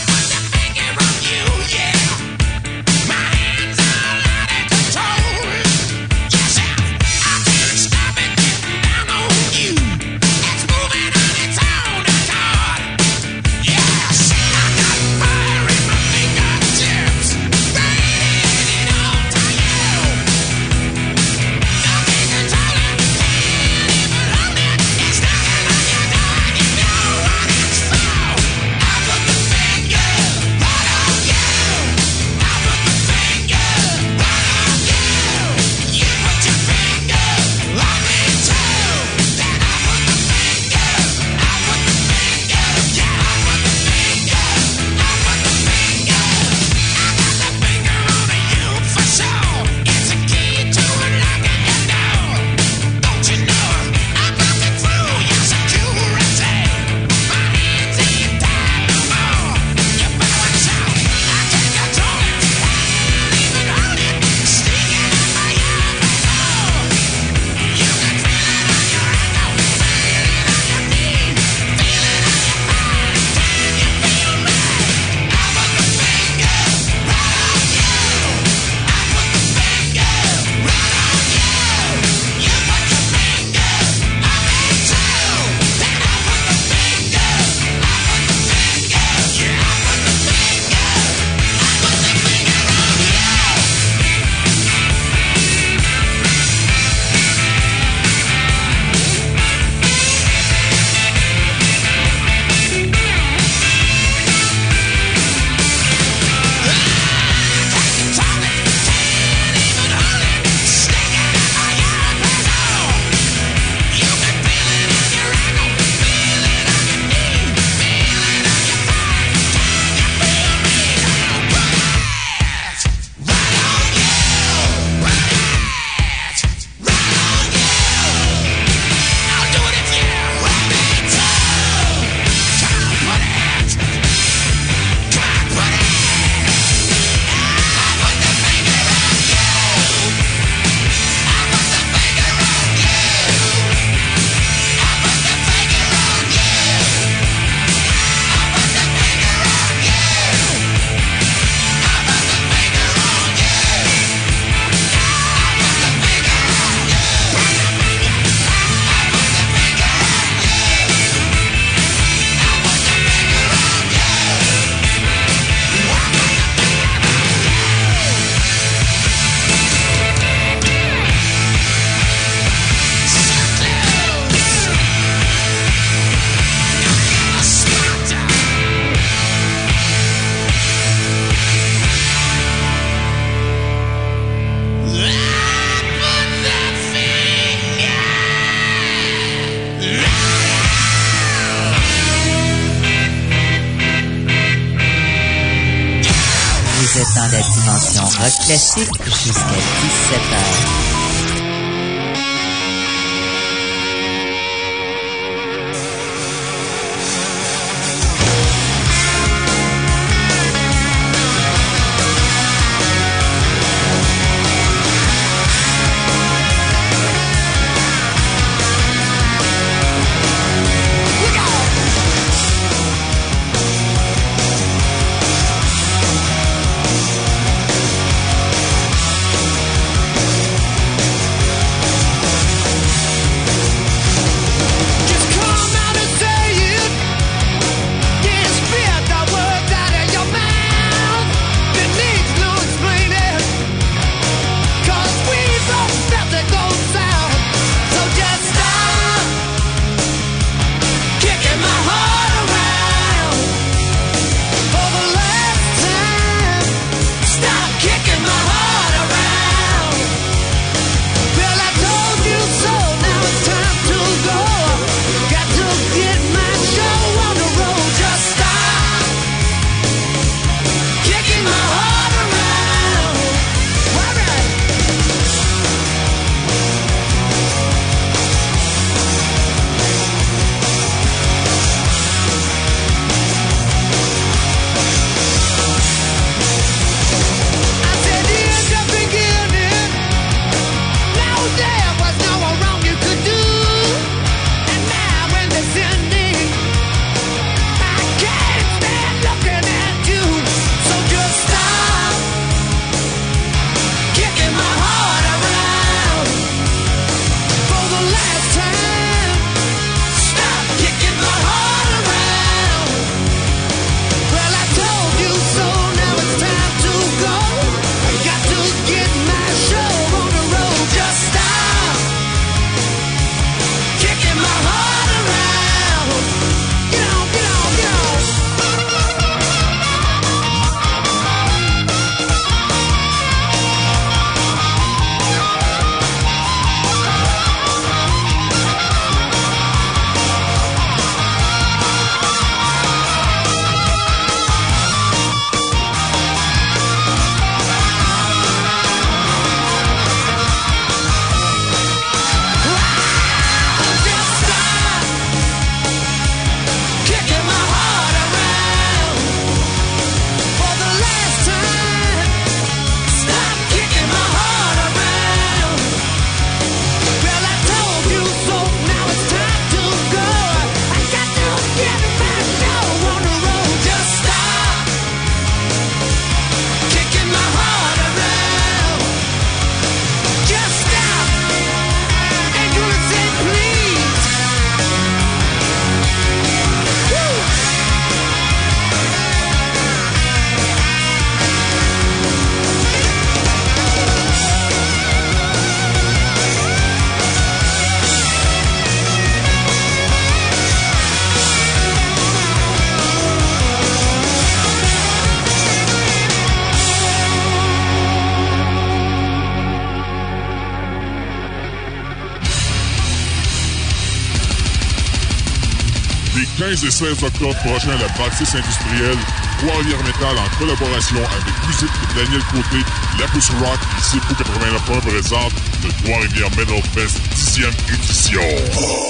15 et 16 octobre prochain, la bâtisse industrielle Trois-Rivières Metal en collaboration avec Musique Daniel Côté, La Pousse Rock et Sifu 89 présente le Trois-Rivières Metal Fest 10e édition.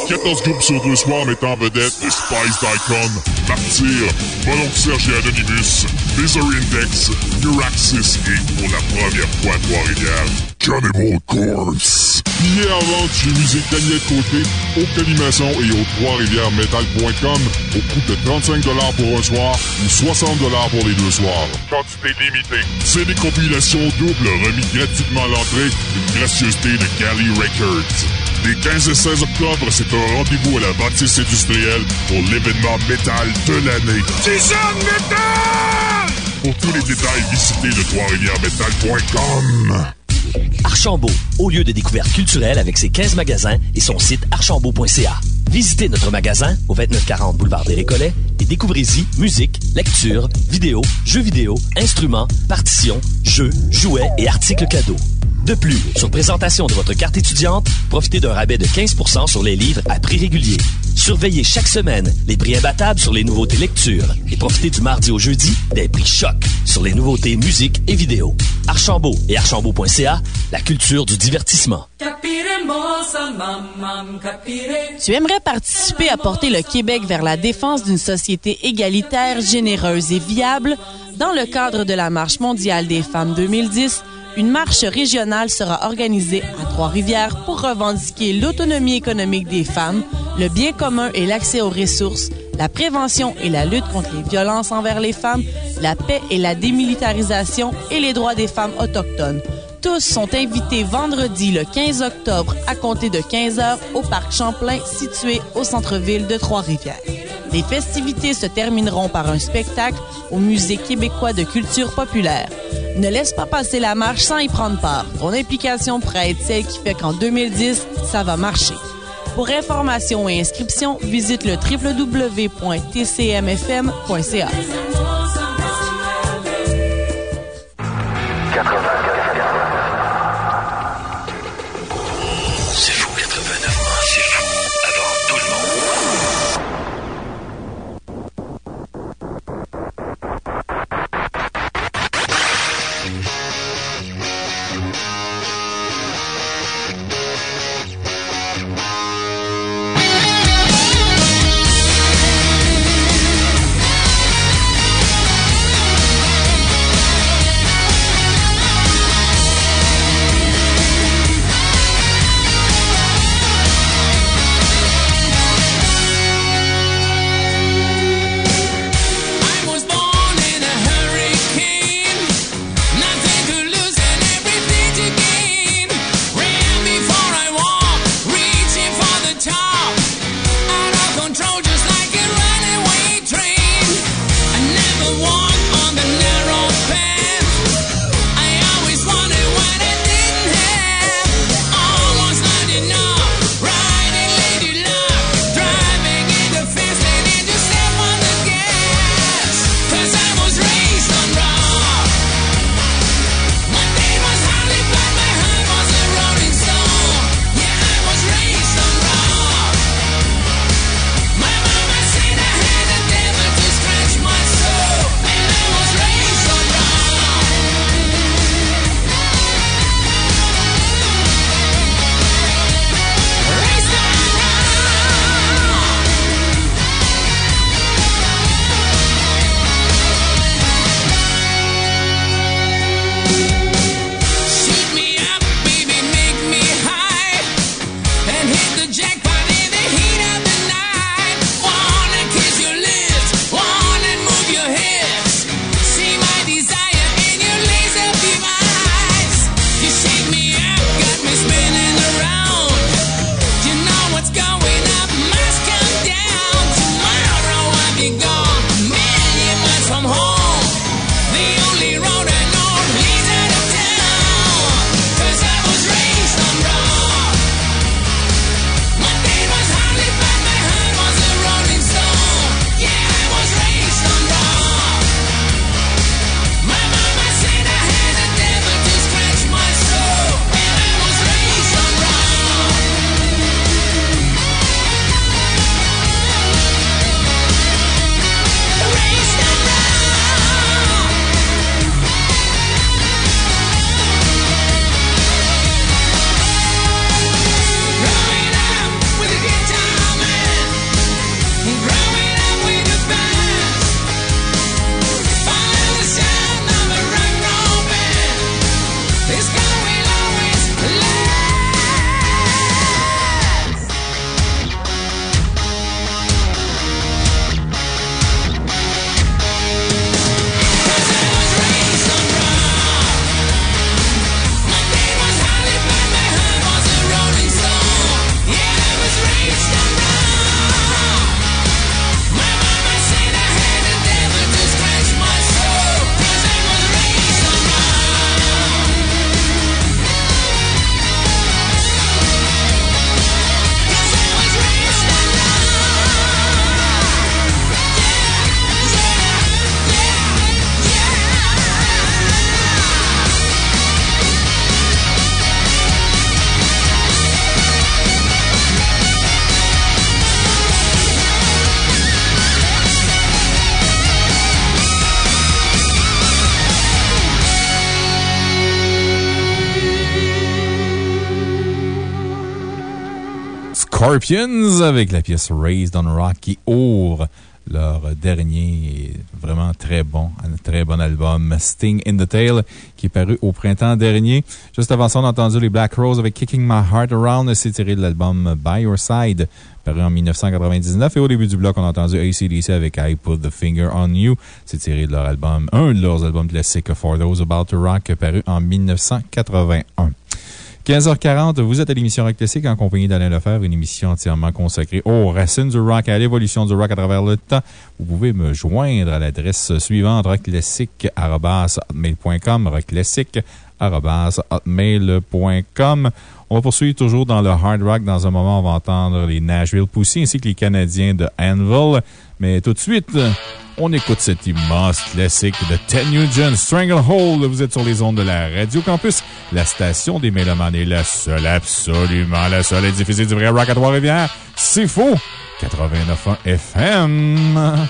14 groupes sur deux soirs mettant en vedette The Spice Icon, Martyr, Bolon Serge et Anonymous, Misery Index, Neuraxis et pour la première fois à Trois-Rivières, Cannibal Corpse. Billets en vente chez Musique Daniel Côté, au Calimation et au Trois-Rivières-Metal.com au coût de 35 pour un soir ou 60 pour les deux soirs. Quantité limitée. C'est des compilations doubles remis gratuitement à l'entrée d'une gracieuseté de Galley Records. Les 15 et 16 octobre, c'est un rendez-vous à la bâtisse industrielle pour l'événement métal de l'année. métal! Pour tous les détails, visitez le Trois-Rivières-Metal.com. Archambault, au lieu de découverte culturelle avec ses 15 magasins et son site archambault.ca. Visitez notre magasin au 2940 boulevard des Récollets et découvrez-y musique, lecture, vidéo, jeux vidéo, instruments, partitions, jeux, jouets et articles cadeaux. De plus, sur présentation de votre carte étudiante, profitez d'un rabais de 15% sur les livres à prix régulier. Surveillez chaque semaine les prix imbattables sur les nouveautés lecture et profitez du mardi au jeudi des prix choc sur les nouveautés musique et vidéo. Archambault et archambault.ca, la culture du divertissement. Tu aimerais participer à porter le Québec vers la défense d'une société égalitaire, généreuse et viable? Dans le cadre de la Marche mondiale des femmes 2010, une marche régionale sera organisée à Trois-Rivières pour revendiquer l'autonomie économique des femmes, le bien commun et l'accès aux ressources, la prévention et la lutte contre les violences envers les femmes, la paix et la démilitarisation et les droits des femmes autochtones tous sont invités vendredi le 15 octobre à compter de 15 heures au Parc Champlain situé au centre-ville de Trois-Rivières. Les festivités se termineront par un spectacle au Musée québécois de culture populaire. Ne laisse pas passer la marche sans y prendre part. Ton implication pourrait être celle qui fait qu'en 2010, ça va marcher. Pour information et inscription, visite le www.tcmfm.ca. Scorpions avec la pièce Raised on Rock qui ouvre leur dernier vraiment très bon, un très bon album Sting in the Tail qui est paru au printemps dernier. Juste avant ça, on a entendu les Black Rose avec Kicking My Heart Around. C'est tiré de l'album By Your Side paru en 1999. Et au début du bloc, on a entendu ACDC avec I Put the Finger on You. C'est tiré de leur album, un de leurs albums classiques For Those About to Rock paru en 1981. 15h40, vous êtes à l'émission Rock Classique en compagnie d'Alain Lefebvre, une émission entièrement consacrée aux racines du rock, à l'évolution du rock à travers le temps. Vous pouvez me joindre à l'adresse suivante rockclassique.com. On va poursuivre toujours dans le hard rock. Dans un moment, on va entendre les Nashville Pussy ainsi que les Canadiens de Anvil. Mais tout de suite, on écoute cet immense classique de Ted Nugent, Stranglehold. Vous êtes sur les ondes de la Radio Campus, la station des Mélomanes est la seule, absolument la seule à diffuser du vrai rock à Trois-Rivières. C'est faux! 89.1 FM.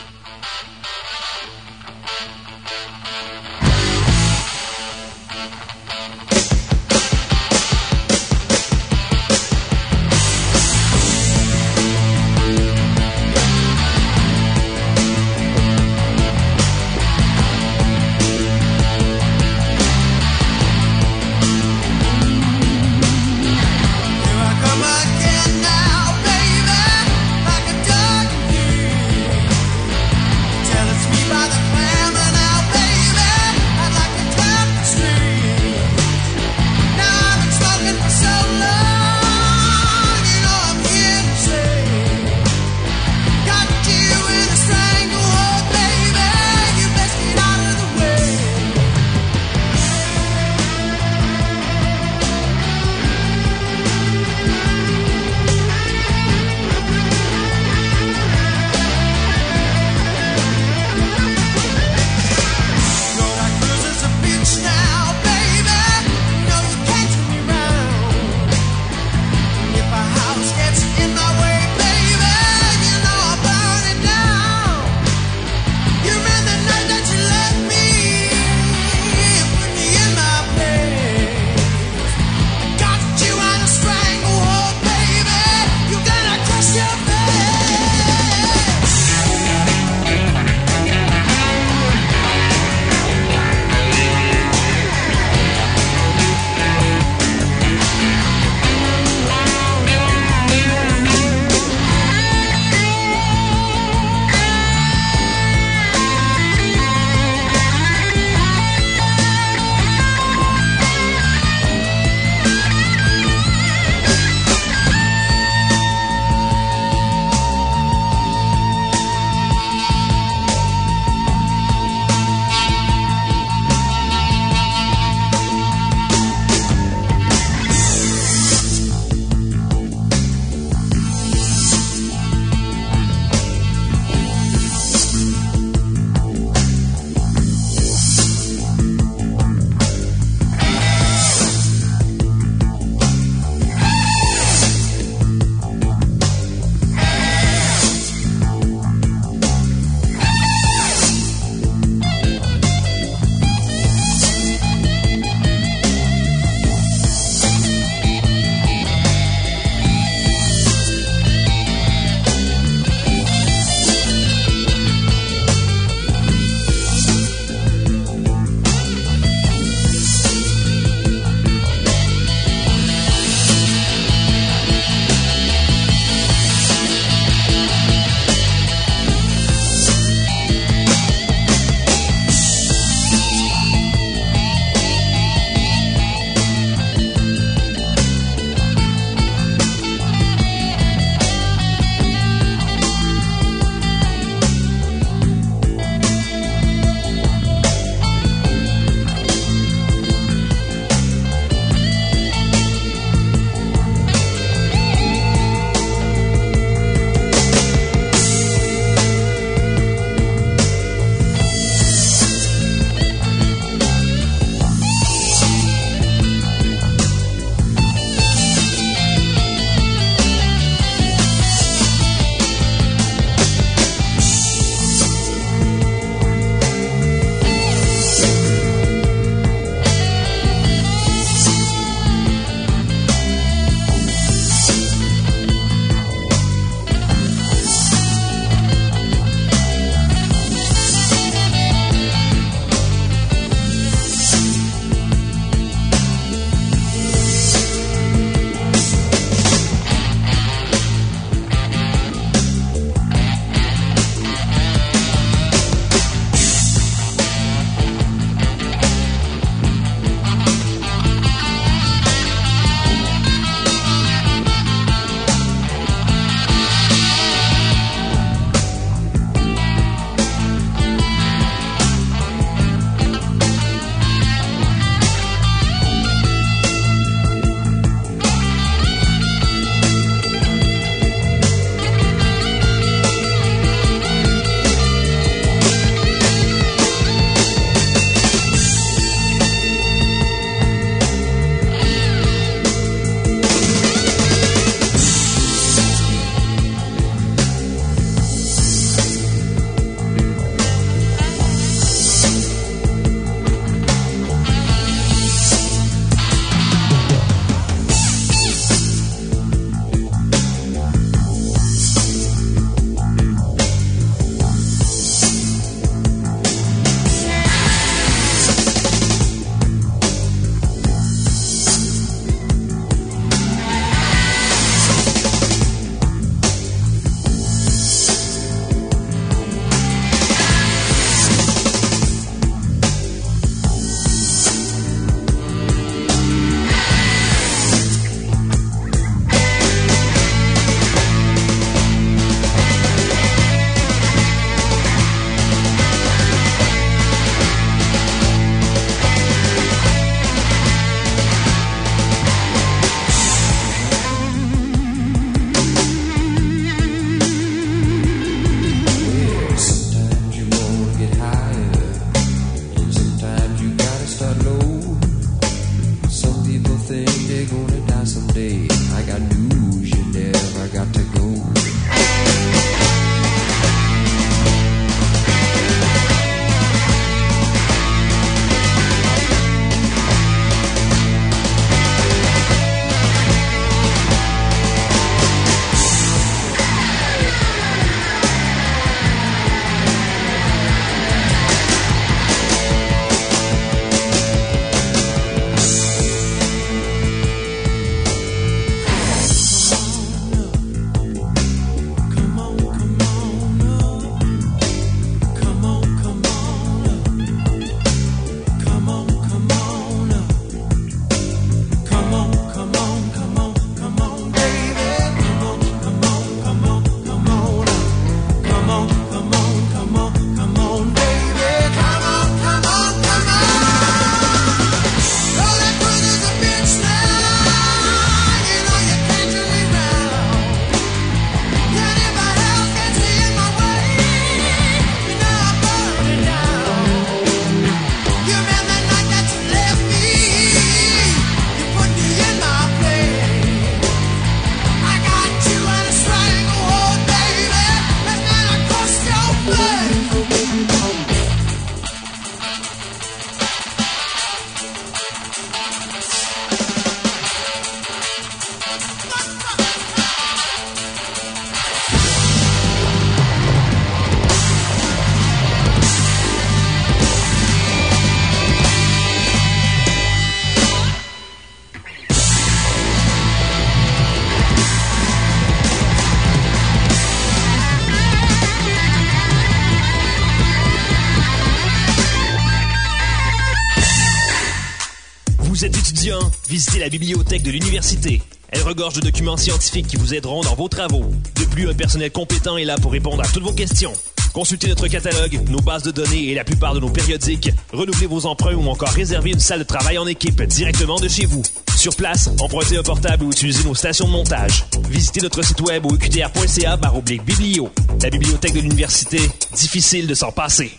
La bibliothèque de l'université. Elle regorge de documents scientifiques qui vous aideront dans vos travaux. De plus, un personnel compétent est là pour répondre à toutes vos questions. Consultez notre catalogue, nos bases de données et la plupart de nos périodiques. Renouvelez vos emprunts ou encore réservez une salle de travail en équipe directement de chez vous. Sur place, empruntez un portable ou utilisez nos stations de montage. Visitez notre site web au uqtr.ca oblique biblio. La bibliothèque de l'université, difficile de s'en passer.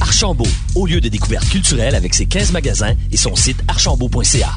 Archambault, au lieu de découverte culturelle avec ses 15 magasins et son site archambault.ca.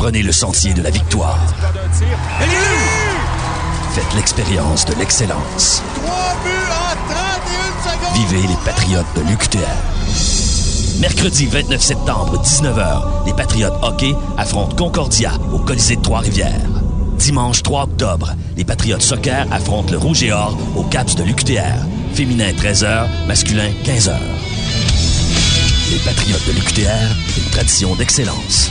prenez le sentier de la victoire. Faites l'expérience de l'excellence. Vivez les Patriotes de l'UQTR. Mercredi 29 septembre, 19h, les Patriotes hockey affrontent Concordia au Colisée de Trois-Rivières. Dimanche 3 octobre, les Patriotes soccer affrontent le Rouge et Or au Caps de l'UQTR. Féminin 13h, masculin 15h. Les Patriotes de l'UQTR, une tradition d'excellence.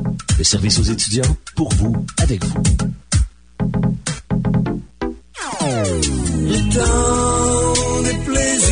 Le service aux étudiants, pour vous, avec vous. Le temps des plaisirs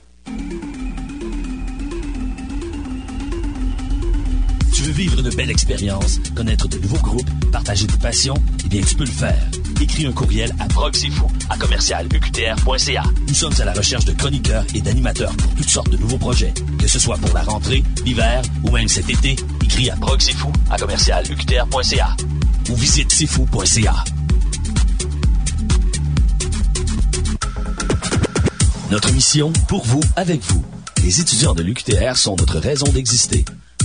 Tu veux vivre une belle expérience, connaître de nouveaux groupes, partager tes passions? Eh bien, tu peux le faire. Écris un courriel à proxifou à commercialuqtr.ca. Nous sommes à la recherche de chroniqueurs et d'animateurs pour toutes sortes de nouveaux projets. Que ce soit pour la rentrée, l'hiver ou même cet été, écris à proxifou à commercialuqtr.ca ou visite sifou.ca. Notre mission, pour vous, avec vous. Les étudiants de l'UQTR sont notre raison d'exister.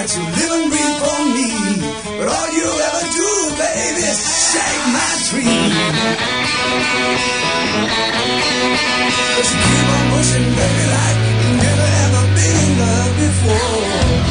That you live and breathe for me. But all you ever do, baby, is shake my dream. But you keep on pushing, baby, like you never ever been in love before.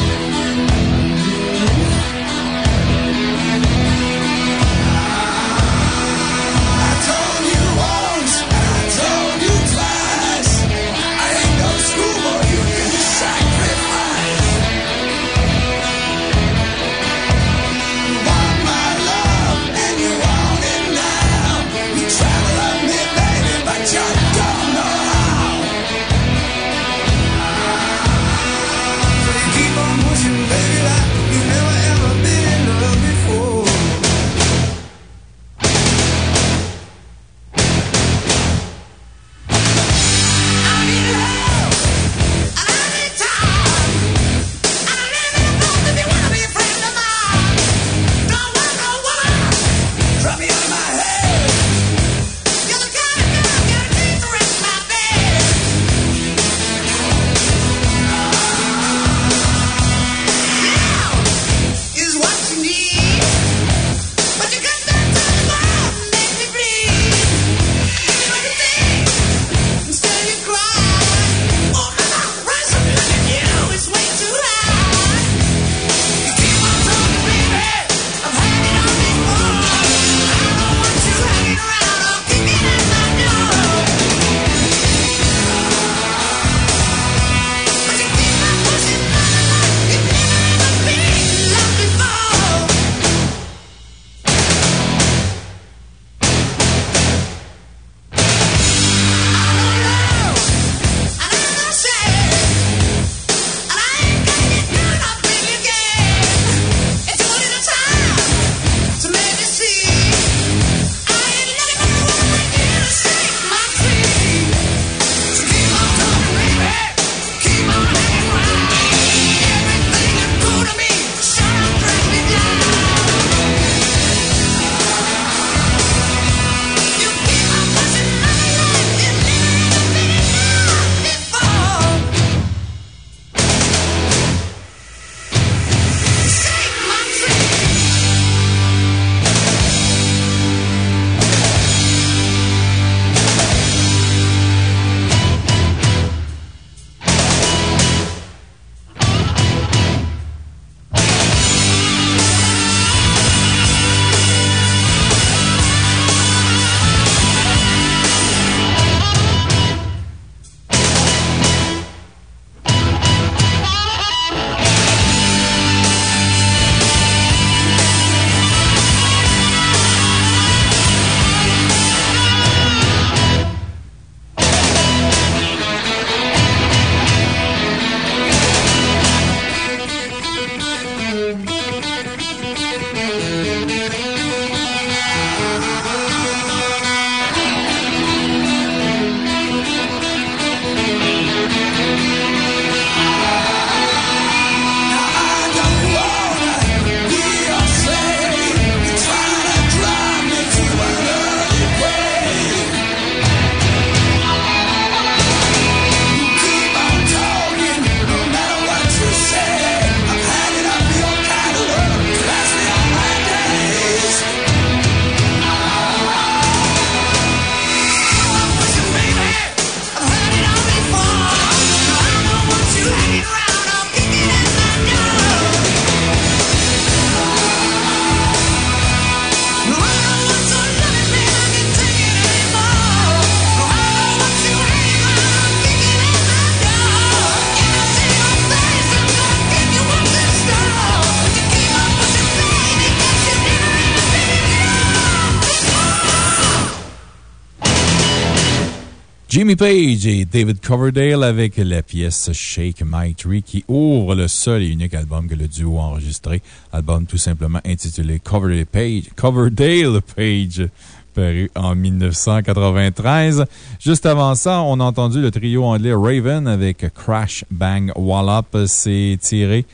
Page et David Coverdale avec la pièce Shake My Tree qui ouvre le seul et unique album que le duo a enregistré. Album tout simplement intitulé Coverdale Page, Coverdale Page paru en 1993. Juste avant ça, on a entendu le trio anglais Raven avec Crash Bang Wallop. C'est tiré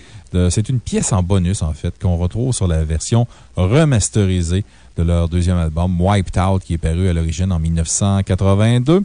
c'est une pièce en bonus, en fait, qu'on retrouve sur la version remasterisée de leur deuxième album, Wiped Out, qui est paru à l'origine en 1982.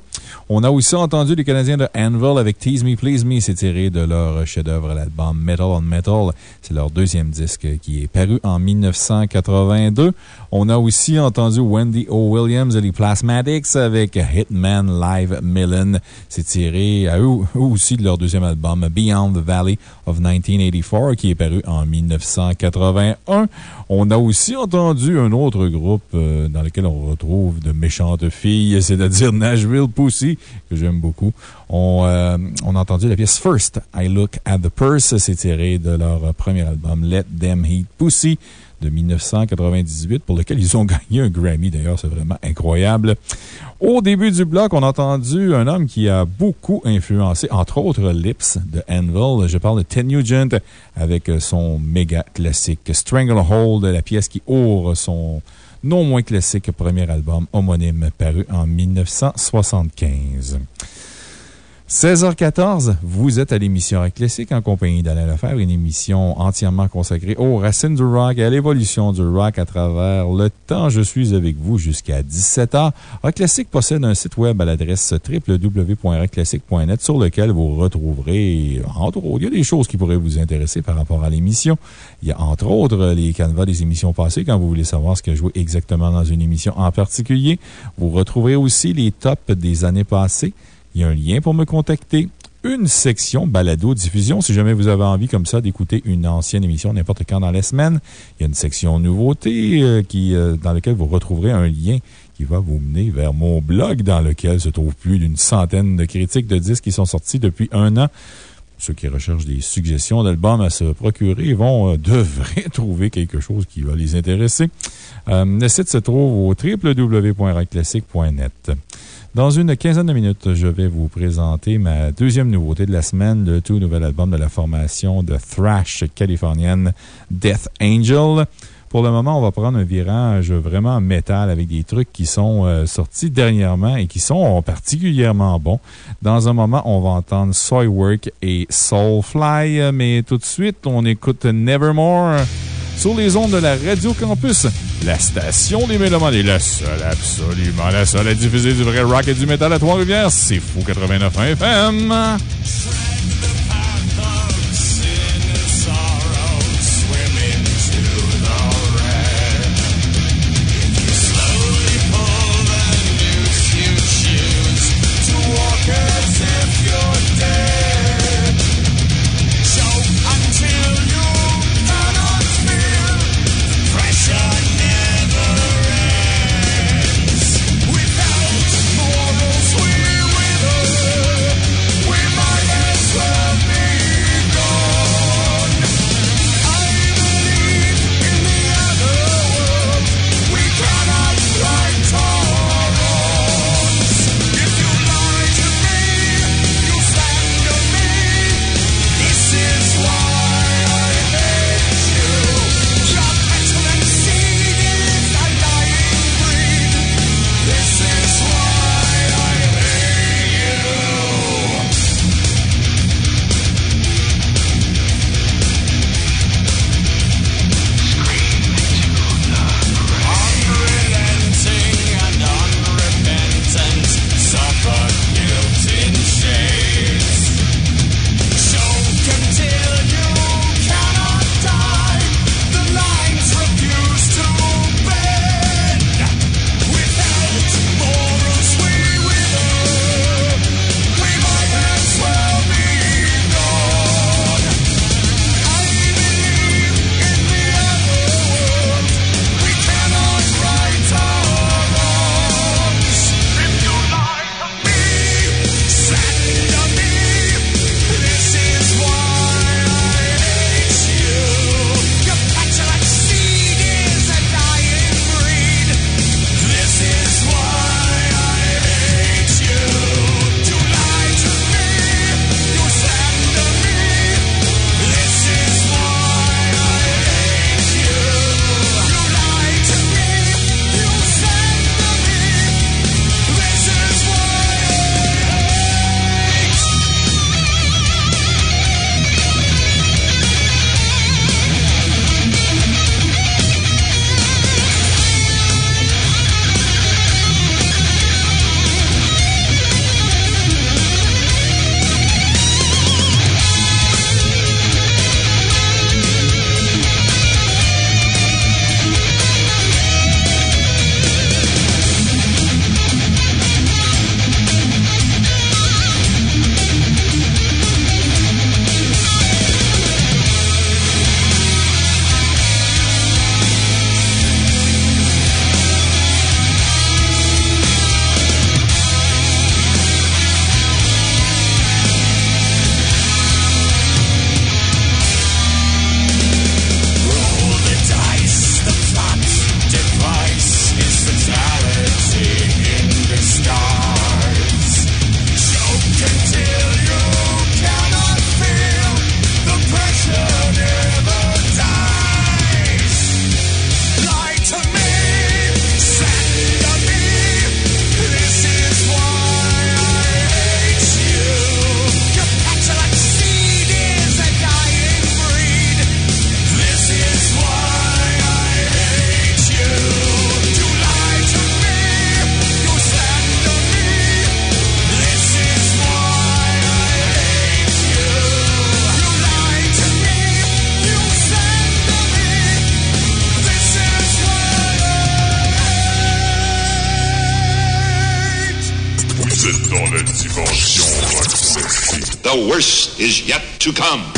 On a aussi entendu les Canadiens de Anvil avec Tease Me, Please Me. C'est tiré de leur chef-d'œuvre, l'album Metal on Metal. C'est leur deuxième disque qui est paru en 1982. On a aussi entendu Wendy O. Williams et les Plasmatics avec Hitman Live Millen. C'est tiré à aussi de leur deuxième album, Beyond the Valley of 1984, qui est paru en 1981. On a aussi entendu un autre groupe euh, dans lequel on retrouve de méchantes filles, c'est-à-dire Nashville Pussy, que j'aime beaucoup. On, euh, on a entendu la pièce First, I Look at the Purse. C'est tiré de leur premier album, Let Them Heat Pussy de 1998, pour lequel ils ont gagné un Grammy. D'ailleurs, c'est vraiment incroyable. Au début du bloc, on a entendu un homme qui a beaucoup influencé, entre autres Lips de Anvil. Je parle de Ted Nugent avec son méga classique Stranglehold, la pièce qui ouvre son non moins classique premier album homonyme paru en 1975. 16h14, vous êtes à l'émission Rock Classique en compagnie d'Alain Lefebvre, une émission entièrement consacrée aux racines du rock et à l'évolution du rock à travers le temps. Je suis avec vous jusqu'à 17h. Rock Classique possède un site web à l'adresse www.rockclassique.net sur lequel vous retrouverez, entre autres, il y a des choses qui pourraient vous intéresser par rapport à l'émission. Il y a entre autres les canevas des émissions passées quand vous voulez savoir ce que joué exactement dans une émission en particulier. Vous retrouverez aussi les tops des années passées. Il y a un lien pour me contacter. Une section balado-diffusion, si jamais vous avez envie comme ça d'écouter une ancienne émission n'importe quand dans la semaine. Il y a une section nouveauté euh, euh, dans laquelle vous retrouverez un lien qui va vous mener vers mon blog dans lequel se trouvent plus d'une centaine de critiques de disques qui sont sortis depuis un an. Ceux qui recherchent des suggestions d'albums à se procurer vont, euh, devraient trouver quelque chose qui va les intéresser. le site se trouve au www.rockclassique.net. Dans une quinzaine de minutes, je vais vous présenter ma deuxième nouveauté de la semaine, le tout nouvel album de la formation de thrash californienne Death Angel. Pour le moment, on va prendre un virage vraiment métal avec des trucs qui sont euh, sortis dernièrement et qui sont particulièrement bons. Dans un moment, on va entendre Soywork et Soulfly, mais tout de suite, on écoute Nevermore sur les ondes de la Radio Campus, la station des Mélomanes est la seule, absolument la seule à diffuser du vrai rock et du métal à Trois-Rivières. C'est Fou 89 FM. To come.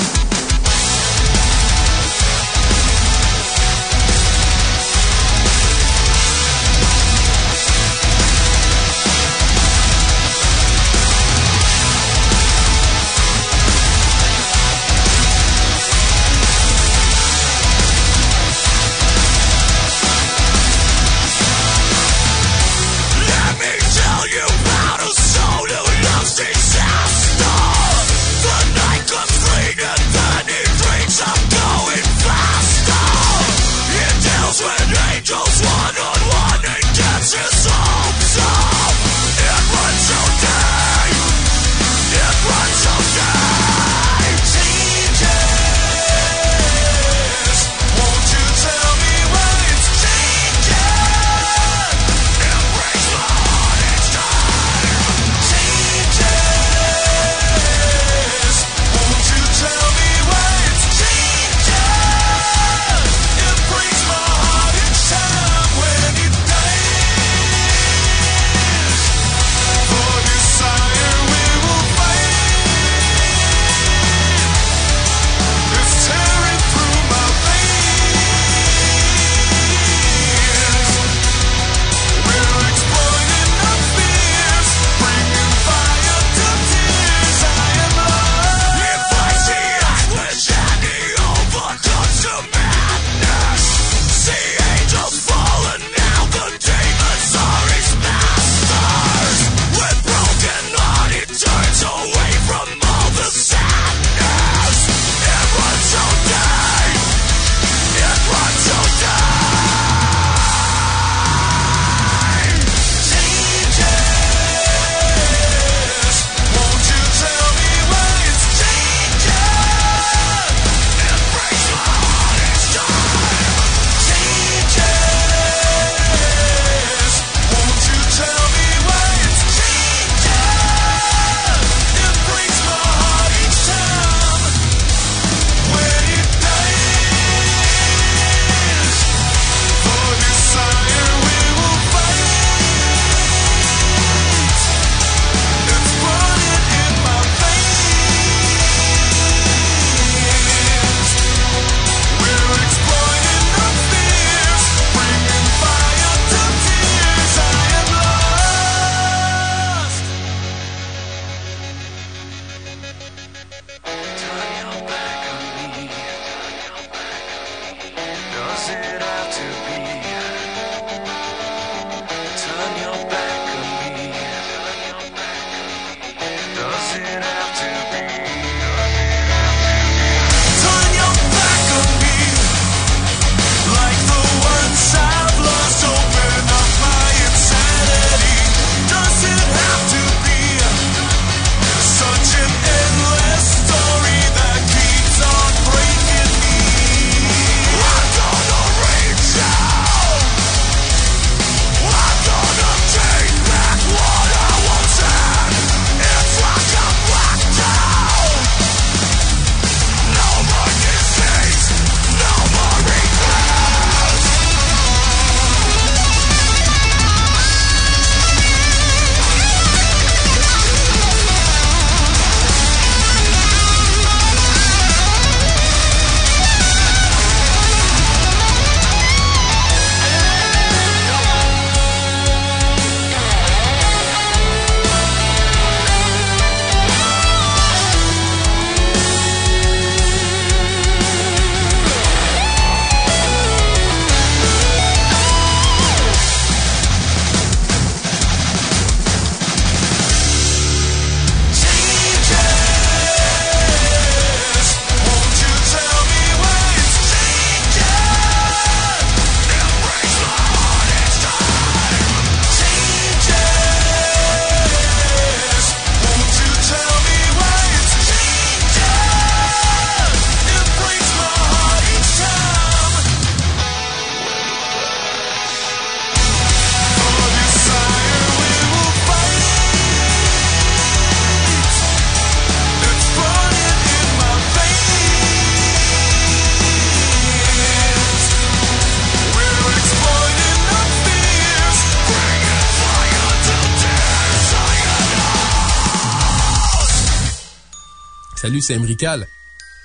Emrical.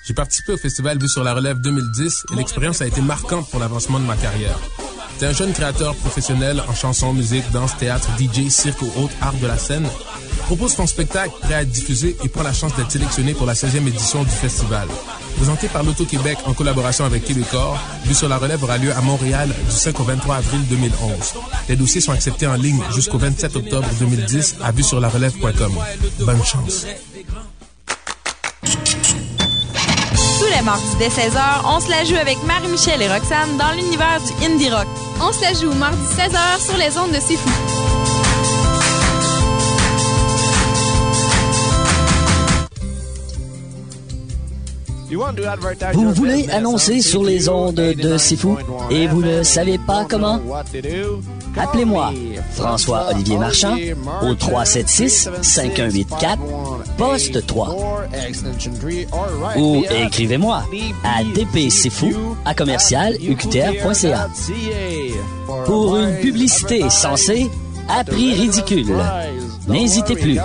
J'ai participé au festival Vue sur la Relève 2010 et l'expérience a été marquante pour l'avancement de ma carrière. T'es un jeune créateur professionnel en chanson, musique, danse, théâtre, DJ, cirque ou autres arts de la scène. Propose ton spectacle prêt à être diffusé et prends la chance d'être sélectionné pour la 16e édition du festival. Présenté par l'Auto-Québec en collaboration avec Québecor, Vue sur la Relève aura lieu à Montréal du 5 au 23 avril 2011. Les dossiers sont acceptés en ligne jusqu'au 27 octobre 2010 à vue sur la relève.com. Bonne chance. Mardis dès 16h, on se la joue avec Marie-Michel et Roxane dans l'univers du indie rock. On se la joue mardi 16h sur les ondes de C'est Fou. Vous voulez annoncer sur les ondes de Sifu et vous ne savez pas comment? Appelez-moi François-Olivier Marchand au 376-5184, poste 3. Ou écrivez-moi à dpcfou à commercial uqtr.ca. Pour une publicité censée à prix ridicule. N'hésitez plus.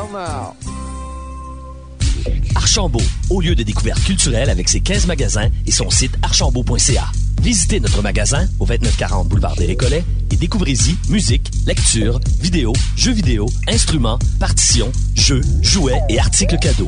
Archambault, au lieu de découverte culturelle avec ses 15 magasins et son site archambault.ca. Visitez notre magasin au 2940 boulevard des Récollets et découvrez-y musique, lecture, vidéo, jeux vidéo, instruments, partitions, jeux, jouets et articles cadeaux.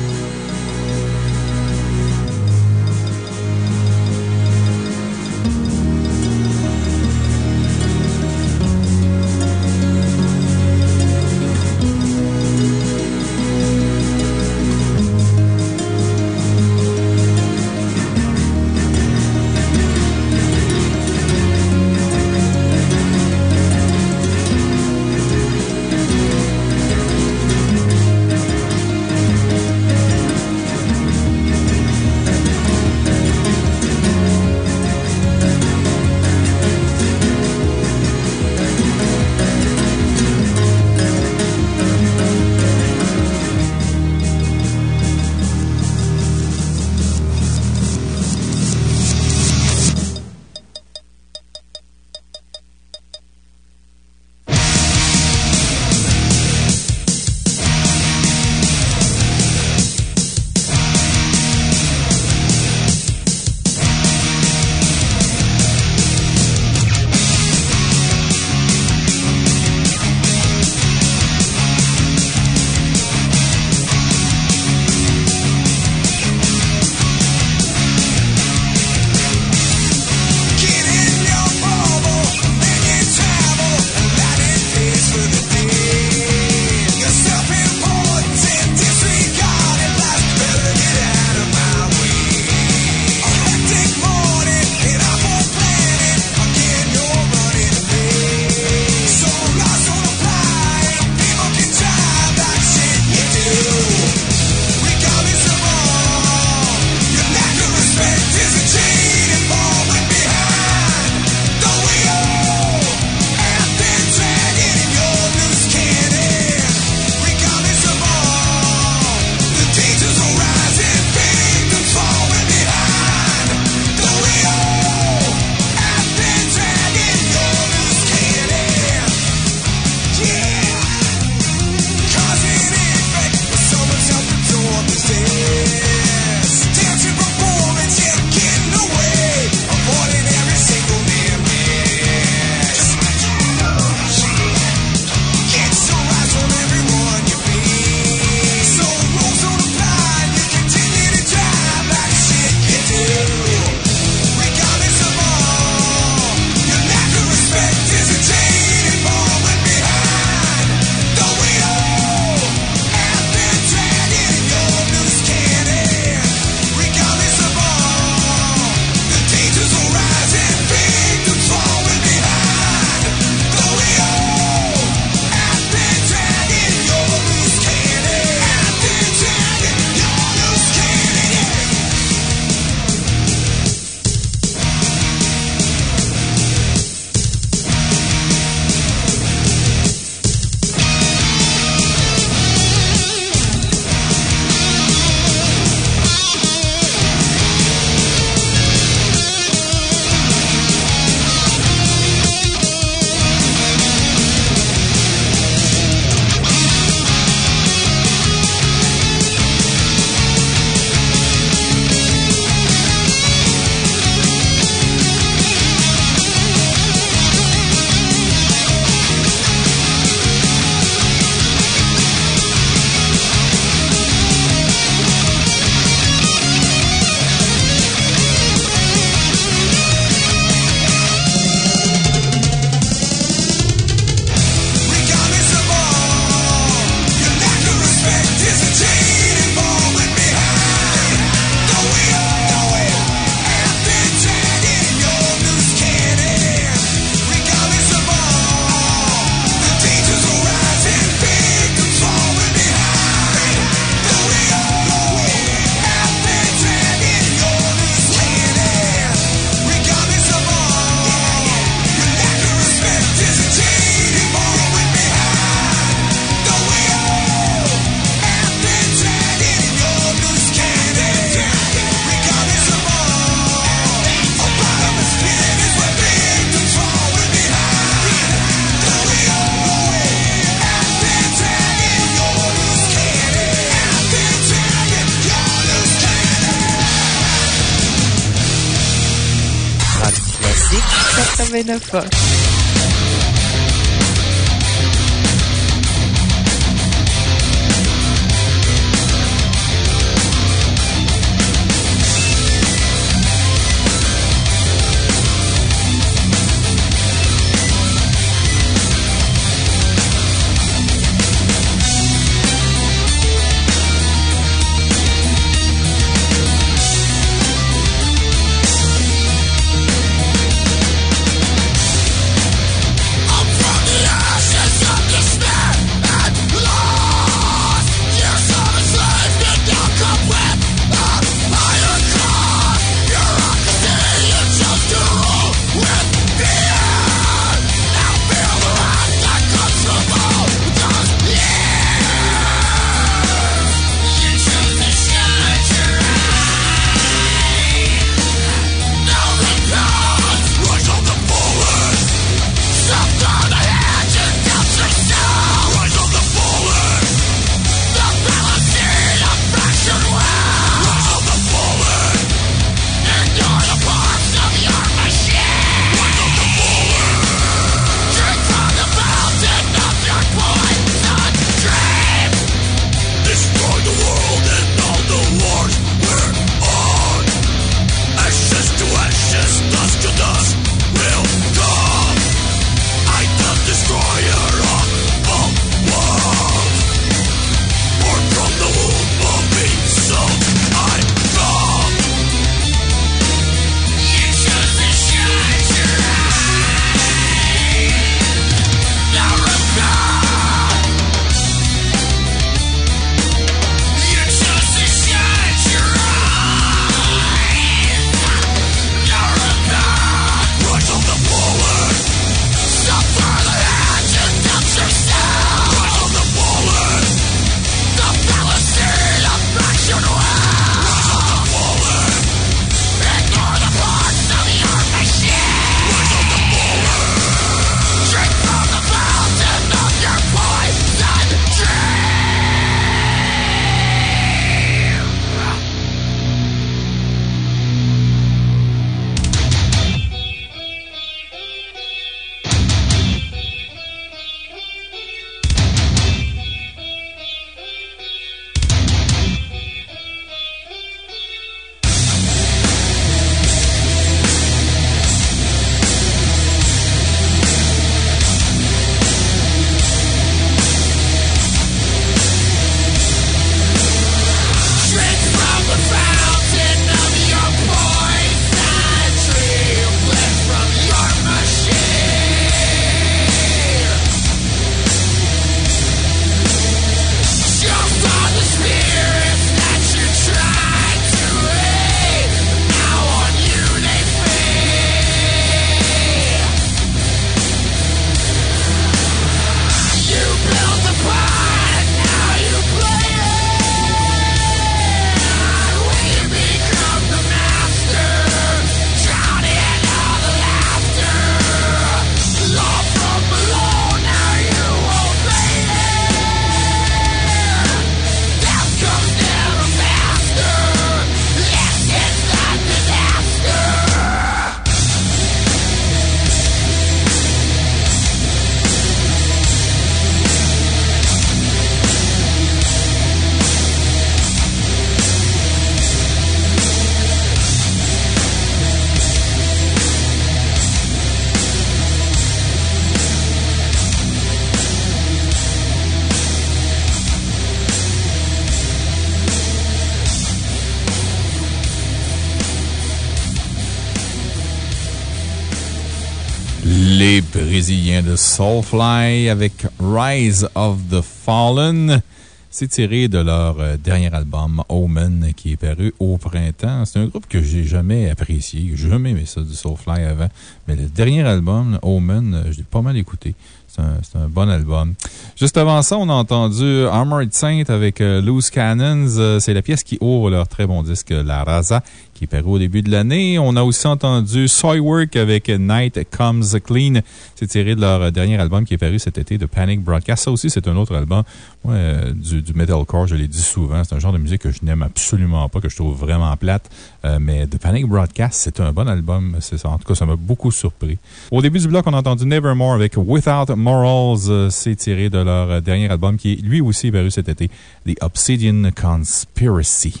Soulfly avec Rise of the Fallen. C'est tiré de leur euh, dernier album, Omen, qui est paru au printemps. C'est un groupe que j'ai jamais apprécié. J'ai jamais aimé ça du Soulfly avant. Mais le dernier album, Omen, euh, je l'ai pas mal écouté. C'est un, un bon album. Juste avant ça, on a entendu Armored Saint avec euh, Loose Cannons. C'est la pièce qui ouvre leur très bon disque La Raza, qui est paru au début de l'année. On a aussi entendu Soywork avec Night Comes Clean. C'est tiré de leur dernier album qui est paru cet été de Panic Broadcast. Ça aussi, c'est un autre album euh, du, metalcore. Je l'ai dit souvent. C'est un genre de musique que je n'aime absolument pas, que je trouve vraiment plate. Euh, mais The Panic Broadcast, c'est un bon album. Ça. En tout cas, ça m'a beaucoup surpris. Au début du bloc, on a entendu Nevermore avec Without Morals. Euh, C'est tiré de leur dernier album qui est lui aussi paru cet été, The Obsidian Conspiracy.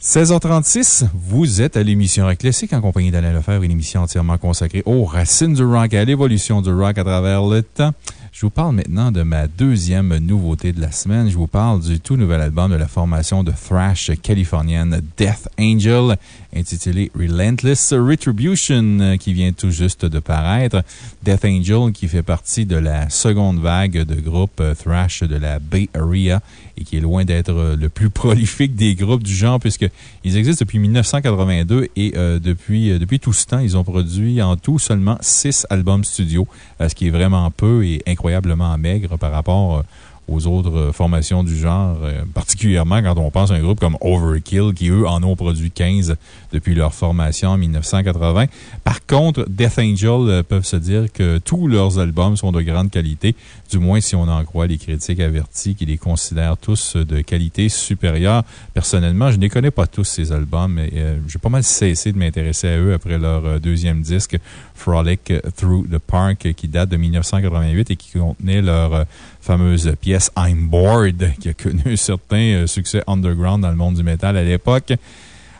16h36, vous êtes à l'émission Rock Classique en compagnie d'Alain Lefebvre, une émission entièrement consacrée aux racines du rock et à l'évolution du rock à travers le temps. Je vous parle maintenant de ma deuxième nouveauté de la semaine. Je vous parle du tout nouvel album de la formation de thrash californienne Death Angel, intitulé Relentless Retribution, qui vient tout juste de paraître. Death Angel, qui fait partie de la seconde vague de groupes thrash de la Bay Area et qui est loin d'être euh, le plus prolifique des groupes du genre, puisqu'ils existent depuis 1982 et euh, depuis, euh, depuis tout ce temps, ils ont produit en tout seulement six albums studio, ce qui est vraiment peu et incroyablement maigre par rapport aux autres euh, formations du genre, euh, particulièrement quand on pense à un groupe comme Overkill, qui eux en ont produit 15 depuis leur formation en 1980. Par contre, Death Angel euh, peuvent se dire que tous leurs albums sont de grande qualité, du moins si on en croit les critiques avertis qui les considèrent tous de qualité supérieure. Personnellement, je ne connais pas tous ces albums, mais j'ai pas mal cessé de m'intéresser à eux après leur deuxième disque, Frolic Through the Park, qui date de 1988 et qui contenait leur fameuse pièce I'm Bored, qui a connu un certain euh, succès underground dans le monde du métal à l'époque.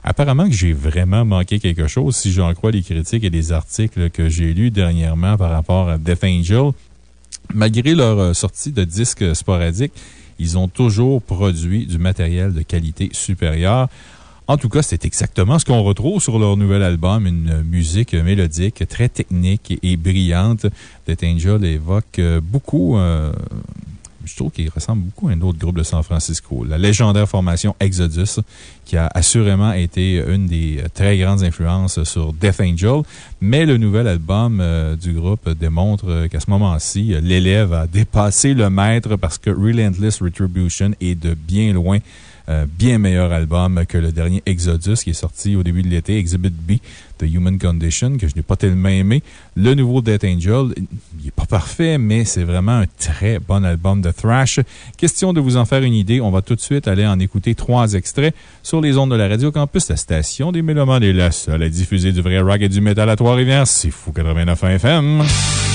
Apparemment que j'ai vraiment manqué quelque chose, si j'en crois les critiques et les articles que j'ai lus dernièrement par rapport à Death Angel. Malgré leur euh, sortie de disques sporadiques, ils ont toujours produit du matériel de qualité supérieure. En tout cas, c'est exactement ce qu'on retrouve sur leur nouvel album, une musique mélodique très technique et brillante. Death Angel évoque euh, beaucoup euh, je trouve qu'il ressemble beaucoup à un autre groupe de San Francisco, la légendaire formation Exodus, qui a assurément été une des très grandes influences sur Death Angel. Mais le nouvel album euh, du groupe démontre qu'à ce moment-ci, l'élève a dépassé le maître parce que Relentless Retribution est de bien loin euh, bien meilleur album que le dernier Exodus qui est sorti au début de l'été, Exhibit B, The Human Condition, que je n'ai pas tellement aimé. Le nouveau Death Angel, il n'est pas parfait, mais c'est vraiment un très bon album de thrash. Question de vous en faire une idée, on va tout de suite aller en écouter trois extraits sur les ondes de la Radio Campus, la station des Mélomanes est la seule à diffuser du vrai rock et du métal à Trois-Rivières. C'est fou 89 FM.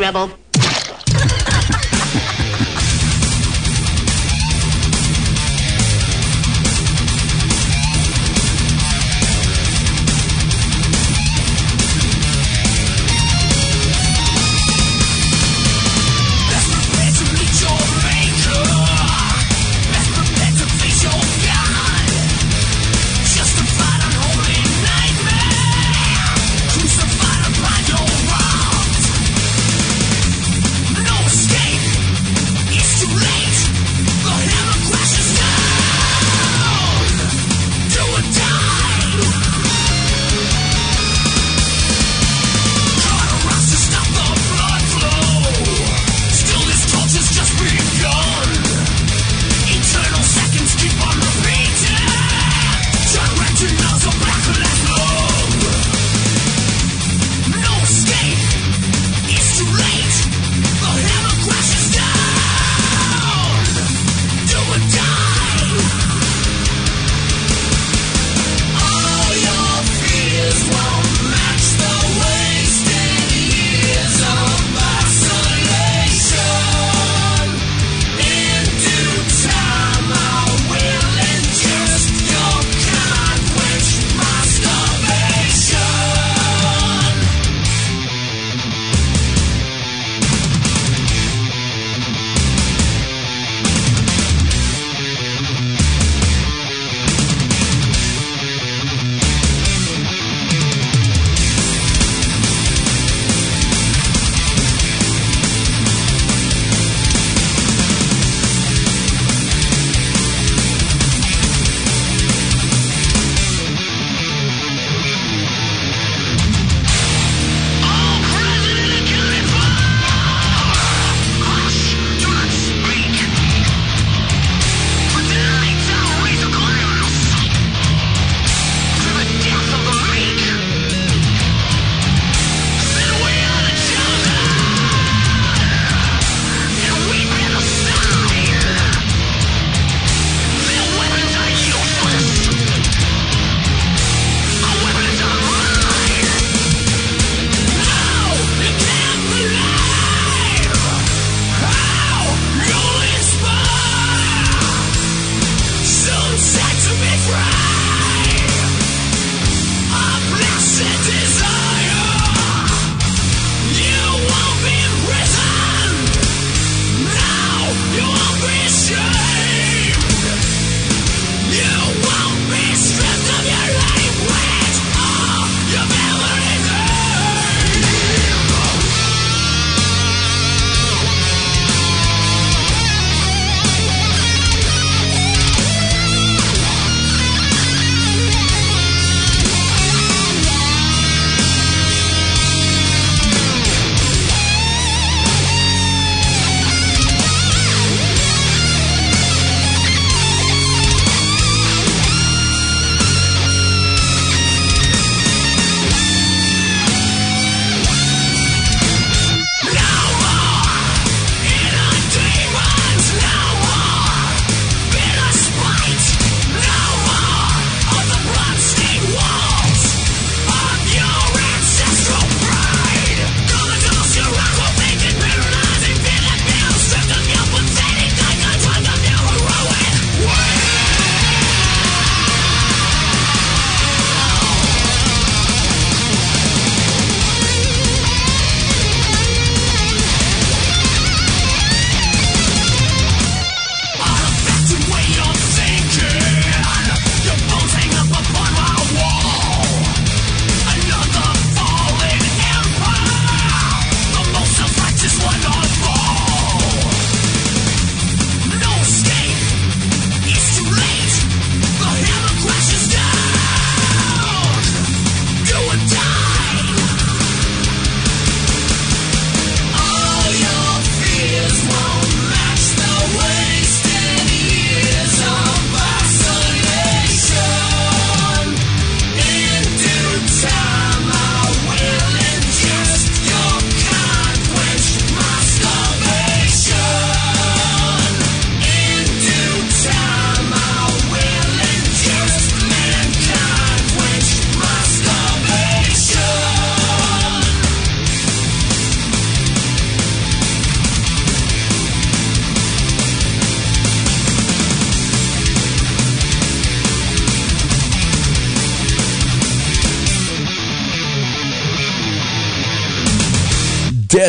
rebel.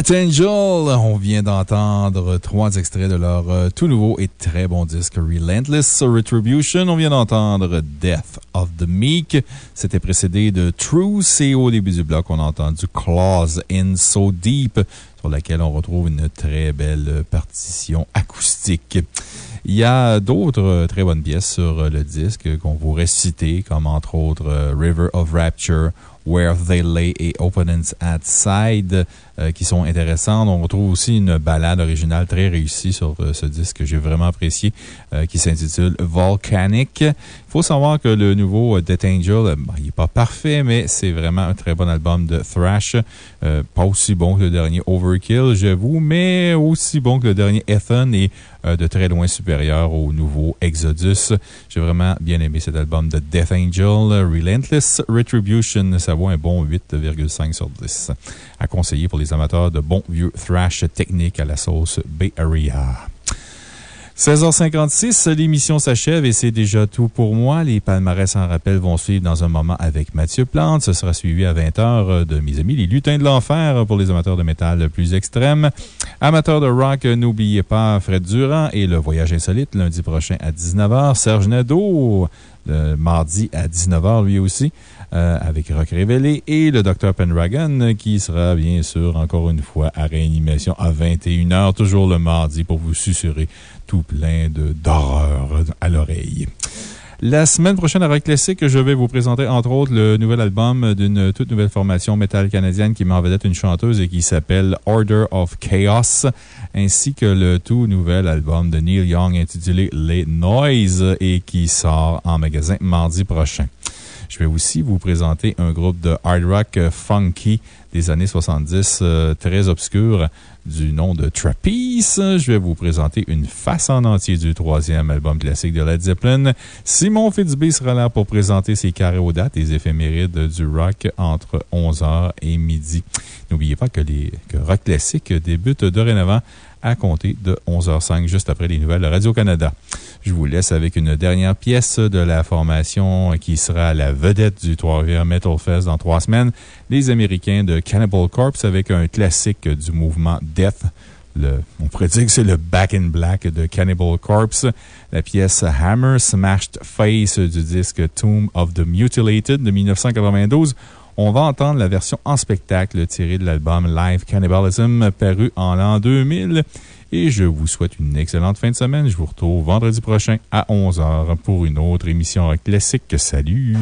Angel, on vient d'entendre trois extraits de leur euh, tout nouveau et très bon disque Relentless Retribution. On vient d'entendre Death of the Meek. C'était précédé de Truth et au début du bloc, on a entendu Claws in So Deep, sur laquelle on retrouve une très belle partition acoustique. Il y a d'autres euh, très bonnes pièces sur euh, le disque qu'on pourrait citer, comme entre autres River of Rapture, Where They Lay et Opponents at Side, euh, qui sont intéressantes. On retrouve aussi une balade originale très réussie sur euh, ce disque que j'ai vraiment apprécié, euh, qui s'intitule Volcanic. Il faut savoir que le nouveau Death Angel, il n'est pas parfait, mais c'est vraiment un très bon album de thrash. Pas aussi bon que le dernier Overkill, j'avoue, mais aussi bon que le dernier Ethan et de très loin supérieur au nouveau Exodus. J'ai vraiment bien aimé cet album de Death Angel. Relentless Retribution, ça vaut un bon 8,5 sur 10. À conseiller pour les amateurs de bons vieux thrash technique à la sauce Bay Area. 16h56, l'émission s'achève et c'est déjà tout pour moi. Les palmarès en rappel vont suivre dans un moment avec Mathieu Plante. Ce sera suivi à 20h de mes amis les lutins de l'enfer pour les amateurs de métal plus extrêmes. Amateurs de rock, n'oubliez pas Fred Durand et le voyage insolite lundi prochain à 19h. Serge Nadeau, le mardi à 19h lui aussi. Euh, avec Rock Révélé et le Dr. Pendragon qui sera bien sûr encore une fois à réanimation à 21h, toujours le mardi pour vous susurrer tout plein d'horreur à l'oreille. La semaine prochaine à Rock Classic, je vais vous présenter entre autres le nouvel album d'une toute nouvelle formation métal canadienne qui met en vedette une chanteuse et qui s'appelle Order of Chaos, ainsi que le tout nouvel album de Neil Young intitulé Les Noise et qui sort en magasin mardi prochain. Je vais aussi vous présenter un groupe de hard rock euh, funky des années 70 euh, très obscur du nom de Trapeze. Je vais vous présenter une face en entier du troisième album classique de Led Zeppelin. Simon Fitzbee sera là pour présenter ses dates et éphémérides du rock entre 11h et midi. N'oubliez pas que, les, Rock Classique débute dorénavant à compter de 11h05, juste après les nouvelles de Radio-Canada. Je vous laisse avec une dernière pièce de la formation qui sera la vedette du Trois-Rivières Metal Fest dans trois semaines, les Américains de Cannibal Corpse avec un classique du mouvement Death. Le, on pourrait dire que c'est le Back in Black de Cannibal Corpse. La pièce Hammer Smashed Face du disque Tomb of the Mutilated de 1992. On va entendre la version en spectacle tirée de l'album Live Cannibalism paru en l'an 2000. Et je vous souhaite une excellente fin de semaine. Je vous retrouve vendredi prochain à 11h pour une autre émission classique. Salut!